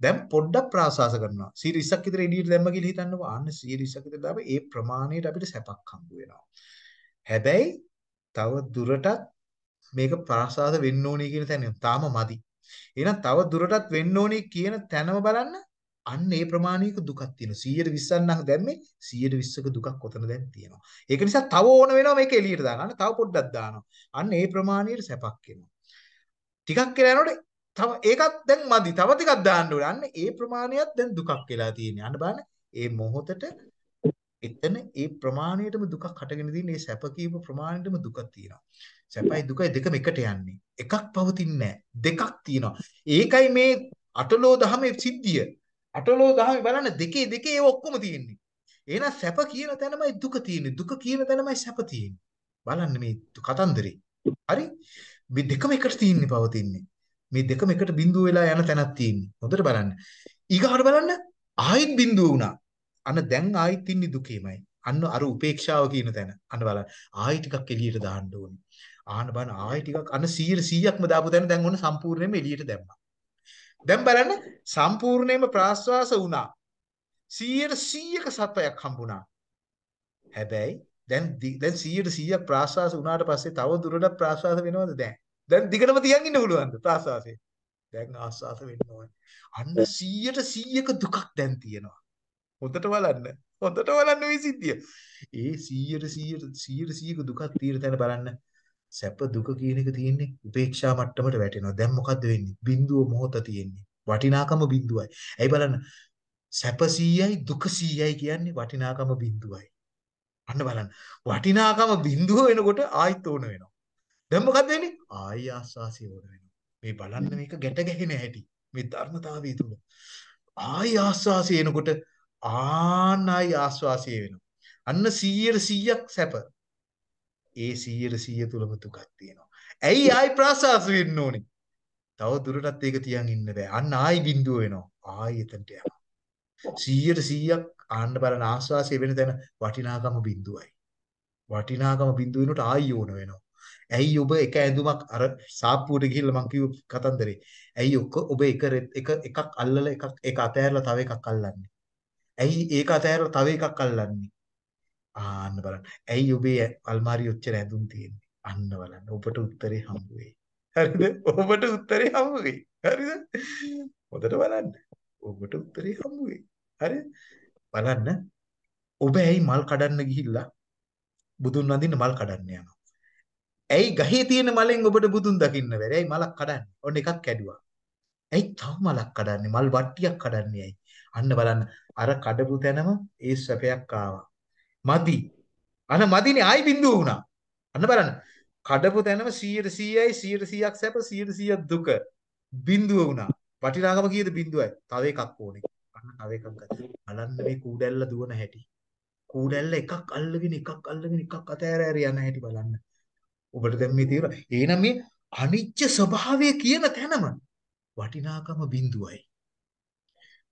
දැන් පොඩ්ඩක් ප්‍රාශ්වාස කරනවා 120ක් විතර එළියට දැම්ම කියලා හිතන්නකෝ ආන්න 120ක් විතර දාපේ ඒ ප්‍රමාණයට අපිට සැපක් හම්බ වෙනවා හැබැයි තව දුරටත් මේක ප්‍රාසාද වෙන්න ඕනේ කියන තැන තාම මදි. එහෙනම් තව දුරටත් වෙන්න ඕනේ කියන තැනම බලන්න අන්න ඒ ප්‍රමාණයක දුකක් තියෙනවා. 120ක් නම් දැම්මේ 120ක දුකක් ඔතන දැන් තියෙනවා. ඒක නිසා තව ඕන වෙනවා මේක එළියට දාන්න. අන්න තව පොඩ්ඩක් දානවා. අන්න ඒ ප්‍රමාණයට සැපක් එනවා. ටිකක් කියලා යනකොට තව ඒකත් දැන් මදි. තව ටිකක් දාන්න ඕනේ. අන්න ඒ ප්‍රමාණයත් දැන් දුකක් වෙලා තියෙන්නේ. අන්න බලන්න. ඒ මොහොතට එතන ඒ ප්‍රමාණයටම දුකක් හටගෙන තියෙන ඒ සැප කීප ප්‍රමාණයටම දුකක් තියෙනවා. සැපයි දුකයි දෙකම එකට යන්නේ. එකක් පවතින්නේ දෙකක් තියෙනවා. ඒකයි මේ අටලෝ දහමේ සිද්ධිය. අටලෝ දහමේ බලන්න දෙකේ දෙකේ ඒව ඔක්කොම තියෙන්නේ. එහෙනම් සැප කියන තැනමයි දුක තියෙන්නේ. දුක කියන තැනමයි සැප තියෙන්නේ. බලන්න මේ කතන්දරේ. හරි? මේ දෙකම එකට තියෙන්නේ පවතින්නේ. මේ දෙකම එකට බිඳුව වෙලා යන තැනක් තියෙන්නේ. හොඳට බලන්න. ඊගාට බලන්න ආයිත් බිඳුව වුණා. අන්න දැන් ආයිත් ඉන්නේ දුකේමයි. අන්න අර උපේක්ෂාව කියන තැන. අන්න බලන්න. ආයි ටිකක් එළියට දාන්න ඕනේ. ආන්න බලන්න ආයි ටිකක් අන්න 100 100ක්ම දාපු තැන දැන් ඔන්න සම්පූර්ණයෙන්ම එළියට දැම්මා. දැන් බලන්න සම්පූර්ණයෙන්ම ප්‍රාශ්වාස වුණා. 100ට 100ක සත්වයක් හම්බුණා. හැබැයි දැන් දැන් 100ට 100ක් ප්‍රාශ්වාස වුණාට පස්සේ තව දුරටත් ප්‍රාශ්වාස වෙනවද දැන්? දැන් දිගටම තියන් ඉන්න පුළුවන්ද ප්‍රාශ්වාසය? දැන් ආශ්වාස වෙන්න ඕනේ. අන්න 100ට 100ක දුකක් දැන් තියෙනවා. හොඳට බලන්න. හොඳට බලන්න මේ සිද්ධිය. ඒ 100ට 100ට 100ට 100ක දුකක් තියෙන තැන බලන්න. සැප දුක කියන එක තියෙන්නේ උපේක්ෂා මට්ටමට වැටෙනවා. දැන් මොකද්ද වෙන්නේ? බිඳුව මොහොත තියෙන්නේ. වටිනාකම බිඳුවයි. ඇයි බලන්න. සැප 100යි දුක 100යි කියන්නේ වටිනාකම බිඳුවයි. අන්න බලන්න. වටිනාකම බිඳුව වෙනකොට ආයිත් ඕන වෙනවා. දැන් මොකද්ද වෙන්නේ? ආයි ආස්වාසිය ඕන වෙනවා. මේ බලන්න මේක ගැට ගැහෙන හැටි. මේ ධර්මතාවය තුල. ආයි ආස්වාසිය එනකොට ආනයි ආස්වාසය වෙනවා. අන්න 100 100ක් සැප. ඒ 100 100 තුලම දුකක් තියෙනවා. ඇයි ආයි ප්‍රාසාස වෙන්න ඕනේ? තව දුරටත් ඒක තියන් ඉන්න බෑ. අන්න ආයි බිඳුව වෙනවා. ආයි එතනට යනවා. 100ට 100ක් ආන්න බලන ආස්වාසය වෙන තැන වටිනාකම බිඳුවයි. වටිනාකම බිඳුව වෙනකොට ආයි ඕන වෙනවා. ඇයි ඔබ එක ඇඳුමක් අර සාප්පුවට ගිහිල්ලා මං කිව්ව කතන්දරේ. ඇයි ඔක ඔබ එක එක එකක් අල්ලලා එකක් ඒක අතෑරලා තව එකක් අල්ලන්නේ? ඇයි ඒක අතෑරලා තව එකක් අල්ලන්නේ? ආන්න බලන්න. ඇයි ඔබේ අල්මාරිය ඔච්චර ඇඳුම් තියෙන්නේ? අන්න බලන්න. ඔබට උත්තරේ හම්බ වෙයි. හරිද? ඔබට උත්තරේ හම්බ වෙයි. හරිද? හොඳට බලන්න. ඔබට උත්තරේ හම්බ වෙයි. හරිද? බලන්න. ඔබ ඇයි මල් කඩන්න ගිහිල්ලා බුදුන් වඳින්න මල් කඩන්න යනවා. ඇයි ගහේ තියෙන මලෙන් ඔබට බුදුන් දකින්න බැරි? ඇයි මලක් කඩන්නේ? ඔන්න එකක් කැඩුවා. ඇයි තව මලක් කඩන්නේ? මල් වට්ටියක් කඩන්නේ ඇයි? අන්න බලන්න අර කඩපු තැනම ඒ සැපයක් ආවා. මදි. අන මදිනේ ආයි බිඳුව වුණා. අන්න බලන්න. කඩපු තැනම 100%යි 100%ක් සැප 100%ක් දුක. බිඳුව වුණා. වටිනාකම කීයද බිඳුවයි. තව එකක් ඕනේ. අන්න තව එකක් ගන්න. බලන්න මේ කූඩැල්ල දුවන හැටි. කූඩැල්ල එකක් අල්ලගෙන එකක් අල්ලගෙන එකක් අතෑර ඇර යන හැටි බලන්න. ඔබට දැන් මේ තේරෙනවා. එහෙනම් මේ අනිච්ච ස්වභාවය කියන තැනම වටිනාකම බිඳුවයි.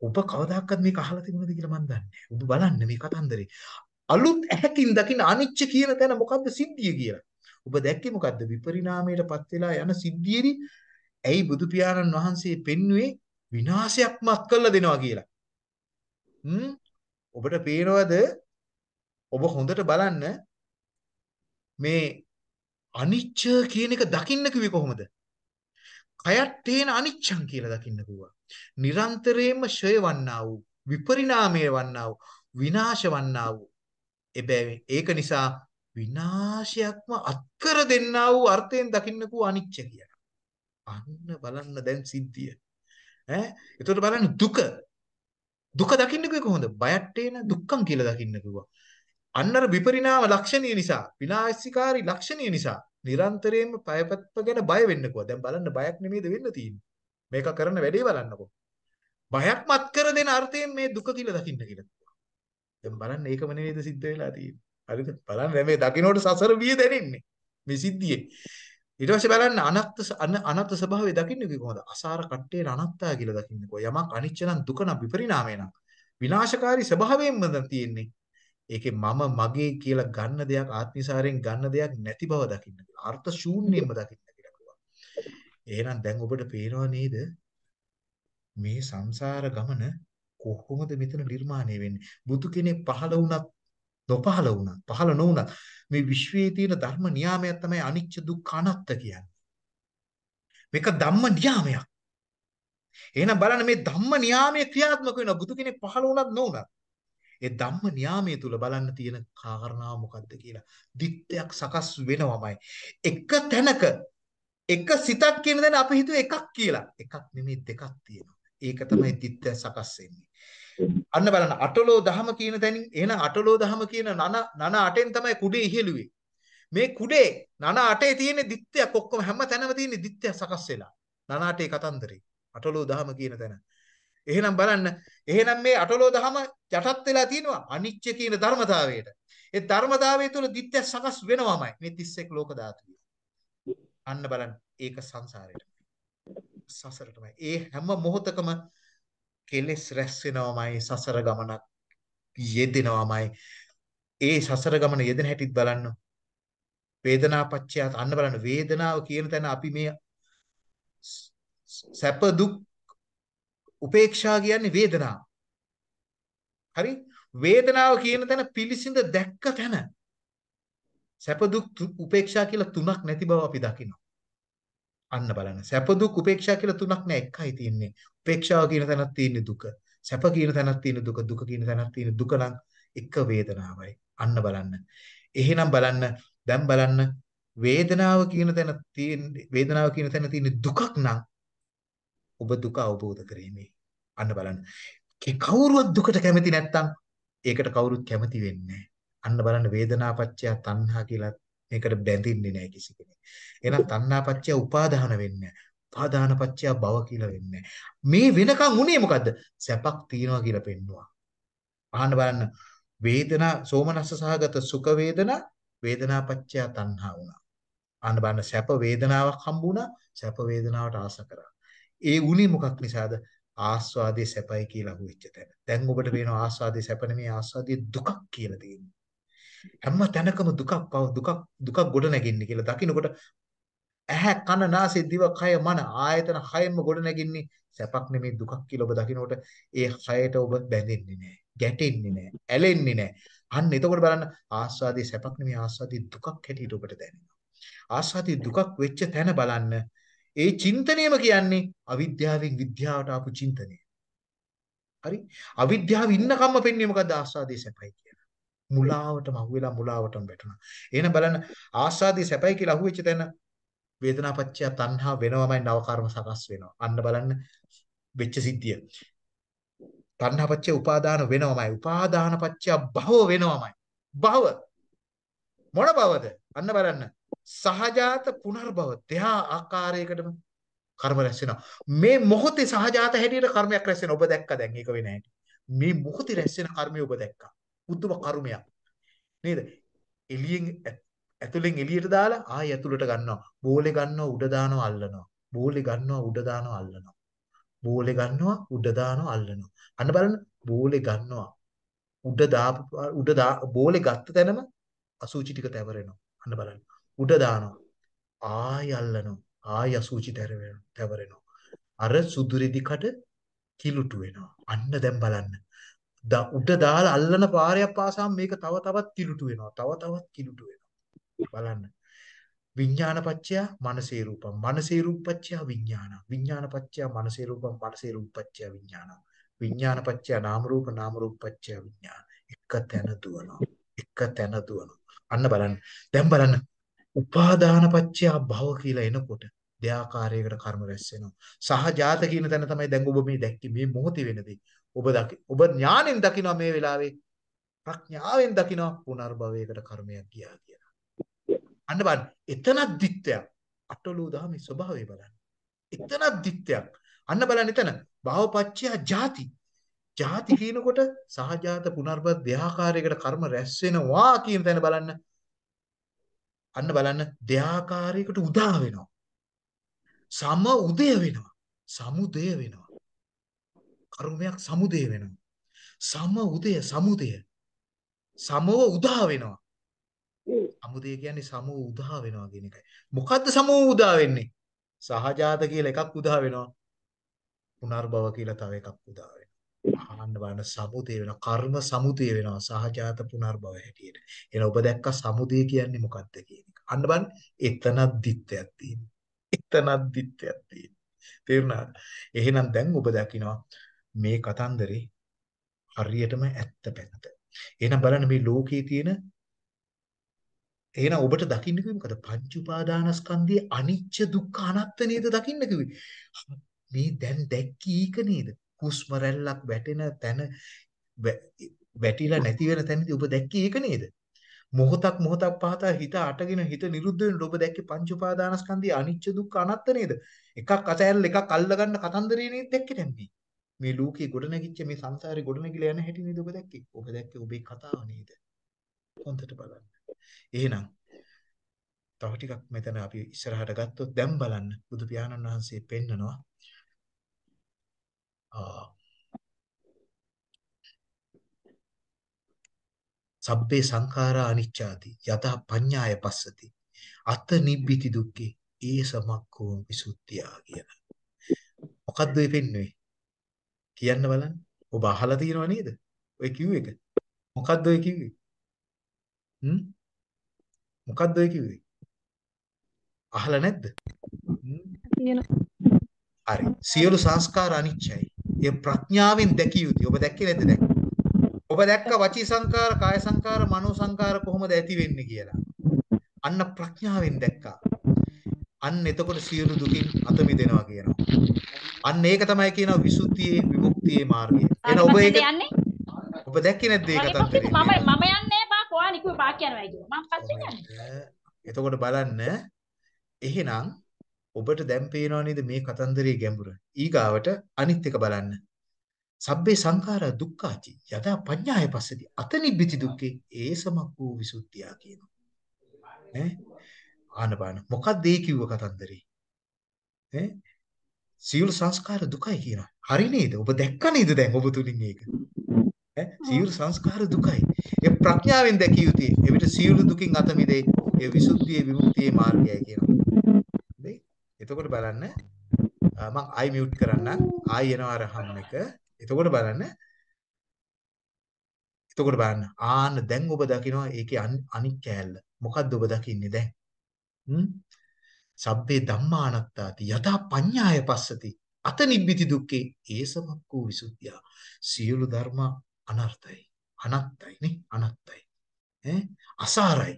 ඔබ කවදාකවත් මේක අහලා තිබුණද කියලා මන් දන්නේ නැහැ. ඔබ බලන්න මේ කතන්දරේ. අලුත් ඇහැකින් දකින අනිච්ච කියන තැන මොකද්ද සිද්ධිය කියලා. ඔබ දැක්කේ මොකද්ද? විපරිණාමයටපත් වෙලා යන සිද්ධියේදී ඇයි බුදු පියාණන් වහන්සේ පෙන්වුවේ විනාශයක්ම අත් කළා දෙනවා කියලා. හ්ම් ඔබට පේනවද? ඔබ හොඳට බලන්න මේ අනිච්ච කියන එක දකින්න කිව්වේ කොහොමද? කයත් තේන අනිච්චං කියලා දකින්න කිව්වා. නිරන්තරයෙන්ම ෂය වන්නා වූ විපරිණාමය වන්නා වූ විනාශ වන්නා වූ එබැවින් ඒක නිසා විනාශයක්ම අත්කර දෙන්නා වූ අර්ථයෙන් දකින්නකෝ අනිච්ච කියලා. අන්න බලන්න දැන් සිද්ධිය. ඈ එතකොට බලන්න දුක. දුක දකින්න කොහොමද? බයට එන දුක්ඛම් කියලා දකින්න කිව්වා. අන්නර විපරිණාම ලක්ෂණිය නිසා විනාශිකාරී ලක්ෂණිය නිසා නිරන්තරයෙන්ම පයපත්ප ගැන බය වෙන්නකෝ. දැන් බලන්න බයක් නෙමෙයිද වෙන්න තියෙන්නේ. මේක කරන වැඩේ බලන්නකෝ. බයක් මත් කර දෙන අර්ථයෙන් මේ දුක කියලා දකින්න කියලා. දැන් බලන්න ඒකම නෙමෙයිද සිද්ධ වෙලා තියෙන්නේ. හරිද? බලන්න මේ දකින්නට සසර බිය දැනෙන්නේ. මේ සිද්ධියේ. ඊට පස්සේ බලන්න අනත්ත් අනත්ත් ස්වභාවය දකින්නේ කොහොමද? අසාර කට්ටේ අනත්තා කියලා දකින්නකෝ. යමක් අනිච්ච නම් දුක නම් විපරිණාමය නම් විනාශකාරී ස්වභාවයෙන්ම තියෙන්නේ. ඒකේ මම මගේ කියලා ගන්න දෙයක් ආත්මිසාරයෙන් ගන්න දෙයක් නැති බව දකින්න කියලා. අර්ථ ශූන්‍යයෙන්ම දකින්න කියලා කිව්වා. එහෙනම් දැන් ඔබට පේනව නේද? මේ සංසාර ගමන කොහොමද මෙතන නිර්මාණය වෙන්නේ? බුදු කෙනෙක් පහළ වුණත් නොපහළ වුණත් පහළ නොවුණත් මේ විශ්වයේ තියෙන ධර්ම නියාමයක් තමයි අනිච්ච දුක්ඛ අනාත්ත කියන්නේ. මේක ධම්ම නියාමයක්. එහෙනම් බලන්න මේ ධම්ම නියාමයේ ක්‍රියාත්මක වෙන බුදු කෙනෙක් පහළ වුණත් නොවුණත් ඒ ධම්ම නියාමයේ තුල බලන්න තියෙන කාරණාව මොකද්ද කියලා. දිත්තයක් සකස් වෙනවමයි. එක තැනක එක සිතක් කියන දේ අපි හිතුවේ එකක් කියලා. එකක් නෙමෙයි දෙකක් තියෙනවා. ඒක තමයි දිත්තය සකස් වෙන්නේ. අන්න බලන්න අටලෝ දහම කියන තැනින් එහෙනම් අටලෝ දහම කියන නන නන අටෙන් තමයි කුඩේ ඉහෙළුවේ. මේ කුඩේ නන අටේ තියෙන දිත්තයක් ඔක්කොම හැම තැනම තියෙන දිත්තයක් සකස් වෙලා. නන අටේ කතන්දරේ. අටලෝ දහම කියන තැන. එහෙනම් බලන්න එහෙනම් මේ අටලෝ දහම යටත් වෙලා තියෙනවා අනිච්ච කියන ධර්මතාවයට. ඒ ධර්මතාවය තුළ දිත්‍ය සකස් වෙනවමයි මේ 31 ලෝක ධාතුවේ. අන්න බලන්න ඒක සංසාරයට. සසරටමයි. ඒ හැම මොහොතකම කෙලෙස් රැස් වෙනවමයි සසර ගමනක් යෙදෙනවමයි. ඒ සසර ගමන යෙදෙන හැටිත් බලන්න. වේදනාපච්චය අන්න බලන්න වේදනාව කියන තැන අපි මේ සැප දුක් උපේක්ෂා කියන්නේ වේදනාව. හරි? වේදනාව කියන තැන පිලිසිඳ දැක්ක තැන සැප දුක් උපේක්ෂා කියලා තුනක් නැති බව අපි දකිනවා. අන්න බලන්න. සැප දුක් උපේක්ෂා කියලා තුනක් නෑ එකයි තියෙන්නේ. උපේක්ෂාව කියන තැනක් තියෙන්නේ දුක. සැප කියන තැනක් තියෙන දුක. දුක කියන තැනක් තියෙන දුක නම් එක වේදනාවයි. අන්න බලන්න. එහෙනම් බලන්න දැන් බලන්න වේදනාව කියන තැන තියෙන වේදනාව කියන තැන තියෙන දුකක් නම් ඔබ දුක අවබෝධ කරීමේ. අන්න බලන්න. කවුරුවත් දුකට කැමති නැත්තම් ඒකට කවුරුත් කැමති වෙන්නේ අන්න බලන්න වේදනාපච්චය තණ්හා කියලා මේකට බැඳින්නේ නැහැ කිසි කෙනෙක්. එහෙනම් තණ්හාපච්චය උපාදාන වෙන්නේ උපාදානපච්චය භව කියලා වෙන්නේ මේ වෙනකන් උනේ මොකද්ද? සැපක් තියනවා කියලා පෙන්නවා. අහන්න බලන්න. වේදනා සෝමනස්ස සහගත සුඛ වේදනා වේදනාපච්චය තණ්හා වුණා. අහන්න බලන්න සැප වේදනාවක් හම්බ වුණා. සැප වේදනාවට ආස කරා. ඒ උනේ මොකක් නිසාද? ආස්වාදයේ සැපයි කියලා හුවෙච්ච තැන. දැන් ඔබට පේනවා ආස්වාදයේ සැප නෙමෙයි ආස්වාදයේ දුකක් කියලා තියෙන්නේ. හැම තැනකම දුකක් පව දුකක් දුකක් ගොඩ නැගින්නේ කියලා දකින්නකොට ඇහැ කන නාසය දිව කය මන ආයතන හයෙම ගොඩ නැගින්නේ සැපක් නෙමෙයි දුකක් කියලා ඔබ දකින්නකොට ඒ හයට ඔබ බැඳෙන්නේ නැහැ ගැටෙන්නේ නැහැ ඇලෙන්නේ නැහැ අන්න එතකොට බලන්න ආස්වාදයේ සැපක් නෙමෙයි ආස්වාදයේ දුකක් හැටියට ඔබට දැනෙනවා ආස්වාදයේ දුකක් වෙච්ච තැන බලන්න ඒ චින්තනයම කියන්නේ අවිද්‍යාවෙන් විද්‍යාවට ආපු චින්තනය හරි අවිද්‍යාව ඉන්නකම්ම පෙන්වන්නේ මොකද්ද ආස්වාදයේ සැපයි කියලා මුලාවටම අහුවෙලා මුලාවටම වැටුණා එහෙනම් බලන්න ආස්වාදයේ සැපයි කියලා අහුවෙච්ච තැන වේදනාපච්චය තණ්හා වෙනවමයි නව කර්ම සකස් වෙනවා. අන්න බලන්න වෙච්ච සිද්ධිය. තණ්හාපච්චය උපාදාන වෙනවමයි. උපාදානපච්චය භව වෙනවමයි. භව මොන භවද? අන්න බලන්න. සහජාත පුනර්භව දෙහා ආකාරයකටම කර්ම රැස් වෙනවා. මේ මොහොතේ සහජාත හැටියට කර්මයක් රැස් වෙනවා. ඔබ දැක්කා දැන් ඒක වෙන හැටි. මේ මොහොතේ රැස් වෙන කර්මය ඔබ දැක්කා. බුද්ධම කර්මයක්. නේද? එළියෙන් ඇතුලෙන් එළියට දාලා ආයෙ ඇතුලට ගන්නවා. බෝලේ ගන්නවා උඩ දානවා අල්ලනවා. බෝලේ ගන්නවා උඩ දානවා අල්ලනවා. බෝලේ ගන්නවා උඩ දානවා අල්ලනවා. අන්න බලන්න බෝලේ ගන්නවා උඩ දාපු උඩ දා බෝලේ ගත්ත තැනම අසුචි ටික තැවරෙනවා. අන්න බලන්න. උඩ දානවා. ආයෙ අල්ලනවා. ආයෙ අසුචි තැවරෙනවා. අර සුදුරිදි කඩ කිලුටු වෙනවා. අන්න දැන් බලන්න. උඩ දාලා අල්ලන පාරයක් පාසාම මේක තව තවත් කිලුටු වෙනවා. තව තවත් කිලුටු වෙනවා. බලන්න. විඥානපච්චය මනසේ රූපම් මනසේ රූපච්චය විඥාන විඥානපච්චය මනසේ රූපම් මනසේ රූපච්චය විඥාන විඥානපච්චය නාම රූප නාම රූපච්චය විඥාන එක තැන දුවනවා එක තැන දුවනවා අන්න බලන්න දැන් බලන්න උපාදානපච්චය භව කියලා එනකොට දෙආකාරයකට කර්ම රැස් වෙනවා. සහජාත කියන තැන තමයි දැන් ඔබ මේ දැක්කේ මේ මොහොතේ වෙනදී. ඔබ දකි ඔබ ඥාණයෙන් දකිනවා මේ වෙලාවේ. ප්‍රඥාවෙන් දකිනවා පුනර්භවයකට කර්මයක් ගියා කියලා. අන්න බලන්න එතනක් දිත්‍යයක් අටලෝ දහමේ ස්වභාවය බලන්න. එතනක් දිත්‍යයක් අන්න බලන්න එතන. භවපච්චය ಜಾති ಜಾති කියනකොට සහජාත පුනර්බත් දෙආකාරයකට කර්ම රැස් වෙනවා කියන තැන බලන්න. අන්න බලන්න දෙආකාරයකට උදා වෙනවා සම උදය වෙනවා සමුදය වෙනවා කර්මයක් සමුදය වෙනවා සම උදය සමුදය සමව උදා වෙනවා සමුදය කියන්නේ සමෝ උදා වෙනවා කියන එකයි. මොකද්ද සමෝ උදා වෙන්නේ? සහජාත කියලා එකක් උදා වෙනවා. පුනර්භව කියලා තව එකක් උදා වෙනවා. අහන්න බලන්න සමුදය වෙනවා. කර්ම සමුදය වෙනවා. සහජාත පුනර්භව හැටියට. එහෙනම් ඔබ දැක්ක සමුදය කියන්නේ මොකද්ද කියන එක. අන්න බලන්න එතනක් දිත්තයක් තියෙනවා. එතනක් දිත්තයක් තියෙනවා. තේරුණාද? එහෙනම් දැන් ඔබ දකිනවා මේ කතන්දරේ හරියටම ඇත්ත පැත්ත. එහෙනම් බලන්න මේ ලෝකයේ තියෙන එහෙනම් ඔබට දකින්න කිව්වේ මොකද? පංච උපාදානස්කන්ධයේ අනිච්ච දුක්ඛ අනාත්ම නේද දකින්න කිව්වේ. මේ දැන් දැක්කී ඒක නේද? හුස්ම රැල්ලක් වැටෙන තැන වැටිලා නැති වෙන තැනදී ඔබ දැක්කේ ඒක නේද? මොහොතක් මොහොතක් පහතා හිත අටගෙන හිත නිරුද්ධ වෙනකොට ඔබ දැක්කේ පංච උපාදානස්කන්ධයේ අනිච්ච දුක්ඛ අනාත්ම නේද? එකක් අතහැරලා එකක් අල්ලගන්න කතන්දරේ නේද දැක්කේ දැන් මේ. මේ ලෝකේ ගොඩනැගිච්ච මේ සංසාරේ ගොඩනැගිලා යන හැටි නේද ඔබ දැක්කේ? ඔබ දැක්කේ ඔබේ කතාව නේද? හොඳට බලන්න. එහෙනම් තව ටිකක් මෙතන අපි ඉස්සරහට ගත්තොත් දැන් බලන්න බුදු පියාණන් වහන්සේ පෙන්නනවා සබ්බේ සංඛාරා අනිච්චාති යත පඤ්ඤාය පස්සති. අත නිබ්බිති දුක්ඛේ ඒ සමක්කෝ විසුද්ධිය කියන මොකද්ද ඒ පෙන්වන්නේ කියන්න බලන්න. ඔබ අහලා තියෙනව නේද? ඔය කිව්ව එක. මොකද්ද ඔය කිව්වේ? හ්ම්? මොකද්ද ඔය කිව්වේ? අහලා නැද්ද? හරි. සියලු සංස්කාර අනිච්චයි. ඒ ප්‍රඥාවෙන් දැකිය යුතුයි. ඔබ දැක්කේ නැද්ද දැන්? ඔබ දැක්ක වචී සංකාර, කාය සංකාර, මනෝ සංකාර කොහොමද ඇති වෙන්නේ කියලා. අන්න ප්‍රඥාවෙන් දැක්කා. අන්න එතකොට සියලු දුකින් අත මිදෙනවා කියනවා. අන්න ඒක තමයි කියනවා විසුද්ධියේ විමුක්තියේ මාර්ගය. එහෙනම් ඔබ ඒක ඔබ දැක්කේ නැද්ද ඒක තත්ත්වය? මම මම යන්නේ කොහා නිකුයි පාක් යනවා කියලා. මම පස්සේ යන්නේ. එතකොට බලන්න එහෙනම් ඔබට දැන් පේනව නේද මේ කතන්දරයේ ගැඹුර. ඊගාවට අනිත් එක බලන්න. සබ්බේ සංඛාරා දුක්ඛාචි යදා පඤ්ඤාය පස්සති. අතනිබ්බිති දුක්ඛේ. ඒසමක් වූ විසුද්ධිය කියනවා. නේ ආනපාන මොකක්ද ඒ කිව්ව කතන්දරේ? ඈ? සියලු සංස්කාර දුකයි කියනවා. හරි නේද? ඔබ දැක්ක නේද දැන් ඔබ තුලින් ඒක? ඈ? සියලු සංස්කාර දුකයි. ඒ ප්‍රඥාවෙන් දැකිය යුතුයි. එවිට සියලු දුකින් අත මිදෙයි ඒ විසුද්ධියේ විමුක්තියේ මාර්ගයයි කියනවා. හරි එතකොට බලන්න මම ආයි මියුට් කරන්න. ආයි එනවා අර හම් එක. එතකොට බලන්න. එතකොට බලන්න. ආන්න දැන් ඔබ දකිනවා ඒකේ අනික් කෑල්ල. මොකද්ද ඔබ දකින්නේ දැන්? හ්ම්? සබ්බේ ධම්මානත්තාති යදා පඤ්ඤාය පස්සති. අත නිබ්බිති දුක්ඛේ. ඒසමක්කෝ විසුද්ධිය. සියලු ධර්ම අනර්ථයි. අනත්තයි නේ? අනත්තයි. ඈ? අසාරයි.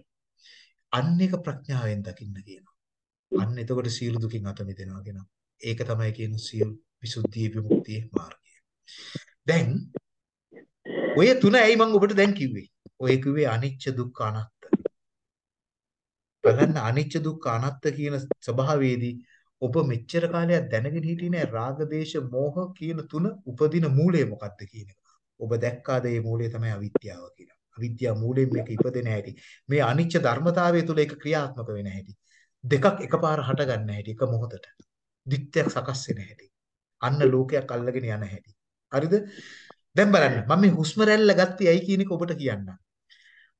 අන්න එක ප්‍රඥාවෙන් දකින්න කියනවා. අන්න එතකොට සියලු දුකින් අත මිදෙනවා කියනවා ඒක තමයි කියන සියලු විසුද්ධියේ විමුක්තියේ මාර්ගය දැන් ඔය තුන ඇයි මම ඔබට දැන් කිව්වේ ඔය කිව්වේ අනිච්ච දුක්ඛ අනාත්ම බලන්න අනිච්ච දුක්ඛ අනාත්ත කියන ස්වභාවයේදී ඔබ මෙච්චර කාලයක් දැනගෙන හිටියේ නෑ රාග දේශ මෝහ කියන තුන උපදින මූලය මොකක්ද කියන එක. ඔබ දැක්කාද මේ මූලය තමයි අවිද්‍යාව කියලා. අවිද්‍යාව මූලයෙන් මේක ඉපදෙන හැටි. මේ අනිච්ච ධර්මතාවය තුළ ඒක ක්‍රියාත්මක වෙන හැටි. දෙකක් එකපාර හට ගන්න හැටි එක මොහොතට. දිත්‍යයක් සකස් වෙන හැටි. අන්න ලෝකයක් අල්ලගෙන යන හැටි. හරිද? දැන් බලන්න මම මේ හුස්ම රැල්ල ගත්තේ ඇයි කියන එක ඔබට කියන්නම්.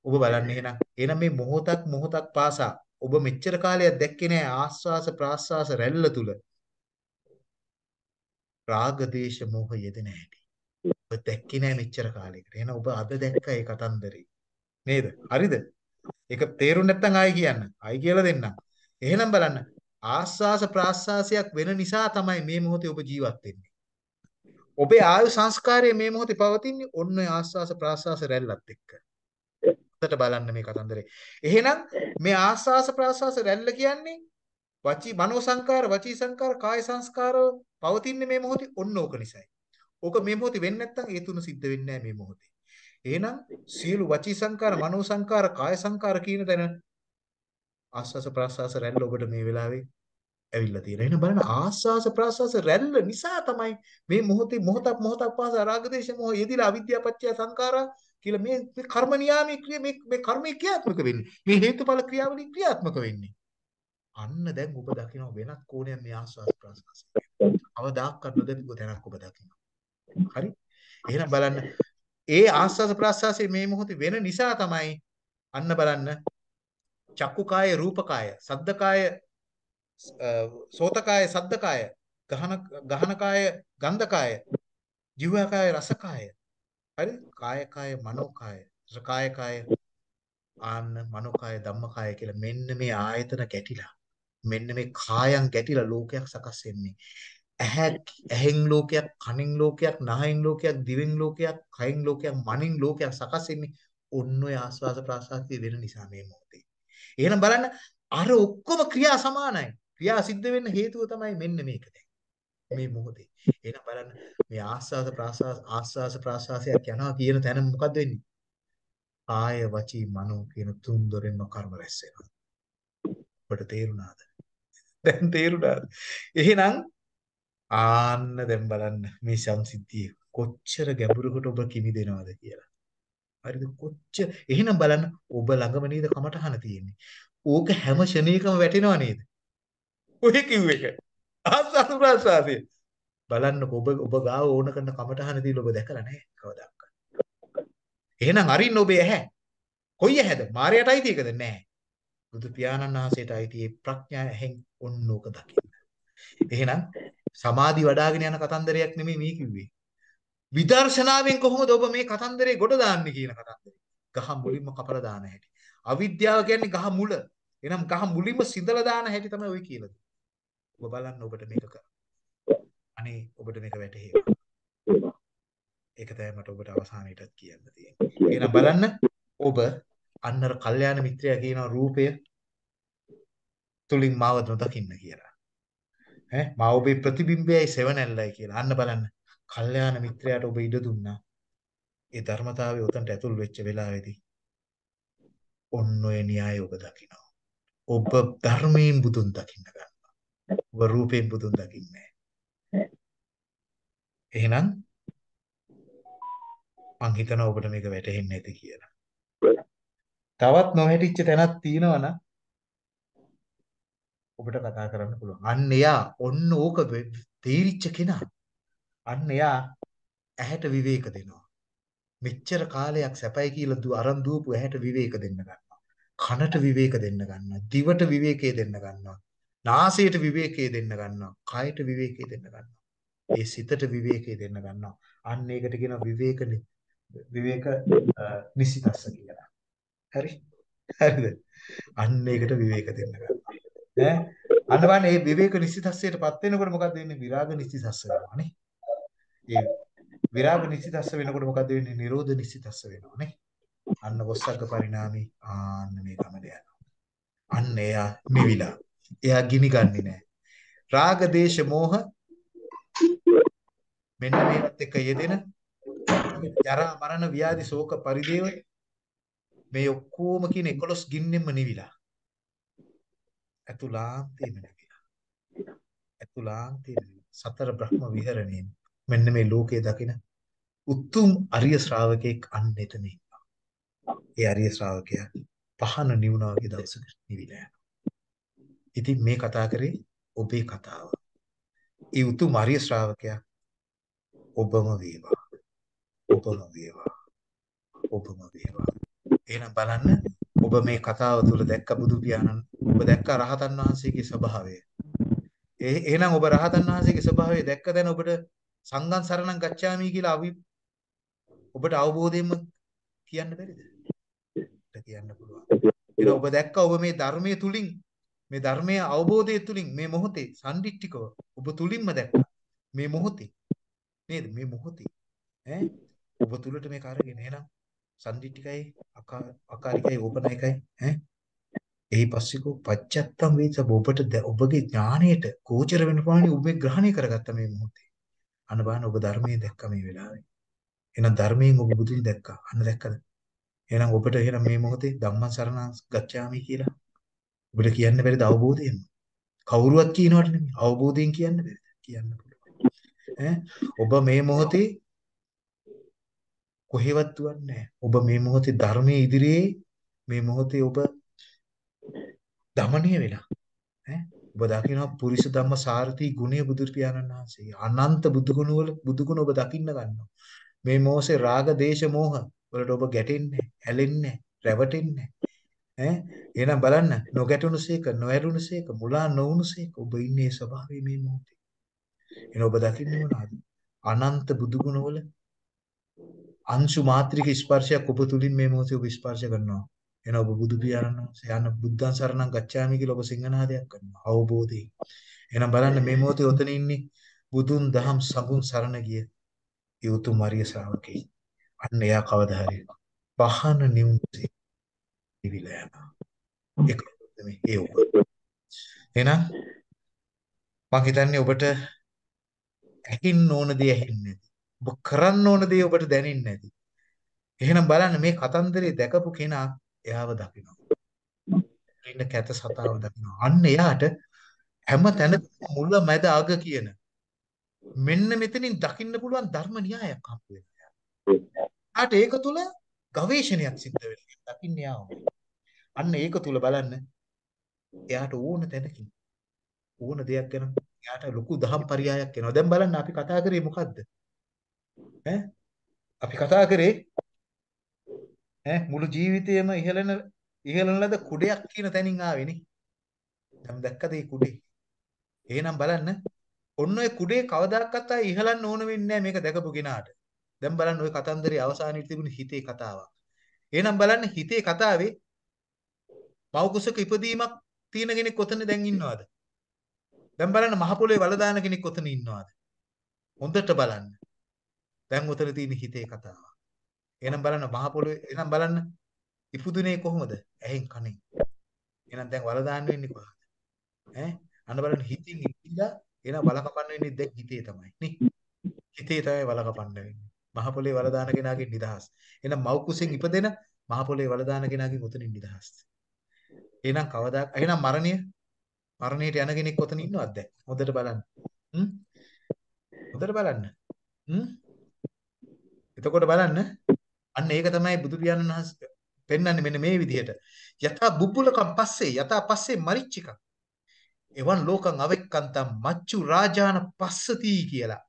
ඔබ බලන්න එහෙනම් එහෙනම් මේ මොහොතක් මොහොතක් පාසා ඔබ මෙච්චර කාලයක් දැක්කේ නෑ ආස්වාස ප්‍රාස්වාස රැල්ල තුල රාග දේශ මොහ යෙදෙන හැටි. ඔබ දැක්කේ නෑ මෙච්චර කාලයකට. එහෙනම් ඔබ අද දැක්ක ඒ කතන්දරේ. නේද? හරිද? ඒක තේරුම් නැත්නම් ආයි කියන්න. ආයි කියලා දෙන්නම්. එහෙනම් බලන්න ආස්වාස ප්‍රාස්වාසයක් වෙන නිසා තමයි මේ මොහොතේ ඔබ ජීවත් වෙන්නේ. ඔබේ ආයු සංස්කාරය මේ මොහොතේ පවතින්නේ ඔන්න ආස්වාස ප්‍රාස්වාස රැල්ලත් එක්ක. හොඳට බලන්න මේ කතන්දරේ. එහෙනම් මේ ආස්වාස ප්‍රාස්වාස රැල්ල කියන්නේ වචී මනෝ සංකාර වචී සංකාර කාය සංස්කාර පවතින්නේ මේ මොහොතේ ඔන්න ඕක නිසායි. ඕක මේ මොහොතේ වෙන්නේ නැත්නම් ඒ තුන සිද්ධ වෙන්නේ මේ මොහොතේ. එහෙනම් සියලු වචී සංකාර මනෝ සංකාර කාය සංකාර කියන තැන ආස්වාස ප්‍රාස්වාස රැල්ල ඔබට මේ වෙලාවේ ඇවිල්ලා තියෙනවා. එහෙනම් බලන්න ආස්වාස ප්‍රාස්වාස රැල්ල නිසා තමයි මේ මොහොතේ මොහොතක් මොහොතක් පාසා රාගදේශ මොහ යෙදිලා අවිද්‍යාව පත්‍ය සංඛාරා කියලා මේ මේ කර්ම නියාමයේ ක්‍රියා මේ මේ කර්මයේ ක්‍රියාත්මක වෙන්නේ. මේ හේතුඵල ක්‍රියාවලින් ක්‍රියාත්මක වෙන්නේ. අන්න දැන් ඔබ දකිනවා වෙනත් කෝණයක් මේ ආස්වාස් ප්‍රාස්වාස. අවදාක්වත් නොදැකපු තැනක් ඔබ දකිනවා. හරි? එහෙනම් බලන්න ඒ ආස්වාස් ප්‍රාස්වාසයේ මේ මොහොතේ වෙන නිසා තමයි අන්න බලන්න චක්කුකාය රූපකාය සද්දකාය සෝතකාය සද්දකාය ගහන ගහනකාය ගන්ධකාය ජීවකාය රසකාය. හරි? කාය කාය මනෝ කාය කාය කාය ආන්න මනෝ කාය ධම්ම කාය කියලා මෙන්න මේ ආයතන ගැටිලා මෙන්න මේ කායන් ගැටිලා ලෝකයක් සකස් වෙන්නේ. ඇහැ ඇහෙන් ලෝකයක් කනෙන් ලෝකයක් නහයෙන් ලෝකයක් දිවෙන් ලෝකයක් කයින් ලෝකයක් මනින් ලෝකයක් සකස් වෙන්නේ ඔන්න ඔය ආස්වාද ප්‍රාසාස්තිය වෙන නිසා මේ මොහොතේ. එහෙනම් බලන්න අර ඔක්කොම ක්‍රියා සමානයි ක්‍රියා සිද්ධ වෙන්න හේතුව තමයි මෙන්න මේක දැන් මේ මොහොතේ. එහෙනම් බලන්න මේ ආස්වාද ප්‍රාස්වාස ආස්වාස ප්‍රාස්වාසයක් යනවා කියන තැන මොකද්ද වෙන්නේ? ආය වචී මනෝ කියන තුන් දොරෙන්ම කර්ම රැස් වෙනවා. ඔබට තේරුණාද? දැන් තේරුණාද? එහෙනම් ආන්න දැන් බලන්න මේ සංසිද්ධිය කොච්චර ගැඹුරකට ඔබ කිමි දෙනවද කියලා. හරිද? කොච්චර එහෙනම් බලන්න ඔබ ළඟම නේද කමටහන තියෙන්නේ. ඕක හැම ෂණයකම වැටෙනව නේද? ඔය කිව්ව එක. ආස්වාද ප්‍රාසාදේ. බලන්නකො ඔබ ඔබ ගාව ඕන කරන කමටහන දීලා ඔබ දැකලා නැහැ කවදාවත්. එහෙනම් අරින්න ඔබේ ඇහැ. කොයි ඇහැද? මායයට අයිති එකද? නැහැ. බුදු පියාණන් වහන්සේට අයිති මේ ප්‍රඥා ඇහෙන් ඔන්නෝක දකින්න. එහෙනම් සමාධි වඩ아가ගෙන යන කතන්දරයක් නෙමෙයි මේ කිව්වේ. විදර්ශනාවෙන් කොහොමද ඔබ මේ කතන්දරේ ගොඩ දාන්නේ කියන කතන්දරේ. ගහ මුලින්ම කපලා දාන හැටි. අවිද්‍යාව කියන්නේ ගහ මුල. එහෙනම් ගහ මුලින්ම සිඳලා දාන හැටි තමයි ඔය කියලා දෙන්නේ. ඔබ බලන්න ඔබට මේක කර. අනේ ඔබට මේක වැටහෙවා. ඒක තමයි මට ඔබට අවසානයේටත් කියන්න තියෙන්නේ. එහෙනම් බලන්න ඔබ අන්නර කල්යාණ මිත්‍රයා කියන රූපය තුලින් මාව නොදකින්න කියලා. ඈ මා ඔබේ ප්‍රතිබිම්බයයි සෙවණැල්ලයි කියලා. අන්න බලන්න. කල්යාණ මිත්‍රයාට ඔබ ඉඩ දුන්නා. ඒ ධර්මතාවය උතන්ට ඇතුල් වෙච්ච වෙලාවේදී ඔන්න ඔය න්‍යාය ඔබ දකිනවා. ඔබ ධර්මයෙන් බුදුන් දකින්න ගන්නවා. ඔබ රූපයෙන් බුදුන් දකින්නේ එහෙනම් මං හිතනවා ඔබට මේක වැටහෙන්නේ නැති කියලා. තවත් නොහැටිච්ච තැනක් තියෙනවනම් ඔබට කතා කරන්න පුළුවන්. අන්න එයා ඔන්න ඕක තීරිච්ච කෙනා. අන්න එයා ඇහැට විවේක දෙනවා. මෙච්චර කාලයක් සැපයි කියලා දු අරන් දුවපු ඇහැට විවේක දෙන්න ගන්නවා. කනට විවේක දෙන්න ගන්නවා. දිවට විවේකයේ දෙන්න ගන්නවා. නාසයට විවේකයේ දෙන්න ගන්නවා. කයට විවේකයේ දෙන්න ගන්නවා. ඒ සිතට විවේකයේ දෙන්න ගන්නවා. අන්න ඒකට කියන විවේක විවේක නිසිතස්ස කියලා. හරි? හරිද? අන්න ඒකට විවේක දෙන්න ගන්නවා. ඈ අන්න බලන්න මේ විවේක නිසිතස්සයටපත් වෙනකොට මොකද වෙන්නේ? විරාග නිසිතස්ස වෙනවානේ. ඒ විරාග නිසිතස්ස වෙනකොට මොකද වෙන්නේ? නිරෝධ නිසිතස්ස වෙනවානේ. අන්න වොස්සග්ග පරිණාමී ආන්න මේ ගමන යනවා. අන්න එයා නිවිලා. එයා ගිනි ගන්නේ නැහැ. රාග දේශ මොහ මෙන්න මේවත් එක්ක යෙදෙන ජරා මරණ ව්‍යාධි ශෝක පරිදේව මේ ඔක්කොම කියන 11 ගින්නෙන්ම නිවිලා. අතුලාන්තේම නිවිලා. අතුලාන්තේම සතර බ්‍රහ්ම විහරණයෙන් මෙන්න මේ ලෝකයේ දකින උතුම් අරිය ශ්‍රාවකෙක් අන්න එතන ඉන්නවා. ඒ අරිය ශ්‍රාවකයා පහන නිවුණා වගේ දවසක නිවිලා යනවා. ඉතින් මේ කතා කරේ ඔබේ කතාව. ඒ උතුම් අරිය ශ්‍රාවකයා ඔබම වේවා. ඔබම වේවා. ඔබම වේවා. එහෙනම් බලන්න ඔබ මේ කතාව තුළ දැක්ක බුදු පියාණන් ඔබ දැක්ක රහතන් වහන්සේගේ ස්වභාවය. ඒ එහෙනම් ඔබ රහතන් වහන්සේගේ ස්වභාවය දැක්ක දැන ඔබට සංඝං සරණං ගච්ඡාමි කියලා අවි ඔබට අවබෝධයෙන්ම කියන්න බැරිද? කියන්න පුළුවන්. එහෙනම් ඔබ දැක්ක ඔබ මේ ධර්මයේ තුලින් මේ ධර්මයේ අවබෝධය තුලින් මේ මොහොතේ සම්දිට්ඨිකව ඔබ තුලින්ම දැක්කා. මේ මොහොතේ නේද? මේ මොහොතේ ඈ ඔබ තුලට මේක අරගෙන එහෙනම් සම්දිට්ඨිකයි අකාරිකයි ඕපනයිකයි ඈ එහි පස්සිකෝ පච්චත්තම් වේස ඔබට ඔබගේ ඥාණයට ගෝචර වෙන ප්‍රමාණය ඔබ ග්‍රහණය කරගත්ත මේ මොහොතේ. අන්න බලන්න ඔබ ධර්මයේ දැක්ක මේ වෙලාවේ. එහෙනම් ධර්මයෙන් ඔබ බුදුන් දැක්කා. අන්න දැක්කද? එහෙනම් ඔබට එහෙනම් මේ මොහොතේ ධම්ම සරණ ගච්ඡාමි කියලා ඔබට කියන්න බැරිද අවබෝධයෙන්? කවුරුවත් කියනවට නෙමෙයි අවබෝධයෙන් කියන්න බැරිද? කියන්න පුළුවන්. ඈ ඔබ මේ මොහොතේ කොහෙවත් දුවන්නේ ඔබ මේ මොහොතේ ධර්මයේ ඉදිරියේ මේ මොහොතේ ඔබ දමණීය වෙලා ඈ ඔබ දකිනවා පුරිස ධම්ම සාරති ගුණය බුදු පියාණන් වහන්සේ. අනන්ත බුදු ගුණ වල බුදු ගුණ ඔබ දකින්න ගන්නවා. මේ මොහොසේ රාග දේශ මොහ වලට ඔබ ගැටෙන්නේ ඇලෙන්නේ රැවටෙන්නේ ඈ? එහෙනම් බලන්න නොගැටුණුසේක නොඇරුණුසේක මුලා නොවුණුසේක ඔබ ඉන්නේ ස්වභාවයේ මේ මොහොතේ. එහෙනම් ඔබ දකින්නේ මොනවද? අනන්ත බුදු ගුණ වල අංශු මාත්‍රික ස්පර්ශයක් ඔබ තුලින් මේ මොහොතේ ඔබ ස්පර්ශ කරනවා. එන ඔබ බුදු පියාණන් වහන්සේ යන බුද්ධං සරණං ගච්ඡාමි කියලා ඔබ සිංහනාදයක් කරනවා අවබෝධයෙන්. එහෙනම් බලන්න මේ මොහොතේ ඔතන ඉන්නේ බුදුන් දහම් සඟුන් සරණ ගිය ඒ උතුම් මරිය ශ්‍රාවකේ. අන්න එයා කවදා හරි පහන නිවුසේ ඉවිලා යනවා. ඒක නෙමෙයි ඒ ඔබ. එහෙනම් මම හිතන්නේ ඔබට ඇහින්න ඕන දේ ඇහෙන්නේ නැති. ඔබ කරන්න ඕන දේ ඔබට දැනෙන්නේ නැති. එහෙනම් බලන්න මේ කතන්දරේ දැකපු කෙනා එයාව දකිනවා. ඉන්න කැත සතාව දකිනවා. අන්න එයාට හැම තැන මුල මැද අග කියන මෙන්න මෙතනින් දකින්න පුළුවන් ධර්ම න්‍යායක් හම්බ වෙනවා. ආට ඒක තුල ගවේෂණයක් සිද්ධ වෙනවා. දකින්න යාම. අන්න ඒක තුල බලන්න එයාට ඕන තැනකින් ඕන දෙයක් ගැන එයාට ලොකු දහම් පරයයක් එනවා. දැන් බලන්න අපි කතා කරේ මොකද්ද? ඈ අපි කතා කරේ ඈ මුළු ජීවිතේම ඉහළන ඉහළන ලද කුඩයක් කියන තැනින් ආවේනේ. දැන් දැක්කද මේ කුඩේ? එහෙනම් බලන්න ඔන්න ඔය කුඩේ කවදාකවත් ආ ඉහළන්න ඕන වෙන්නේ නැහැ මේක දැකපු කෙනාට. දැන් බලන්න ඔය කතන්දරේ අවසානයේ තිබුණ හිතේ කතාවක්. එහෙනම් බලන්න හිතේ කතාවේ මව් කුසක ඉපදීමක් තියෙන කෙනෙක් කොතන දැන් ඉන්නවද? දැන් බලන්න මහ පොළේ වල දාන කෙනෙක් කොතන ඉන්නවද? හොඳට බලන්න. දැන් උතන තියෙන හිතේ කතාව. එහෙනම් බලන්න මහ පොළොවේ එහෙනම් බලන්න ඉපදුනේ කොහොමද? ඇහෙන් කනෙන්. එහෙනම් දැන් වල දාන්න වෙන්නේ කොහොමද? ඈ අන්න බලන්න හිතින් ඉඳලා එහෙනම් වල කපන්න වෙන්නේ දැන් හිතේ තමයි නේ. හිතේ තමයි වල කපන්න වෙන්නේ. මහ පොළොවේ වල දාන කෙනාගේ නිදහස්. එහෙනම් මව් කුසෙන් ඉපදෙන මහ පොළොවේ වල දාන කෙනාගේ උතනින් නිදහස්. එහෙනම් කවදා එහෙනම් මරණය මරණයට යන කෙනෙක් කොතන ඉන්නවද දැන්? හොඳට බලන්න. හ්ම්? හොඳට බලන්න. හ්ම්? එතකොට බලන්න අන්න ඒක තමයි බුදු පියාණන් වහන්සේ පෙන්වන්නේ මෙන්න මේ විදිහට. යථා බුබ්බුලකම් පස්සේ යථා පස්සේ මරිච්චික. එවන් ලෝකං අවෙක්කන්තම් මච්චු රාජාන පස්සති කියලා.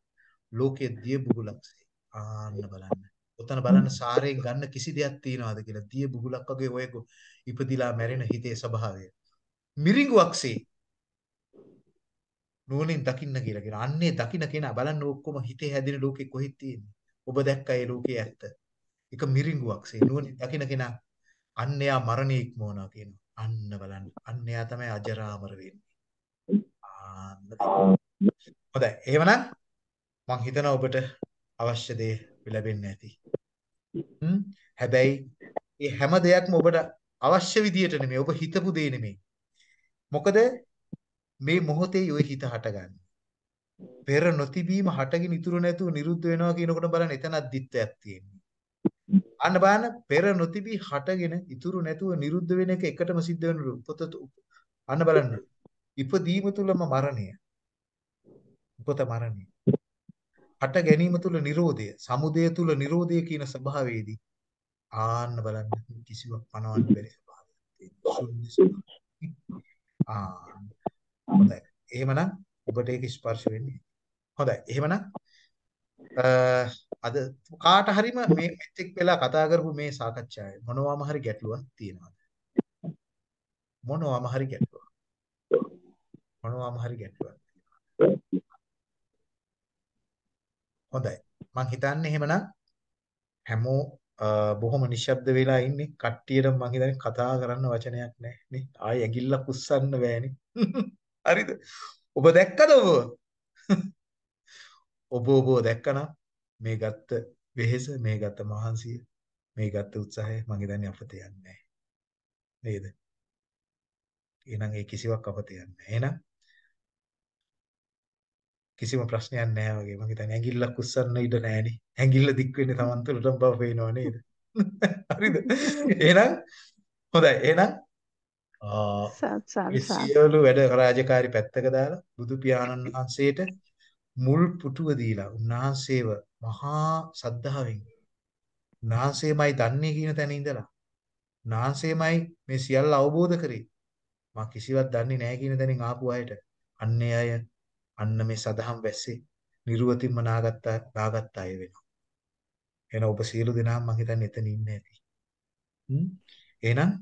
ලෝකයේ දිය බුබුලක්සේ. ආන්න බලන්න. ඔතන බලන්න සාරයෙන් ගන්න කිසි දෙයක් තියනවාද කියලා. දිය බුබුලක් වගේ ඔය ඉපදිලා මැරෙන හිතේ ස්වභාවය. මිරිඟුවක්සේ නුවණින් දකින්න කියලා කියන. අන්නේ දකින්න කෙනා බලන්න ඔක්කොම හිතේ හැදෙන ලෝකෙ කොහෙද තියෙන්නේ? ඔබ දැක්ක ඒ ලෝකයේ ඇත්ත. එක මිරිඟුවක්සේ නුවණින් දකින්න කෙනා අන්‍යයා මරණය ඉක්මවනවා කියනවා. අන්න බලන්න. අන්‍යයා තමයි අජරාමර වෙන්නේ. ආන්න. හොඳයි. එහෙමනම් මං හිතනවා ඔබට අවශ්‍ය දේ ලැබෙන්නේ නැති. හ්ම්. හැබැයි මේ හැම දෙයක්ම ඔබට අවශ්‍ය විදියට නෙමෙයි. ඔබ හිතපු දේ නෙමෙයි. මොකද මේ මොහොතේ ඔය හිත හටගන්නේ. පෙර නොතිබීම හටගෙන ඉතුරු නැතුව නිරුද්ධ වෙනවා කියනකොට බලන්න එතනක් දිත්වයක් තියෙනවා. අන්න බලන්න පෙර නොතිබී හටගෙන ඉතුරු නැතුව නිරුද්ධ වෙන එක එකටම සිද්ධ වෙන පොත අන්න බලන්න. ඉපදීම තුලම මරණය. උපත මරණය. හට ගැනීම තුල Nirodha, සමුදය තුල Nirodha කියන ස්වභාවයේදී ආන්න බලන්න කිසිවක් පනවන්න බැරි ස්වභාවයක් තියෙනවා. ශුන්‍ය ස්වභාවය. ආ හොඳයි. එහෙමනම් ඔබට ඒක ස්පර්ශ වෙන්නේ. හොඳයි. එහෙමනම් අද කාට හරිම මේ මෙතෙක් වෙලා කතා කරපු මේ සාකච්ඡාවේ මොනවාම හරි ගැටලුවක් තියෙනවද? මොනවාම හරි ගැටලුවක්. මොනවාම හරි ගැටලුවක් තියෙනවා. හොඳයි. මං හිතන්නේ එහෙමනම් හැමෝ බොහොම නිශ්ශබ්ද වෙලා ඉන්නේ. කට්ටියට මං හිතන්නේ කතා කරන්න වචනයක් නැහැ නේ. ආයෙ ඇඟිල්ලක් උස්සන්න බෑනේ. හරිද? ඔබ දැක්කද ඔබ? ඔබ ඔබ දැක්කනම් මේ ගත්ත වෙහෙස, මේ ගත්ත මහන්සිය, මේ ගත්ත උත්සාහය මං හිතන්නේ අපත යන්නේ. නේද? එහෙනම් ඒ කිසිවක් අපත යන්නේ. එහෙනම් කිසිම ප්‍රශ්නයක් නැහැ වගේ මම හිතන්නේ ඇඟිල්ලක් උස්සන්න ඉඩ නැහැනේ ඇඟිල්ල දික් වෙන්නේ Taman තුළටම බව පේනව නේද හරිද එහෙනම් හොඳයි එහෙනම් ආ සියලු වැඩ රාජකාරි පැත්තක දාලා බුදු පියාණන් වහන්සේට මුල් පුටුව දීලා උන්වහන්සේව මහා සද්ධාවෙන් උන්වහන්සේමයි දන්නේ කියන තැන ඉඳලා උන්වහන්සේමයි මේ සියල්ල අවබෝධ කරේ මා කිසිවක් දන්නේ නැහැ කියන තැනින් ආපු අයට අන්නේ අය අන්න මේ සදහම් වැස්සේ නිර්වතින්ම නාගත්ත නාගත්ත අය වෙනවා. එහෙනම් ඔබ සියලු දෙනාම මම හිතන්නේ එතන ඉන්නේ ඇති. හ්ම් එහෙනම්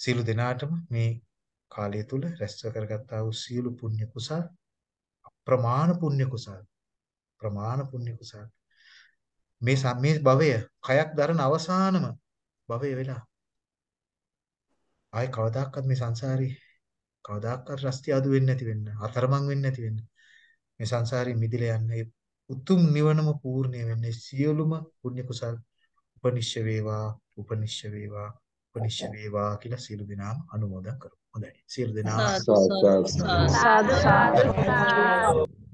සියලු දෙනාටම මේ කාලය තුල රැස්ව කරගත්තා වූ සියලු පුණ්‍ය කුසල් ප්‍රමාණ පුණ්‍ය කුසල්. ප්‍රමාණ පුණ්‍ය කුසල්. මේ සම්මේ භවය කයක් දරන අවසානම භවය වෙලා. ආයි කවදාකවත් මේ සංසාරේ කවදාකවත් රස්ති අඩු වෙන්නේ නැති වෙන්න අතරමං වෙන්නේ නැති වෙන්න මේ සංසාරේ මිදිලා යන්න උතුම් නිවනම පූර්ණේ වෙන්නේ සියලුම පුණ්‍ය කුසල් උපනිශ්‍ය වේවා උපනිශ්‍ය වේවා. උපනිශ්‍ය වේවා කියලා සියලු දෙනාම අනුමෝදන් කරමු. හොඳයි. සියලු දෙනාම සාදු. සාදු. සාදු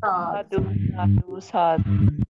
සාදු සාදු